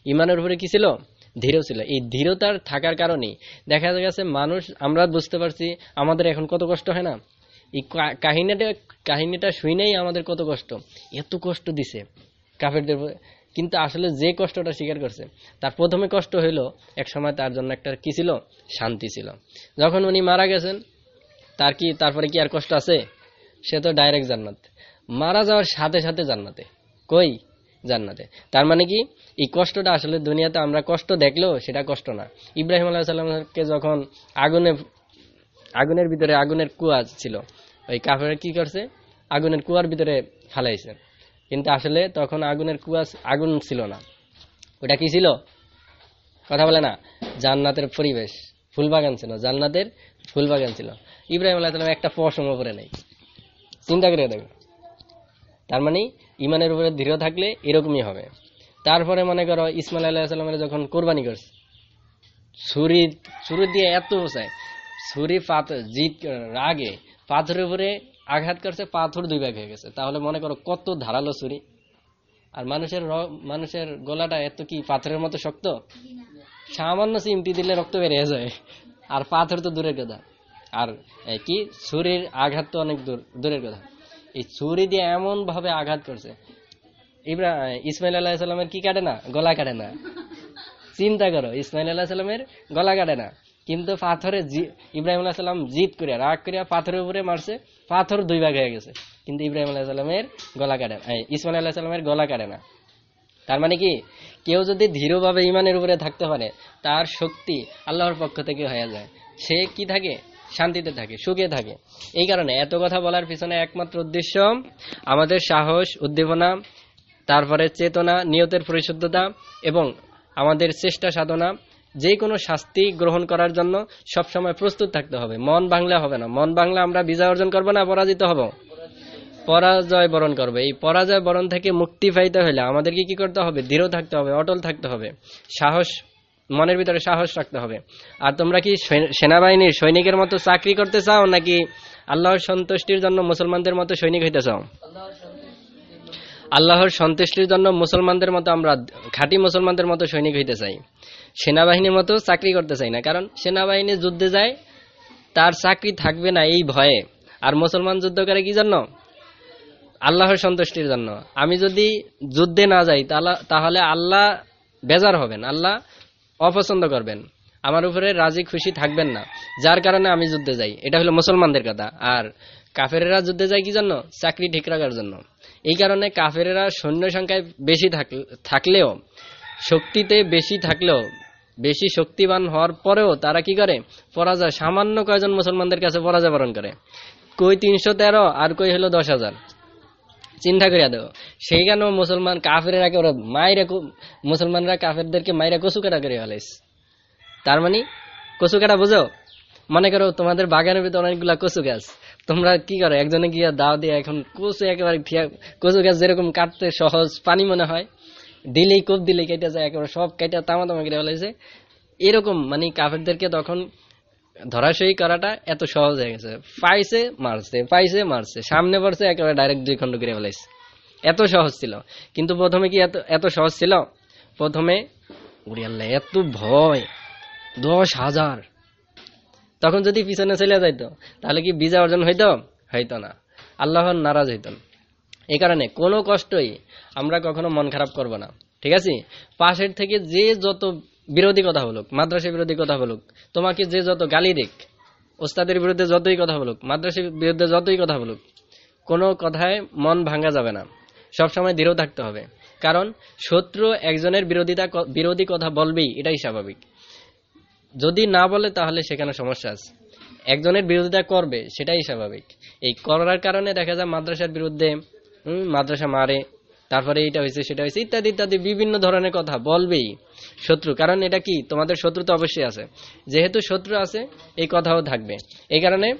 ইমানের উপরে কি ছিল? ধীর ছিল। এই ধীরতার থাকার কারণে দেখা গেছে মানুষ, আমরা বুঝতে পারছি আমাদের এখন কত কষ্ট হয় না। এই কাহিনীটা কাহিনীটা শুনেই আমাদের কত কষ্ট। এত কষ্ট দিছে। কাফেরদের। কিন্তু আসলে যে কষ্টটা স্বীকার করছে, তার প্রথমে কষ্ট হইল এক সময় তার জন্য একটা কি ছিল? শান্তি ছিল। যখন উনি মারা গেছেন, তার কি, তারপরে কি আর কষ্ট আছে? সে তো ডাইরেক্ট জান্নাত। মারা যাওয়ার সাথে সাথে জান্নাতে। কই? জান্নাতে। তার মানে কি? এই কষ্টটা আসলে দুনিয়াতে আমরা কষ্ট দেখলেও সেটা কষ্ট না। ইব্রাহিম আলাহ সাল্লামকে যখন আগুনে, আগুনের ভিতরে আগুনের কুয়া ছিল, ওই কাফের কি করছে? আগুনের কুয়ার ভিতরে ফালাইছে। কিন্তু আসলে তখন আগুনের কুয়া আগুন ছিল না। ওটা কি ছিল? কথা বলে না। জান্নাতের পরিবেশ, ফুলবাগান ছিল। জান্নাতের ফুলবাগান ছিল। ইব্রাহিম আল্লাহ একটা পশম উপরে নেই। চিন্তা করে দেখো তার মানে ইমানের উপরে দৃঢ় থাকলে এরকমই হবে। তারপরে মনে করো ইসমাইল আল্লাহ সাল্লামের যখন কোরবানি করছে, ছুরি ছুরি দিয়ে এত চায় ছুরি পাথর জিত রাগে, পাথরের উপরে আঘাত করছে, পাথর দুই ভাগ হয়ে গেছে। তাহলে মনে করো কত ধারালো ছুরি। আর মানুষের মানুষের গলাটা এত কি, পাথরের মতো শক্ত? সামান্য চিমটি দিলে রক্ত বেরিয়ে যায়। আর পাথর তো দূরের কথা। আর কি, ছুরির আঘাত তো অনেক দূর দূরের কথা। এই ছুরি দিয়ে এমন ভাবে আঘাত করছে। ইব্রা ইসমাইল আল্লাহ সাল্লামের কি কাটে না? গলা কাটে না। চিন্তা করো, ইসমাইল আল্লাহ সাল্লামের গলা কাটে না। কিন্তু পাথরে ইব্রাহিম আল্লাহ সাল্লাম জিদ করিয়া, রাগ করিয়া পাথরের উপরে মারছে, পাথর দুই ভাগ হয়ে গেছে। কিন্তু ইব্রাহিম আল্লাহ সাল্লামের গলা কাটে না ইসমাইল আল্লাহ সাল্লামের গলা কাটে না। তার মানে কি? কেউ যদি ধীরভাবে ইমানের উপরে থাকতে পারে, তার শক্তি আল্লাহর পক্ষ থেকে হয়ে যায়। সে কি থাকে? শান্তিতে থাকে, সুখে থাকে। এই কারণে এত কথা বলার পিছনে একমাত্র উদ্দেশ্য, আমাদের সাহস, উদ্দীপনা, তারপরে চেতনা, নিয়তের পরিশুদ্ধতা এবং আমাদের চেষ্টা সাধনা যে কোনো শাস্তি গ্রহণ করার জন্য সবসময় প্রস্তুত থাকতে হবে। মন বাংলা হবে না। মন বাংলা আমরা বিজয় অর্জন করব না, পরাজিত হব? পরাজয় বরণ করবে। এই পরাজয় বরণ থেকে মুক্তি পাইতে হলে আমাদেরকে কি করতে হবে? দৃঢ় থাকতে হবে, অটল থাকতে হবে। সাহস, মনের ভিতরে সাহস রাখতে হবে। আর তোমরা কি সেনাবাহিনীর সৈনিকের মতো চাকরি করতে চাও, নাকি আল্লাহর সন্তুষ্টির জন্য মুসলমানদের মতো সৈনিক হইতে চাও? আল্লাহর সন্তুষ্টির জন্য মুসলমানদের মতো আমরা, খাঁটি মুসলমানদের মতো সৈনিক হইতে চাই। সেনাবাহিনীর মতো চাকরি করতে চাই না। কারণ সেনাবাহিনী যুদ্ধে যায়, তার চাকরি থাকবে না এই ভয়ে। আর মুসলমান যুদ্ধ করে কি জন্য? আল্লাহর সন্তুষ্টির জন্য। আমি যদি যুদ্ধে না যাই তাহলে- আল্লাহ বেজার হবেন, আল্লাহ অপছন্দ করবেন। আমার উপরে রাজি খুশি থাকবেন না। যার কারণে আমি যুদ্ধে যাই। এটা হলো মুসলমানদের কথা। আর কাফেরেরা যুদ্ধে যায় কি জন্য? চাকরি ঠিক রাখার জন্য। এই কারণে কাফেরেরা সৈন্য সংখ্যায় বেশি থাক- থাকলেও, শক্তিতে বেশি থাকলেও বেশি শক্তিবান হওয়ার পরেও তারা কি করে? পরাজয়। সামান্য কয়জন মুসলমানদের কাছে পরাজয় বরণ করে? কই তিনশো তেরো আর কই হলো দশ হাজার? চিন্তা করিয়া দেও। সেইখানেও মুসলমান কাফেরেরা ওরা মাইরা কু- মুসলমানরা কাফেরদেরকে মাইরা কচু কাটা করে ফেলাইস তার মানে কচু কাটা বুঝো? মনে করো তোমাদের বাগানের ভিতরে অনেকগুলা কচু গাছ। তোমরা কি করো? একজনে গিয়া দাও দিয়ে এখন কচু একেবারে কচু গাছ যেরকম কাটতে সহজ পানি মনে হয়। দিলেই কোপ দিলেই কেটে যায়, একেবারে সব কেটে তামা তামা কেটে ফেলাইছে এরকম মানে কাফেরদেরকে তখন ধরাশয়ী করাটা এত সহজ হয়ে গেছে। পাইছে, মারছে পাইছে, মারছে, সামনে পড়ছে, একেবারে ডাইরেক্ট দুই খণ্ড করে ফেলাইছে। এত সহজ ছিল। কিন্তু প্রথমে কি এত এত সহজ ছিল? প্রথমে, উড়ি আল্লাহ, এত ভয়, দশ হাজার। তখন যদি পিছনে চলে যাইতো, তাহলে কি বিজয় অর্জন হইতো? হইতো না। আল্লাহর নারাজ হইত এই কারণে কোনো কষ্টই আমরা কখনো মন খারাপ করব না। ঠিক আছে? পাশের থেকে যে যত বিরোধী কথা বলুক, মাদ্রাসা বিরোধী কথা বলুক, তোমাকে যে যত গালি দিক, ওস্তাদের বিরুদ্ধে যতই কথা বলুক মাদ্রাসার বিরুদ্ধে যতই কথা বলুক, কোনো কথায় মন ভাঙা যাবে না। সবসময় দৃঢ় থাকতে হবে। কারণ শত্রু একজনের বিরোধিতা বিরোধী কথা বলবেই, এটাই স্বাভাবিক। যদি না বলে তাহলে সেখানে সমস্যা আছে। একজনের বিরোধিতা করবে, সেটাই স্বাভাবিক। এই করার কারণে দেখা যায় মাদ্রাসার বিরুদ্ধে মাদ্রাসা মারে, তারপরে এটা হয়েছে, সেটা হয়েছে, ইত্যাদি ইত্যাদি, বিভিন্ন ধরনের কথা বলবেই শত্রু। কারণ এটা কি? তোমাদের শত্রু তো অবশ্যই আছে। যেহেতু শত্রু আছে, এই কথাও থাকবে। এই কারণে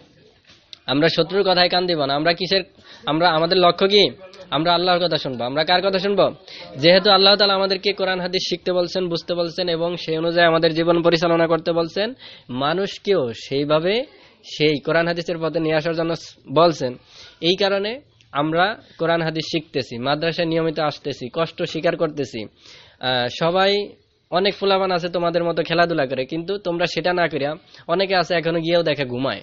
আমরা শত্রুর কথায় কান দিব না। আমরা কিসের, আমরা, আমাদের লক্ষ্য কি? আমরা আল্লাহর কথা শুনব। আমরা কার কথা শুনব? যেহেতু আল্লাহ তালা আমাদেরকে কোরআন, হাদিস শিখতে বলছেন, বুঝতে বলছেন, এবং সেই অনুযায়ী আমাদের জীবন পরিচালনা করতে বলছেন, মানুষকেও সেইভাবে সেই কোরআন, হাদিসের পথে নিয়ে আসার জন্য বলছেন। এই কারণে আমরা কোরআন হাদিস শিখতেছি, মাদ্রাসায় নিয়মিত আসতেছি, কষ্ট স্বীকার করতেছি। সবাই অনেক ফুলাবান আছে তোমাদের মতো খেলাধুলা করে, কিন্তু তোমরা সেটা না করিয়া অনেকে আছে এখনও গিয়েও দেখে ঘুমায়,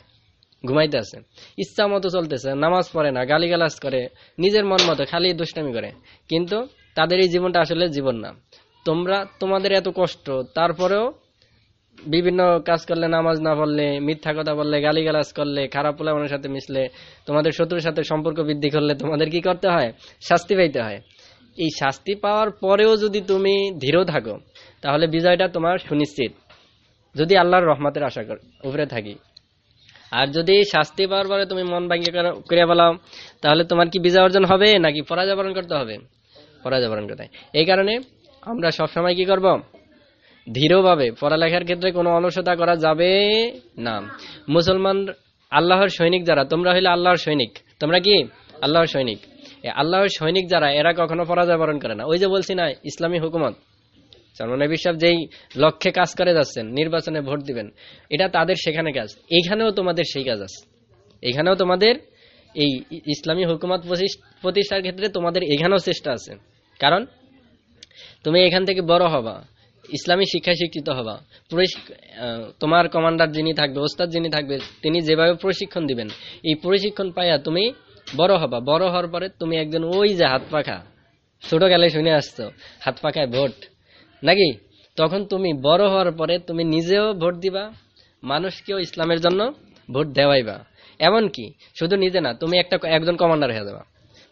ঘুমাইতে আছে। ইচ্ছা মতো চলতেছে, নামাজ পড়ে না, গালিগালাজ করে, নিজের মন মতো খালি দুষ্টামি করে। কিন্তু তাদের এই জীবনটা আসলে জীবন না। তোমরা, তোমাদের এত কষ্ট, তারপরেও বিভিন্ন কাজ করলে, নামাজ না পড়লে, মিথ্যা কথা বললে, গালিগালাজ করলে, খারাপ পোলাপানের সাথে মিশলে, তোমাদের শত্রুর সাথে সম্পর্ক বৃদ্ধি করলে তোমাদের কি করতে হয়? শাস্তি পাইতে হয়। এই শাস্তি পাওয়ার পরেও যদি তুমি ধীর থাকো, তাহলে বিজয়টা তোমার সুনিশ্চিত। যদি আল্লাহর রহমতের আশা কর উপরে থাকি। আর যদি শাস্তি পাওয়ার পরে তুমি মন ভাঙ্গি করে বলাও, তাহলে তোমার কি বিজয় অর্জন হবে, নাকি পরাজয় বরণ করতে হবে? পরাজয় বরণ করতে। এই কারণে আমরা সবসময় কি করব? ধীরভাবে পড়ালেখার ক্ষেত্রে কোনো অলসতা করা যাবে না। মুসলমান আল্লাহর সৈনিক যারা, তোমরা হইলে আল্লাহর সৈনিক। তোমরা কি? আল্লাহর সৈনিক। আল্লাহর সৈনিক যারা, এরা কখনো পরাজয় বরণ করে না। ওই যে বলছি না, ইসলামী হুকুমত। যেই লক্ষ্যে কাজ করে যাচ্ছেন, নির্বাচনে ভোট দিবেন, এটা তাদের সেখানে কাজ। এখানেও তোমাদের সেই কাজ আছে। এখানেও তোমাদের এই ইসলামী হুকুমত প্রতিষ- প্রতিষ্ঠার ক্ষেত্রে তোমাদের এখানেও চেষ্টা আছে। কারণ তুমি এখান থেকে বড় হবা। ইসলামী শিক্ষায় শিক্ষিত হবা। তোমার কমান্ডার যিনি থাকবে, ওস্তাদ যিনি থাকবে, তিনি যেভাবে প্রশিক্ষণ দিবেন, এই প্রশিক্ষণ পাইয়া তুমি বড় হবা। বড় হওয়ার পরে তুমি একজন ওই যে হাত পাখা, ছোট গেলে শুনে আসছো, হাত পাখায় ভোট। নাকি? তখন তুমি বড় হওয়ার পরে তুমি নিজেও ভোট দিবা, মানুষকেও ইসলামের জন্য ভোট দেওয়াইবা। এমনকি শুধু নিজে না, তুমি একটা একজন কমান্ডার হয়ে যাবা।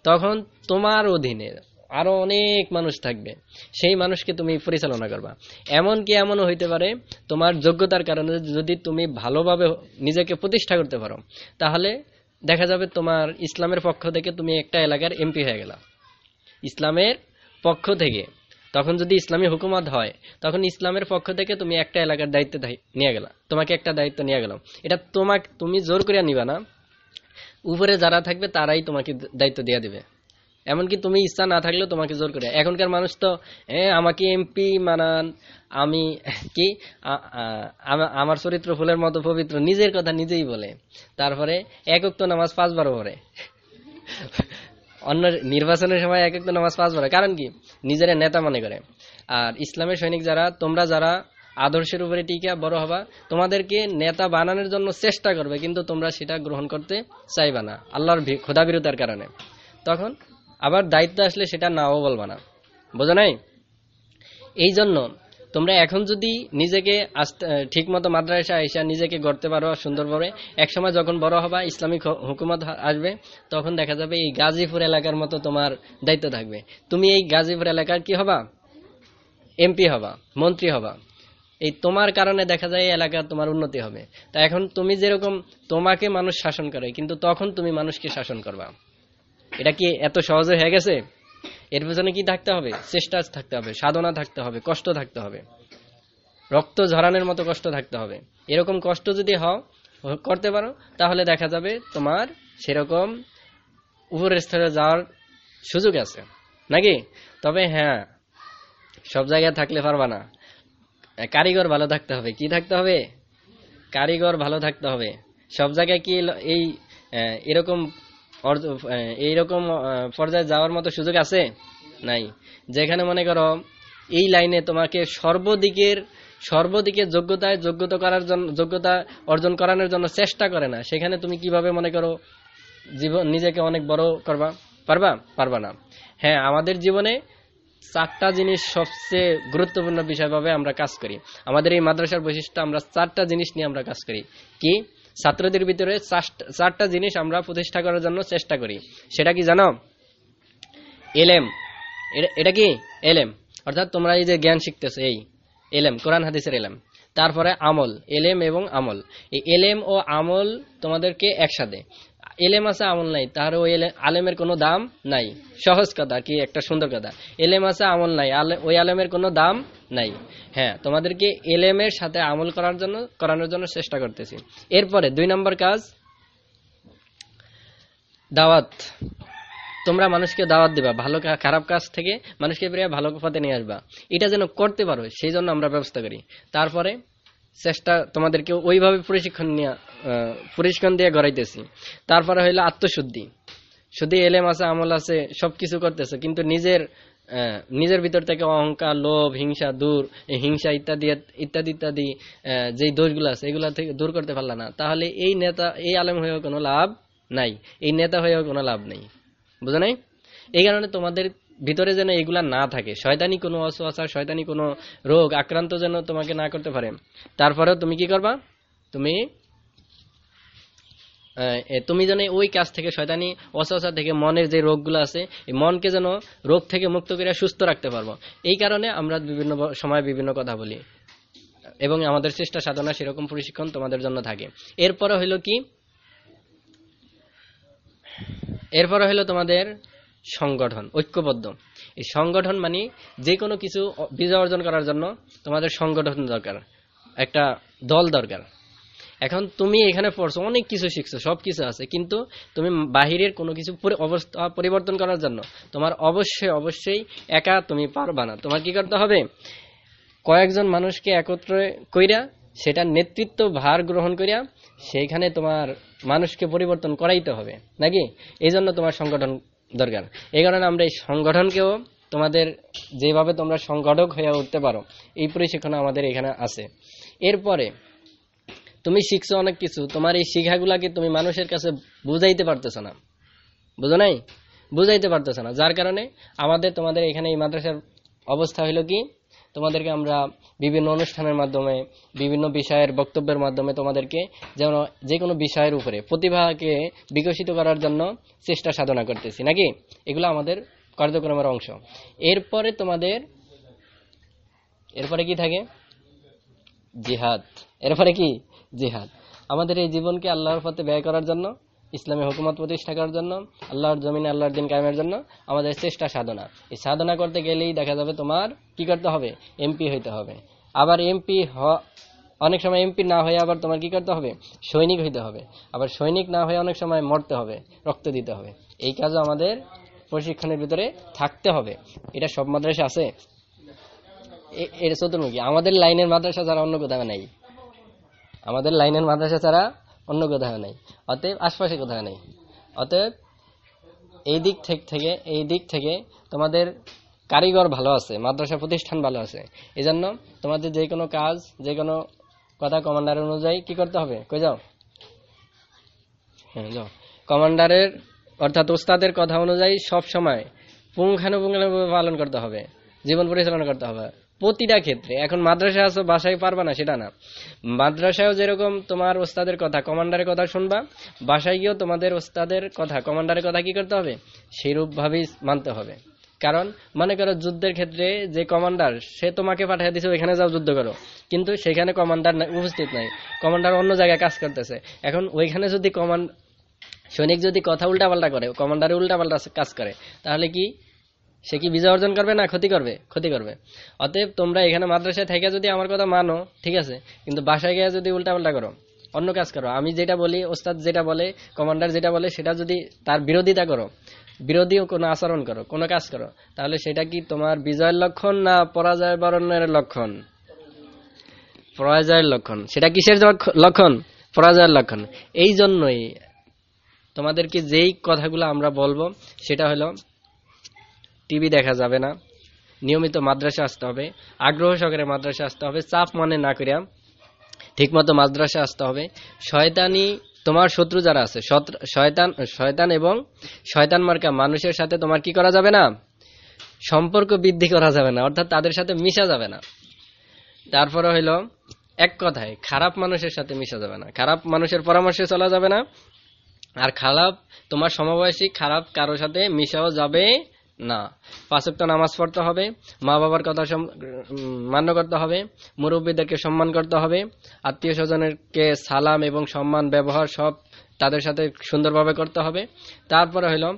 তখন তোমার অধীনে আরও অনেক মানুষ থাকবে। সেই মানুষকে তুমি পরিচালনা করবা। এমন কি এমনও হইতে পারে, তোমার যোগ্যতার কারণে যদি তুমি ভালোভাবে নিজেকে প্রতিষ্ঠা করতে পারো, তাহলে দেখা যাবে তোমার ইসলামের পক্ষ থেকে তুমি একটা এলাকার এমপি হয়ে গেলা। ইসলামের পক্ষ থেকে। তখন যদি ইসলামী হুকুমত হয়, তখন ইসলামের পক্ষ থেকে তুমি একটা এলাকার দায়িত্ব নিয়ে গেলা। তোমাকে একটা দায়িত্ব নিয়ে গেলাম। এটা তোমাকে, তুমি জোর করিয়া নিবা না। উপরে যারা থাকবে তারাই তোমাকে দায়িত্ব দিয়ে দিবে। এমনকি তুমি ইচ্ছা না থাকলেও তোমাকে জোর করে। এখনকার মানুষ তো আমাকে এমপি মানান আমি কি? আমার চরিত্র ফুলের মতো পবিত্র। নিজের কথা নিজেই বলে। তারপরে একক তো নামাজ পাঁচবার পড়ে। অন্য নির্বাচনের সময় এক একটা নামাজ পাঁচ পড়ে কারণ কি? নিজের নেতা মনে করে। আর ইসলামের সৈনিক যারা, তোমরা যারা আদর্শের উপরে টিকা বড় হবা, তোমাদেরকে নেতা বানানোর জন্য চেষ্টা করবে, কিন্তু তোমরা সেটা গ্রহণ করতে চাইবা না। আল্লাহর ক্ষুধাবিরতার কারণে। তখন আবার দায়িত্ব আসলে সেটা নাও বলবা না। বোঝো নাই? এই জন্য তোমরা এখন যদি নিজেকে ঠিক মতো মাদ্রাসা এসে নিজেকে গড়তে পারো সুন্দরভাবে একসময় যখন বড় হবা, ইসলামিক হুকুমত আসবে, তখন দেখা যাবে এই গাজীপুর এলাকার মতো তোমার দায়িত্ব থাকবে। তুমি এই গাজীপুর এলাকার কি হবা? এমপি হবা, মন্ত্রী হবা। এই তোমার কারণে দেখা যায় এই এলাকার তোমার উন্নতি হবে। তা এখন তুমি যেরকম তোমাকে মানুষ শাসন করে, কিন্তু তখন তুমি মানুষকে শাসন করবা। এটা কি এত সহজে হয়ে গেছে? এর পেছনে কি থাকতে হবে? চেষ্টা থাকতে হবে, সাধনা থাকতে হবে, কষ্ট থাকতে হবে। রক্ত ঝরানোর মতো কষ্ট থাকতে হবে। এরকম কষ্ট যদি হও, করতে পারো, তাহলে দেখা যাবে তোমার সেরকম উপরের স্তরে যাওয়ার সুযোগ আছে। নাকি? তবে হ্যাঁ সব জায়গায় থাকলে পারবা না। কারিগর ভালো থাকতে হবে। কি থাকতে হবে? কারিগর ভালো থাকতে হবে। সব জায়গায় কি এই এরকম এইরকম পর্যায়ে যাওয়ার মতো সুযোগ আছে? নাই। যেখানে মনে করো, এই লাইনে তোমাকে সর্বদিকের, সর্বদিকে যোগ্যতায় যোগ্যতা করার জন্য যোগ্যতা অর্জন করানোর জন্য চেষ্টা করে না। সেখানে তুমি কীভাবে মনে করো, জীবন, নিজেকে অনেক বড় করবা? পারবা? পারবা না। হ্যাঁ আমাদের জীবনে চারটা জিনিস সবচেয়ে গুরুত্বপূর্ণ বিষয় ভাবে আমরা কাজ করি। আমাদের এই মাদ্রাসার বৈশিষ্ট্য, আমরা চারটা জিনিস নিয়ে আমরা কাজ করি। কি? ছাত্রদের ভিতরে চারটা- জিনিস আমরা প্রতিষ্ঠা করার জন্য চেষ্টা করি। সেটা কি জানো? এলেম। এটা কি? এলেম। অর্থাৎ তোমরা এই যে জ্ঞান শিখতেছো, এই এলেম, কোরআন হাদিসের এলেম। তারপরে আমল, এলেম এবং আমল। এই এলেম ও আমল তোমাদেরকে একসাথে। এলেম আছে আমল নাই তাহলে ওই আলেমের কোনো দাম নাই। সহজ কথা কি, একটা সুন্দর কথা। এলেম আছে, আমল নাই ওই আলেমের কোনো দাম নাই। হ্যাঁ তোমাদেরকে এলেমের সাথে আমল করার জন্য করানোর জন্য চেষ্টা করতেছি। এরপরে দুই নম্বর কাজ, দাওয়াত। তোমরা মানুষকে দাওয়াত দিবা, ভালো খারাপ কাজ থেকে মানুষকে বেরিয়ে ভালো পথে নিয়ে আসবা। এটা যেন করতে পারো, সেই জন্য আমরা ব্যবস্থা করি। তারপরে চেষ্টা তোমাদেরকে ওইভাবে প্রশিক্ষণ নিয়ে প্রশিক্ষণ দিয়ে গড়াইতেছি। তারপরে হইল আত্মশুদ্ধি। শুধু এলেম আছে, আমল আছে, সবকিছু করতেছে, কিন্তু নিজের নিজের ভিতর থেকে অহংকার, লোভ, হিংসা দূর হিংসা ইত্যাদি ইত্যাদি ইত্যাদি যেই দোষগুলো আছে, এগুলা থেকে দূর করতে পারলা না। তাহলে এই নেতা, এই আলেম হয়েও কোনো লাভ নাই। এই নেতা হয়েও কোনো লাভ নেই। বুঝো নাই? এই কারণে তোমাদের ভিতরে যেন এগুলা না থাকে। শয়তানি কোনো অসুয়াশা শয়তানি কোনো রোগ, আক্রান্ত যেন তোমাকে না করতে পারে। তারপরেও তুমি কি করবা? তুমি তুমি যেন ওই কাজ থেকে শয়তানি অসহসা থেকে মনের যে রোগগুলো আছে, এই মনকে যেন রোগ থেকে মুক্ত করে সুস্থ রাখতে পারব। এই কারণে আমরা বিভিন্ন সময় বিভিন্ন কথা বলি। এবং আমাদের চেষ্টা সাধনা সেরকম প্রশিক্ষণ তোমাদের জন্য থাকে। এরপরে হইল কি? এরপরে হলো তোমাদের সংগঠন, ঐক্যবদ্ধ। এই সংগঠন মানে যে কোনো কিছু বিজয় অর্জন করার জন্য তোমাদের সংগঠন দরকার, একটা দল দরকার। এখন তুমি এখানে পড়ছো, অনেক কিছু শিখছো সব কিছু আছে, কিন্তু তুমি বাহিরের কোনো কিছু অবস্থা পরিবর্তন করার জন্য তোমার অবশ্যই অবশ্যই একা তুমি পারবা না। তোমার কি করতে হবে? কয়েকজন মানুষকে একত্রে কইরা সেটা নেতৃত্ব ভার গ্রহণ করিয়া সেইখানে তোমার মানুষকে পরিবর্তন করাইতে হবে, নাকি? এই জন্য তোমার সংগঠন দরকার। এই কারণে আমরা এই সংগঠনকেও তোমাদের যেভাবে তোমরা সংগঠক হয়ে উঠতে পারো, এই প্রশিক্ষণ আমাদের এখানে আছে। এরপরে, তুমি শিখছো অনেক কিছু, তোমার এই শিখাগুলাকে তুমি মানুষের কাছে বুঝাইতে পারতেছো না। বুঝো নাই? বুঝাইতে পারতেছো না। যার কারণে আমাদের, তোমাদের এখানে এই মাদ্রাসার অবস্থা হলো কি? তোমাদেরকে আমরা বিভিন্ন অনুষ্ঠানের মাধ্যমে, বিভিন্ন বিষয়ের বক্তব্যের মাধ্যমে তোমাদেরকে যেন যে কোনো বিষয়ের উপরে প্রতিভাকে বিকশিত করার জন্য চেষ্টা সাধনা করতেছি, নাকি? এগুলো আমাদের কার্যক্রমের অংশ। এরপরে তোমাদের, এরপরে কি থাকে? জিহাদ। এরপরে কি? জিহাদ। আমাদের এই জীবনকে আল্লাহর পথে ব্যয় করার জন্য ইসলামী হুকুমত প্রতিষ্ঠা করার জন্য, আল্লাহর জমিনে আল্লাহর দিন কায়েমের জন্য আমাদের চেষ্টা সাধনা। এই সাধনা করতে গেলেই দেখা যাবে তোমার কি করতে হবে? এমপি হইতে হবে। আবার এমপি হ, অনেক সময় এমপি না হয়ে আবার তোমার কি করতে হবে? সৈনিক হইতে হবে। আবার সৈনিক না হয়ে অনেক সময় মরতে হবে, রক্ত দিতে হবে। এই কাজও আমাদের প্রশিক্ষণের ভিতরে থাকতে হবে। এটা সব মাদ্রাসা আছে। এ- এর চতুর্মুখী। আমাদের লাইনের মাদ্রাসা ছাড়া অন্য কোথাও নাই। আমাদের লাইনের মাদ্রাসা ছাড়া অন্য কোথাও নেই। অতএব আশপাশে কোথাও নেই। অতএব এই দিক থেকে এই দিক থেকে তোমাদের কারিগর ভালো আছে, মাদ্রাসা প্রতিষ্ঠান ভালো আছে। এই জন্য তোমাদের যে কোনো কাজ, যে কোনো কথা কমান্ডার অনুযায়ী কি করতে হবে? কই যাও? হ্যাঁ যাও। কমান্ডারের অর্থাৎ ওস্তাদের কথা অনুযায়ী সব সময় পুঙ্খানুপুঙ্খানুভাবে পালন করতে হবে। জীবন পরিচালনা করতে হবে। প্রতিটা ক্ষেত্রে। এখন মাদ্রাসা আছো, বাসায় পারবা না, সেটা না। মাদ্রাসায়ও যেরকম তোমার ওস্তাদের কথা, কমান্ডারের কথা শুনবা, বাসায় গিয়েও তোমাদের ওস্তাদের কথা, কমান্ডারের কথা কি করতে হবে? সেইরূপ ভাবেই মানতে হবে। কারণ, মনে করো যুদ্ধের ক্ষেত্রে যে কমান্ডার, সে তোমাকে পাঠিয়ে দিছে, ওইখানে যাও, যুদ্ধ করো। কিন্তু সেখানে কমান্ডার উপস্থিত নাই। কমান্ডার অন্য জায়গায় কাজ করতেছে। এখন ওইখানে যদি কমান্ড সৈনিক যদি কথা উল্টাপাল্টা করে কমান্ডারে উল্টাপাল্টা কাজ করে, তাহলে কি? সে কি বিজয় অর্জন করবে না ক্ষতি করবে? ক্ষতি করবে। অতএব তোমরা এখানে মাদ্রাসায় থেকে যদি আমার কথা মানো, ঠিক আছে? কিন্তু বাসায় গিয়ে যদি উল্টাপাল্টা করো, অন্য কাজ করো। আমি যেটা বলি, ওস্তাদ যেটা বলে, কমান্ডার যেটা বলে, সেটা যদি তার বিরোধিতা করো, বিরোধীও কোনো আচরণ করো, কোনো কাজ করো, তাহলে সেটা কি তোমার বিজয়ের লক্ষণ না পরাজয় বরণের লক্ষণ? পরাজয়ের লক্ষণ। সেটা কিসের লক্ষণ? পরাজয়ের লক্ষণ। এই জন্যই তোমাদেরকে যেই কথাগুলো আমরা বলব, সেটা হলো টিভি দেখা যাবে না। নিয়মিত মাদ্রাসা আসতে হবে। আগ্রহ সহকারে মাদ্রাসা আসতে হবে। চাপ মনে না করিয়া ঠিকমতো মাদ্রাসা আসতে হবে। শয়তানি, তোমার শত্রু যারা আছে শয়তান শয়তান এবং শয়তান মার্কা মানুষের সাথে তোমার কি করা যাবে না? সম্পর্ক বৃদ্ধি করা যাবে না। অর্থাৎ তাদের সাথে মিশা যাবে না। তারপরে হইল এক কথায়, খারাপ মানুষের সাথে মিশা যাবে না। খারাপ মানুষের পরামর্শে চলা যাবে না। আর খারাপ তোমার সমবয়সী খারাপ কারও সাথে মিশাও যাবে না। পাঁচক্ত নামাজ পড়তে হবে, মা বাবার কথা মান্য করতে হবে, মুরব্বীদেরকে সম্মান করতে হবে, আত্মীয় স্বজনেরকে সালাম এবং সম্মান ব্যবহার সব তাদের সাথে সুন্দরভাবে করতে হবে। তারপরে হলো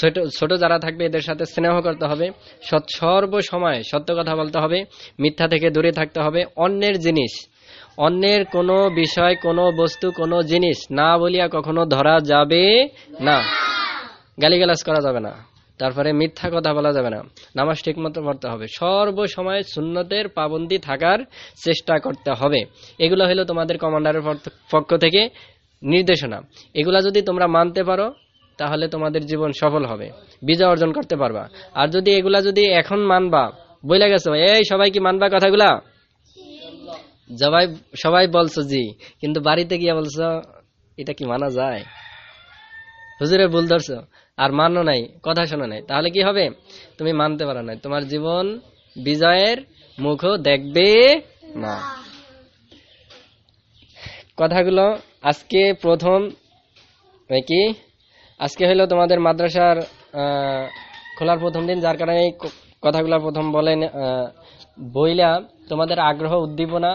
ছোট ছোট যারা থাকবে এদের সাথে স্নেহ করতে হবে, সৎ সর্ব সময় সত্য কথা বলতে হবে, মিথ্যা থেকে দূরে থাকতে হবে, অন্যের জিনিস। অন্যের কোনো বিষয়, কোনো বস্তু, কোনো জিনিস না বলিয়া কখনো ধরা যাবে না। গালিগালাজ করা যাবে না। তারপরে মিথ্যা কথা বলা যাবে না। নামাজ ঠিক মতো পড়তে হবে। সর্ব সময় সুন্নতের পাবন্দি থাকার চেষ্টা করতে হবে। এগুলো হলো তোমাদের কমান্ডারের পক্ষ থেকে নির্দেশনা। এগুলা যদি তোমরা মানতে পারো, তাহলে তোমাদের জীবন সফল হবে। বিজয় অর্জন করতে পারবা। আর যদি এগুলা যদি এখন মানবা, বইলা গেছো এই, সবাই কি মানবা কথাগুলা? সবাই সবাই বলছো, জি। কিন্তু বাড়িতে গিয়ে বলছো, এটা কি মানা যায়? হুজুরে ভুল ধরছো। আর মানো নাই, কথা শোনো নাই। তাহলে কি হবে? তুমি মানতে পারো না তোমার জীবন বিজয়ের মুখও দেখবে না। কথাগুলো আজকে প্রথম কি? আজকে হলো তোমাদের মাদ্রাসার খোলার প্রথম দিন। যার কারণে কথাগুলো প্রথম বলেন বইলা তোমাদের আগ্রহ, উদ্দীপনা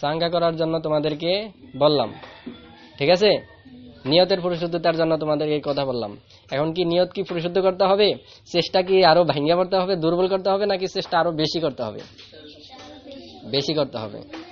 চাঙ্গা করার জন্য তোমাদেরকে বললাম। ঠিক আছে? নিয়তের পরিশুদ্ধতার জন্য তোমাদের এই কথা বললাম। এখন কি নিয়ত কি পরিশুদ্ধ করতে হবে? চেষ্টা কি আরও ভাঙ্গা করতে হবে, দুর্বল করতে হবে, নাকি চেষ্টা আরও বেশি করতে হবে? বেশি করতে হবে।